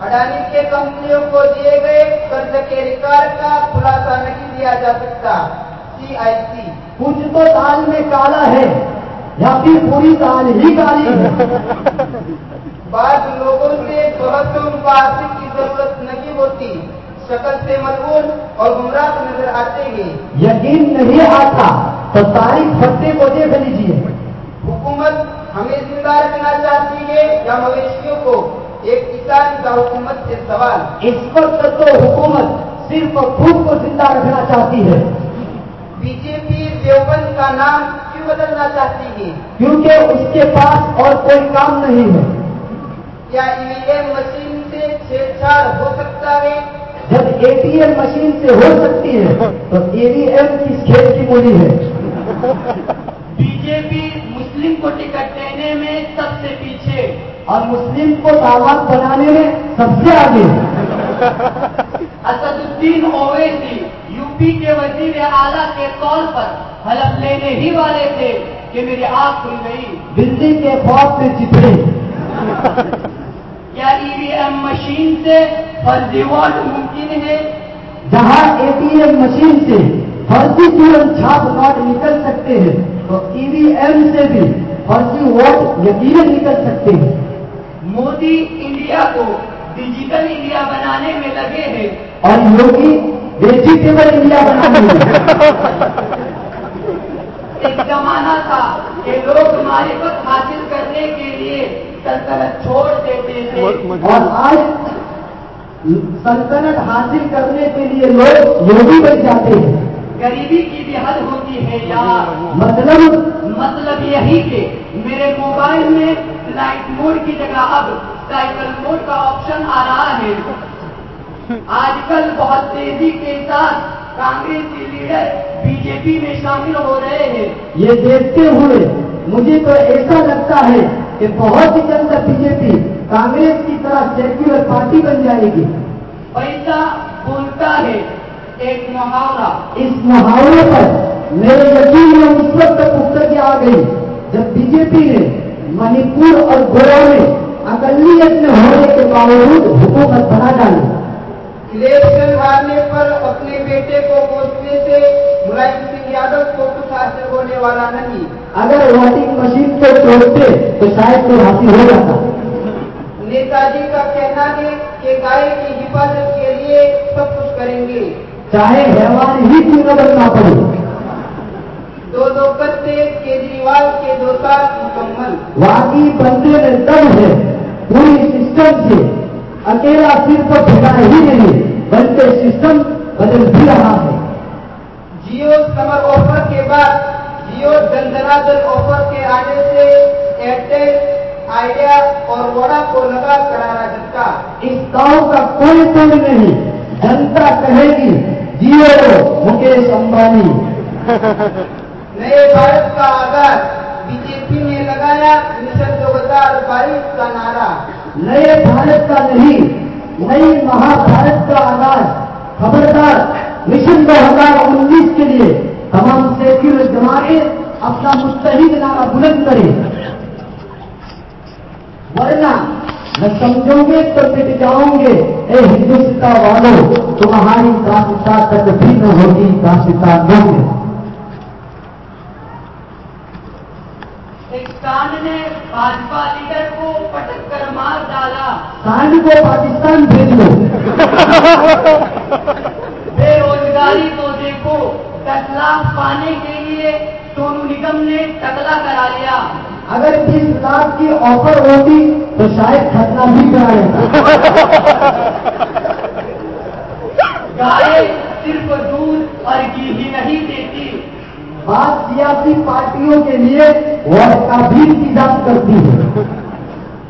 اڈانی کے کمپنیوں کو دیے گئے قرض کے ریکارڈ کا خلاصہ نہیں دیا جا سکتا۔ سی آئی سی کچھ تو دال میں کالا ہے۔ یا پھر پوری کہانی ہی کہانی بعض لوگوں سے بہت آرسک کی ضرورت نہیں ہوتی شکل سے مضبوط اور گمراہ نظر آتے ہیں۔ یقین نہیں آتا تو تاریخ پتے کو دیکھ لیجیے حکومت ہمیں زندہ رکھنا چاہتی ہے یا مویشیوں کو؟ ایک کسان کا حکومت سے سوال۔ اس وقت تو حکومت صرف خود کو زندہ رکھنا چاہتی ہے۔ بی جے پی دیوبند کا نام بدلنا چاہتی ہے کیونکہ اس کے پاس اور کوئی کام نہیں ہے۔ کیا ای وی ایم مشین سے چھیڑ چھاڑ ہو سکتا ہے۔ جب اے ٹی ایم مشین سے ہو سکتی ہے تو ای وی ایم کس کھیل کی بولی ہے۔ بی جے پی مسلم کو ٹکٹ دینے میں سب سے پیچھے۔ اور مسلم کو دعوت بنانے میں سب سے آگے۔ اسد الدین اویسی یوپی کے وزیر اعلیٰ کے طور پر حلف لینے ہی والے تھے کہ میری آپ کھل گئی۔ بجلی کے خواب سے چپڑے کیا ای وی ایم مشین سے فرضی ووٹ ممکن ہے؟ جہاں اے ٹی ایم مشین سے فرضی تورن چھاپ واٹ نکل سکتے ہیں تو ای وی ایم سے بھی فرضی ووٹ یقین نکل سکتے ہیں۔ مودی انڈیا کو ڈیجیٹل انڈیا بنانے میں لگے ہیں اور یوگی ویجیٹیبل انڈیا بنا ایک زمانہ تھا کہ لوگ معرفت حاصل کرنے کے لیے سلطنت چھوڑ دیتے تھے. اور آج سلطنت حاصل کرنے کے لیے لوگ یوگی بن جاتے ہیں. غریبی کی بھی حد ہوتی ہے یا مطلب مطلب یہی کہ میرے موبائل میں لائٹ موڈ کی جگہ اب سائیکل موڈ کا آپشن آ رہا ہے۔ آج کل بہت تیزی کے ساتھ کانگریس کے لیڈر بی جے پی میں شامل ہو رہے ہیں۔ یہ دیکھتے ہوئے مجھے تو ایسا لگتا ہے کہ بہت ہی جلد بی جے پی کانگریس کی طرح سیکولر پارٹی بن جائے گی۔ پیسہ بولتا ہے ایک محاورہ۔ اس محاورے پر میرے یقین میں اس وقت تک پختگی آ گئی۔ جب بی جے پی نے منی پور اور گوا میں اقلیت میں ہونے کے باوجود حکومت بنا جانا الیکشن ہارنے پر اپنے بیٹے کو پوچھنے سے ملائم سنگھ یادو کو کچھ حاصل ہونے والا نہیں۔ اگر ووٹنگ مشین کو توڑتے تو شاید کوئی حاصل ہو جاتا۔ نیتا جی کا کہنا ہے کہ گائے کی حفاظت کے لیے سب کچھ کریں گے۔ چاہے حیوان ہی کیوں نہ بننا پڑے دو دو کتے کیجریوال کے دو سال مکمل۔ واقعی بندے میں دم ہے۔ پوری سسٹم سے اکیلا سر کو پھٹا ہی نہیں بلکہ سسٹم بدل بھی رہا ہے۔ جیو سمر آفر کے بعد جیو دن دل آفر کے آنے سے ایئرٹیل آئیڈیا اور وڑا کو لگا کرارا جھٹکا۔ اس گاؤں کا کوئی تنگ نہیں۔ جنتا کہے گی جیو مکیش امبانی۔ نئے بھارت کا آگاہ بی جے پی نے لگایا مشن دو بائیس کا نعرہ۔ نئے بھارت کا نہیں، نئی مہا بھارت کا آغاز۔ خبردار، مشن دو ہزار انیس کے لیے۔ تمام سیکل جماعتیں اپنا مستحد نعرہ بلند کریں۔ ورنہ میں سمجھو گے تو پٹ جاؤں گے، اے ہندوستان والوں تمہاری داستان تک بھی نہ ہوگی داستان لوگ پاکستان نے بھاجپا لیڈر کو پٹک کر مار ڈالا۔ سانڈ کو پاکستان بھیج لو بے روزگاری کو دیکھو دس لاکھ پانے کے لیے سونو نگم نے تگلا کرا لیا۔ اگر بیس لاکھ کی آفر ہوتی تو شاید کھتنا بھی کرا گائے صرف دودھ اور گھی ہی نہیں دیتی بعض سیاسی پارٹیوں کے لیے وقت بھی انتظام کرتی ہے۔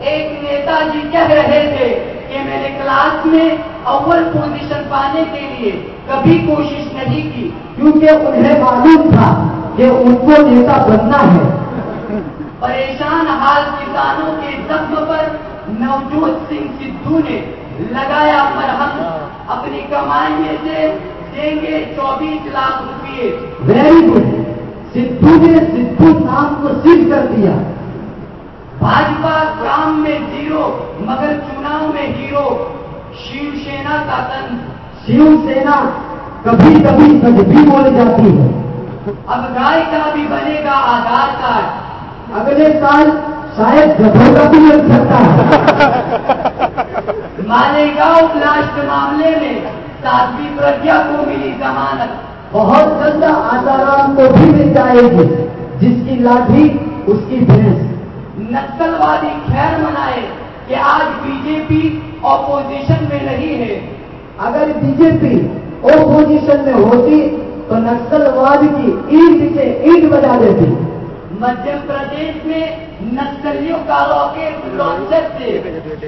ایک نیتا جی کہہ رہے تھے کہ میں نے کلاس میں اول پوزیشن پانے کے لیے کبھی کوشش نہیں کی، کیونکہ انہیں معلوم تھا کہ ان کو نیتا بننا ہے۔ پریشان حال کسانوں کے زخم پر نوجوت سنگھ سدھو نے لگایا مرہم، اپنی کمائی میں سے دیں گے چوبیس لاکھ روپیے۔ ویری گڈ سدھو نے سدھو صاحب کو سیٹ کر دیا۔ بھاجپا گرام میں زیرو مگر چناؤ میں ہیرو شیو سینا کا تن۔ شیو سینا کبھی کبھی سچ بھی بول جاتی ہے۔ اب گائے کا بھی بنے گا آدھار کارڈ اگلے سال شاید گبھر کا بھی لگ سکتا ہے۔ مالیگاؤں بلاسٹ معاملے میں ساتھی پرجا کو ملی ضمانت۔ بہت جلد آسارام کو بھی مل جائے گی۔ جس کی لاٹھی اس کی بھینس۔ نسل وادی خیر منائے کہ آج بی جے پی اپوزیشن میں نہیں ہے۔ اگر بی جے پی اپوزیشن میں ہوتی تو نکسل واد کی اینٹ سے اینٹ بجا دیتی۔ مدھیہ پردیش میں نکسلوں کا راکٹ لانچر سے۔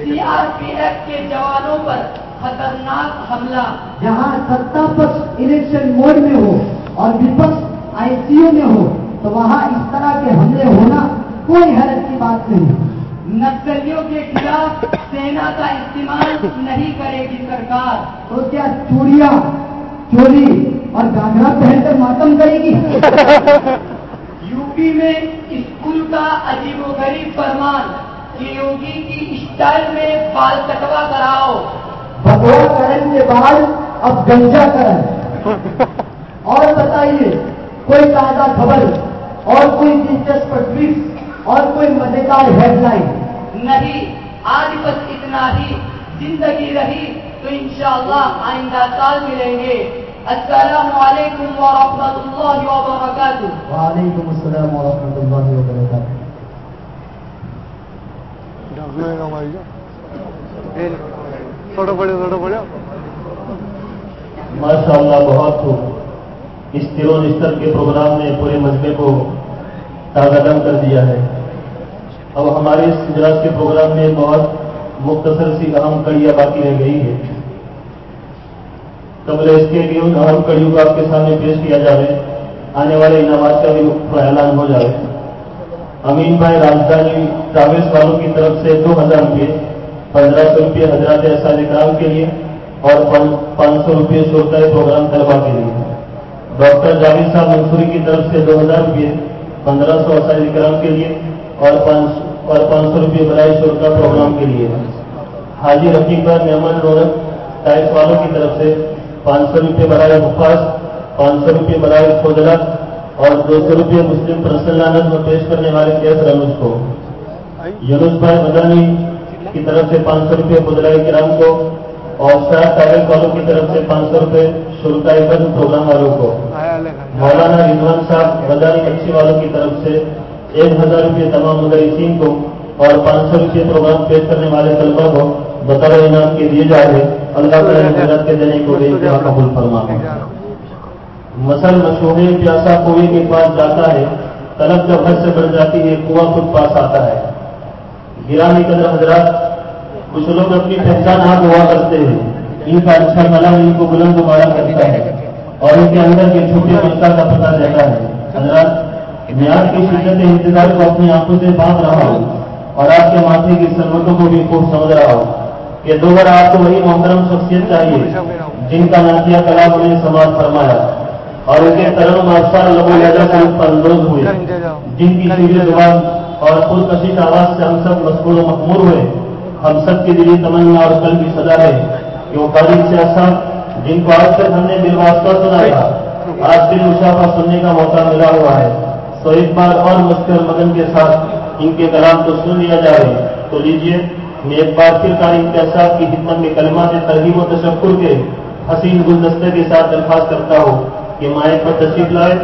سی آر پی ایف کے جوانوں پر خطرناک حملہ۔ جہاں ستا پکش الیکشن موڈ میں ہو اور وپکش آئی سی یو میں ہو تو وہاں اس طرح کے حملے ہونا کوئی حیرت کی بات نہیں۔ نکلوں کے خلاف سینا کا استعمال نہیں کرے گی سرکار۔ تو کیا چوریا چوری اور گاگرا پہن کر ماتم کرے گی؟ یو پی میں اسکول کا عجیب و غریب فرمان یوگی کی اسٹائل میں بال کٹوا کراؤ بھگوا کرن کے بعد اب گنجا کرن۔ اور بتائیے کوئی تازہ خبر اور کوئی دلچسپ ٹویٹ اور کوئی مزیدار ہیڈ لائن نہیں آج بس اتنا ہی۔ زندگی رہی تو انشاءاللہ آئندہ سال ملیں گے۔ السلام علیکم ورحمۃ اللہ وبرکاتہ۔ وعلیکم السلام ورحمۃ اللہ وبرکاتہ۔ تھوڑا بڑے تھوڑا بڑے ماشاء اللہ بہت اس ترون استر کے پروگرام نے پورے مجمے کو تازہ دم کر دیا ہے اب ہمارے اس گجرات کے پروگرام میں بہت مختصر سی اہم کڑیاں باقی رہ گئی ہے قبل اس کے لیے ان اہم کڑیوں کو آپ کے سامنے پیش کیا جائے آنے والے انعامات کا بھی تھوڑا اعلان ہو جائے امین بھائی راجدھانی ٹراویلس والوں کی طرف سے دو ہزار روپئے پندرہ سو روپئے حضرات احسان اکرام کے لیے اور پانچ سو روپئے شرکائے پروگرام طلبا کے لیے۔ ڈاکٹر جاوید صاحب منصوری کی طرف سے دو ہزار روپئے پندرہ سو احسان اکرام کے لیے اور پانچ اور پانچ سو روپئے برائے شرکا پروگرام کے لیے۔ حاجی رفیق بار مہمان رونق ٹائپ والوں کی طرف سے پانچ سو روپئے برائے حفاظ پانچ سو روپئے برائے فوجلا اور دو سو روپئے مسلم پرسن لانت میں پیش کرنے والے کیس رنوج کو۔ یونس بھائی مدانی کی طرف سے پانچ سو روپئے مدرائے کرام کو اور سرا طالب والوں کی طرف سے پانچ سو روپئے شرکائی بند پروگرام والوں کو۔ مولانا رضوان صاحب غزالی ٹیکسی والوں کی طرف سے ایک ہزار روپئے تمام مدرسین کو اور پانچ سو روپئے پروگرام پیش کرنے والے طلبا کو بطور انعام کے دیے جا رہے اللہ تعالیٰ کے دینے کو بھی قبول فرما مسل مشہور پیاسا کنویں کے پاس جاتا ہے، طلب جب حد سے بڑھ جاتی ہے، کنواں خود پاس آتا ہے۔ گرانی قدر حضرات کچھ لوگ اپنی پہچان ہاتھ ہوا کرتے ہیں۔ ان کا اچھا کلام ان کو بلند و کرتا ہے اور ان کے اندر کے چھوٹے بچہ کا پتہ دیتا ہے۔ حضرات معیار کی شدت انتظار کو اپنی آنکھوں سے باندھ رہا ہوں اور آپ کے ماتھے کی سرمتوں کو بھی خوب سمجھ رہا ہوں کہ دو بار آپ کو وہی محترم شخصیت چاہیے جن کا ناتیہ کلام نے سماج فرمایا اور ان کے ترم افسر لوگوں لہجہ سے اندوز ہوئے، جن کی سیدھے زبان اور خود کشید آواز سے ہم سب مشغول و مقبول ہوئے۔ ہم سب کی دلی تمنا اور قلبی سزا ہے کہ وہ قریب سے اصل جن کو آج تک ہم نے بالواسطہ سنا تھا، آج بھی مشافہ سننے کا موقع ملا ہوا ہے۔ تو ایک بار اور مسکر مدن کے ساتھ ان کے کلام کو سن لیا جائے۔ تو لیجیے، میں ایک بار پھر قاری صاحب کی خدمت میں کلمہ سے ترغیب و تشکر کے حسین گلدستے کے ساتھ درخواست کرتا ہوں کہ مائیں پر تشریف لائے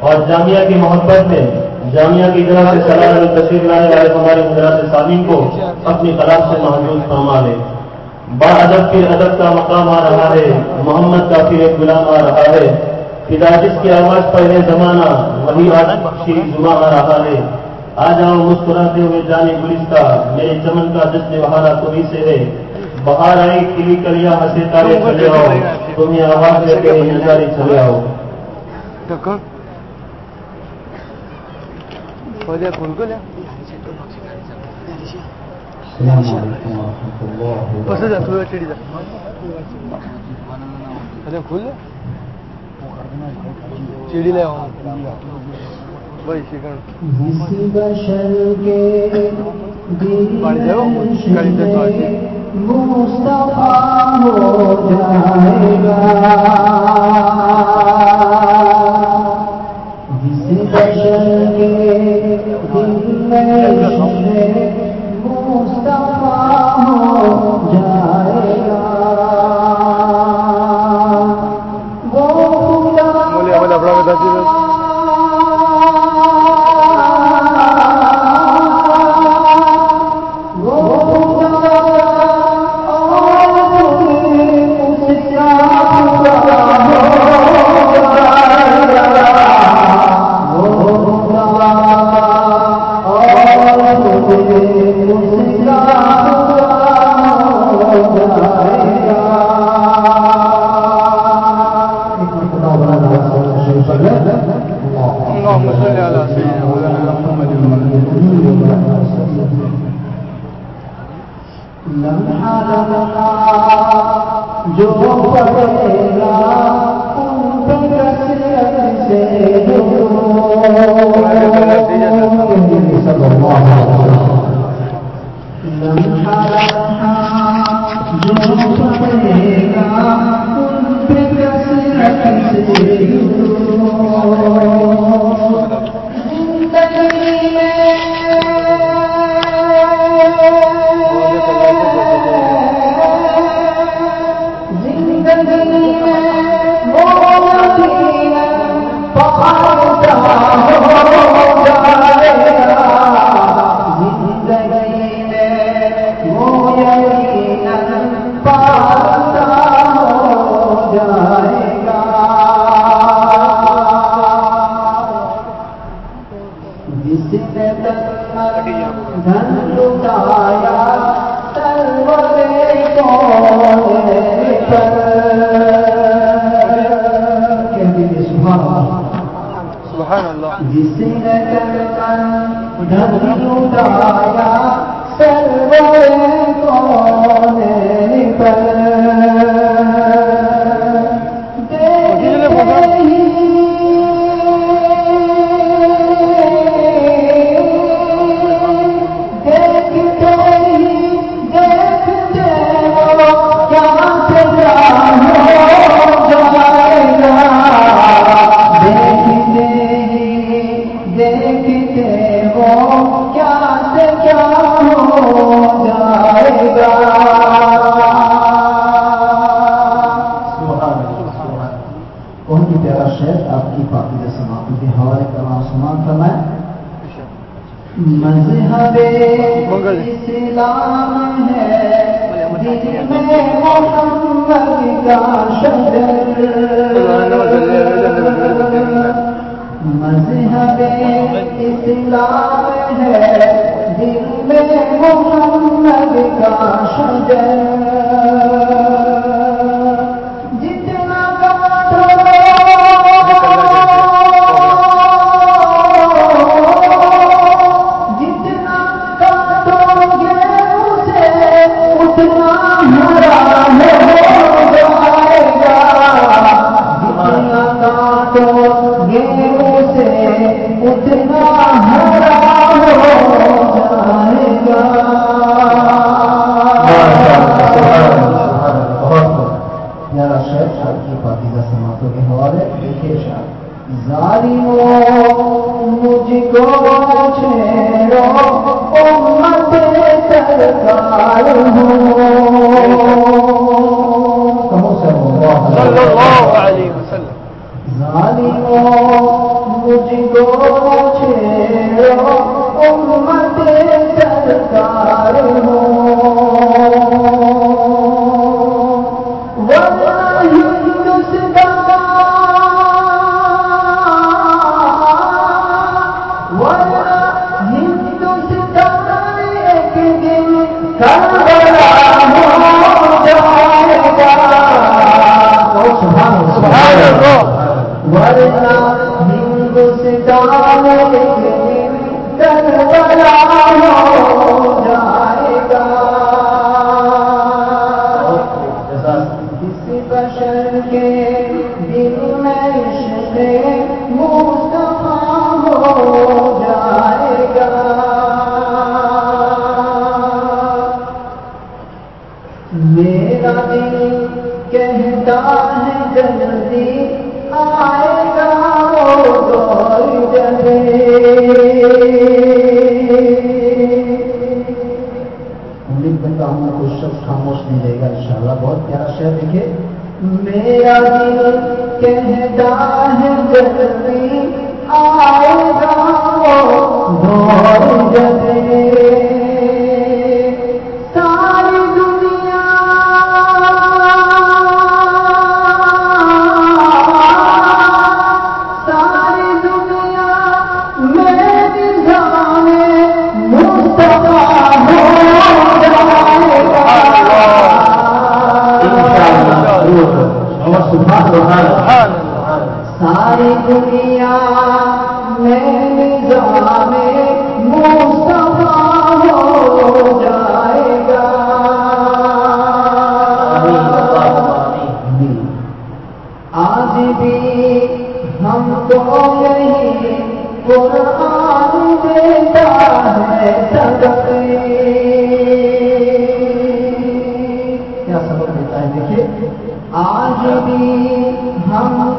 اور جامعہ کی محبت میں جامعہ کی طرح سے سلام میں تشریف لانے والے ہمارے حضرات سامعین کو اپنی خلاف سے محدود فرما لے۔ با ادب پھر ادب کا مقام آ رہا ہے، محمد کا پھر ایک غلام آ رہا ہے۔ خدا جس کی آواز پہلے زمانہ وہی آج شیر جمعہ آ رہا ہے۔ آ جاؤ مسکراتے ہوئے جانے گلستہ میرے چمن کا جشن بہارا تمہیں سے ہے۔ بہار آئی کلی کلیا ہنسے تارے چلے آؤ۔ تمہیں آواز دے کے نظارے چلے آؤ۔ بشر کے دل میں مصطفیٰ ہو جائے گا۔ وہ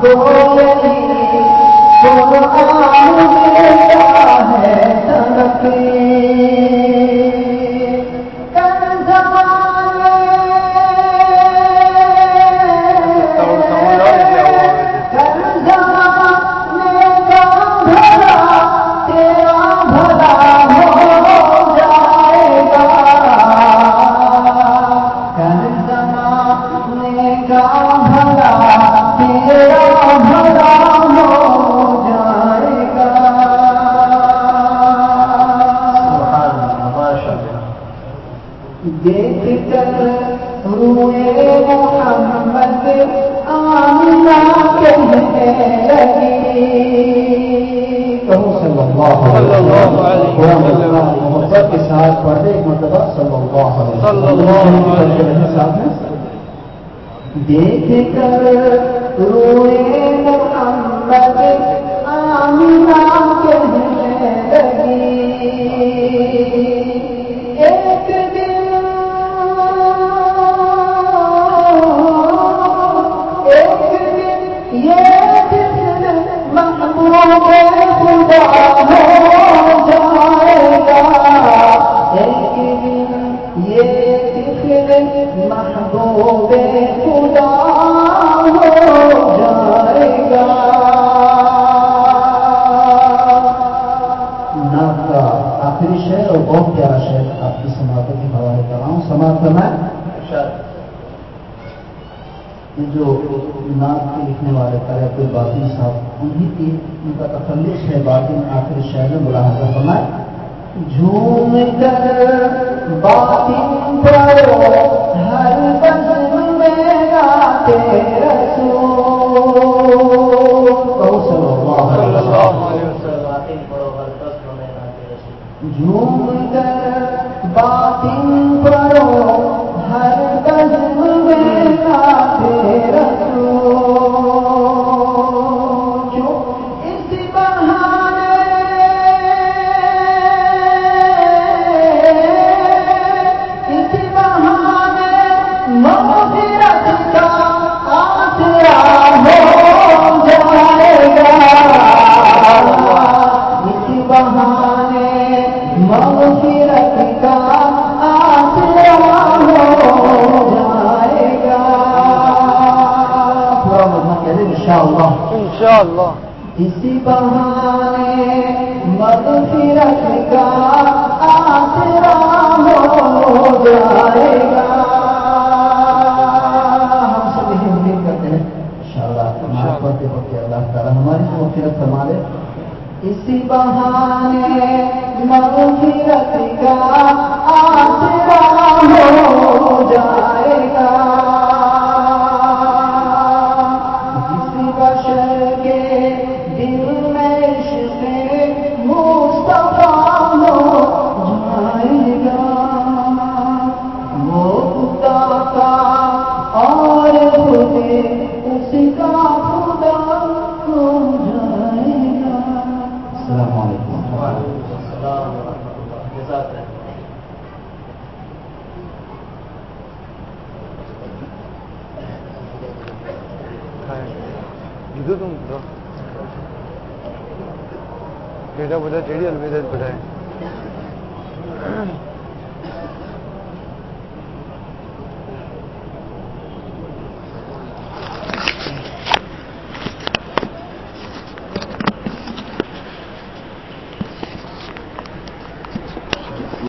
دو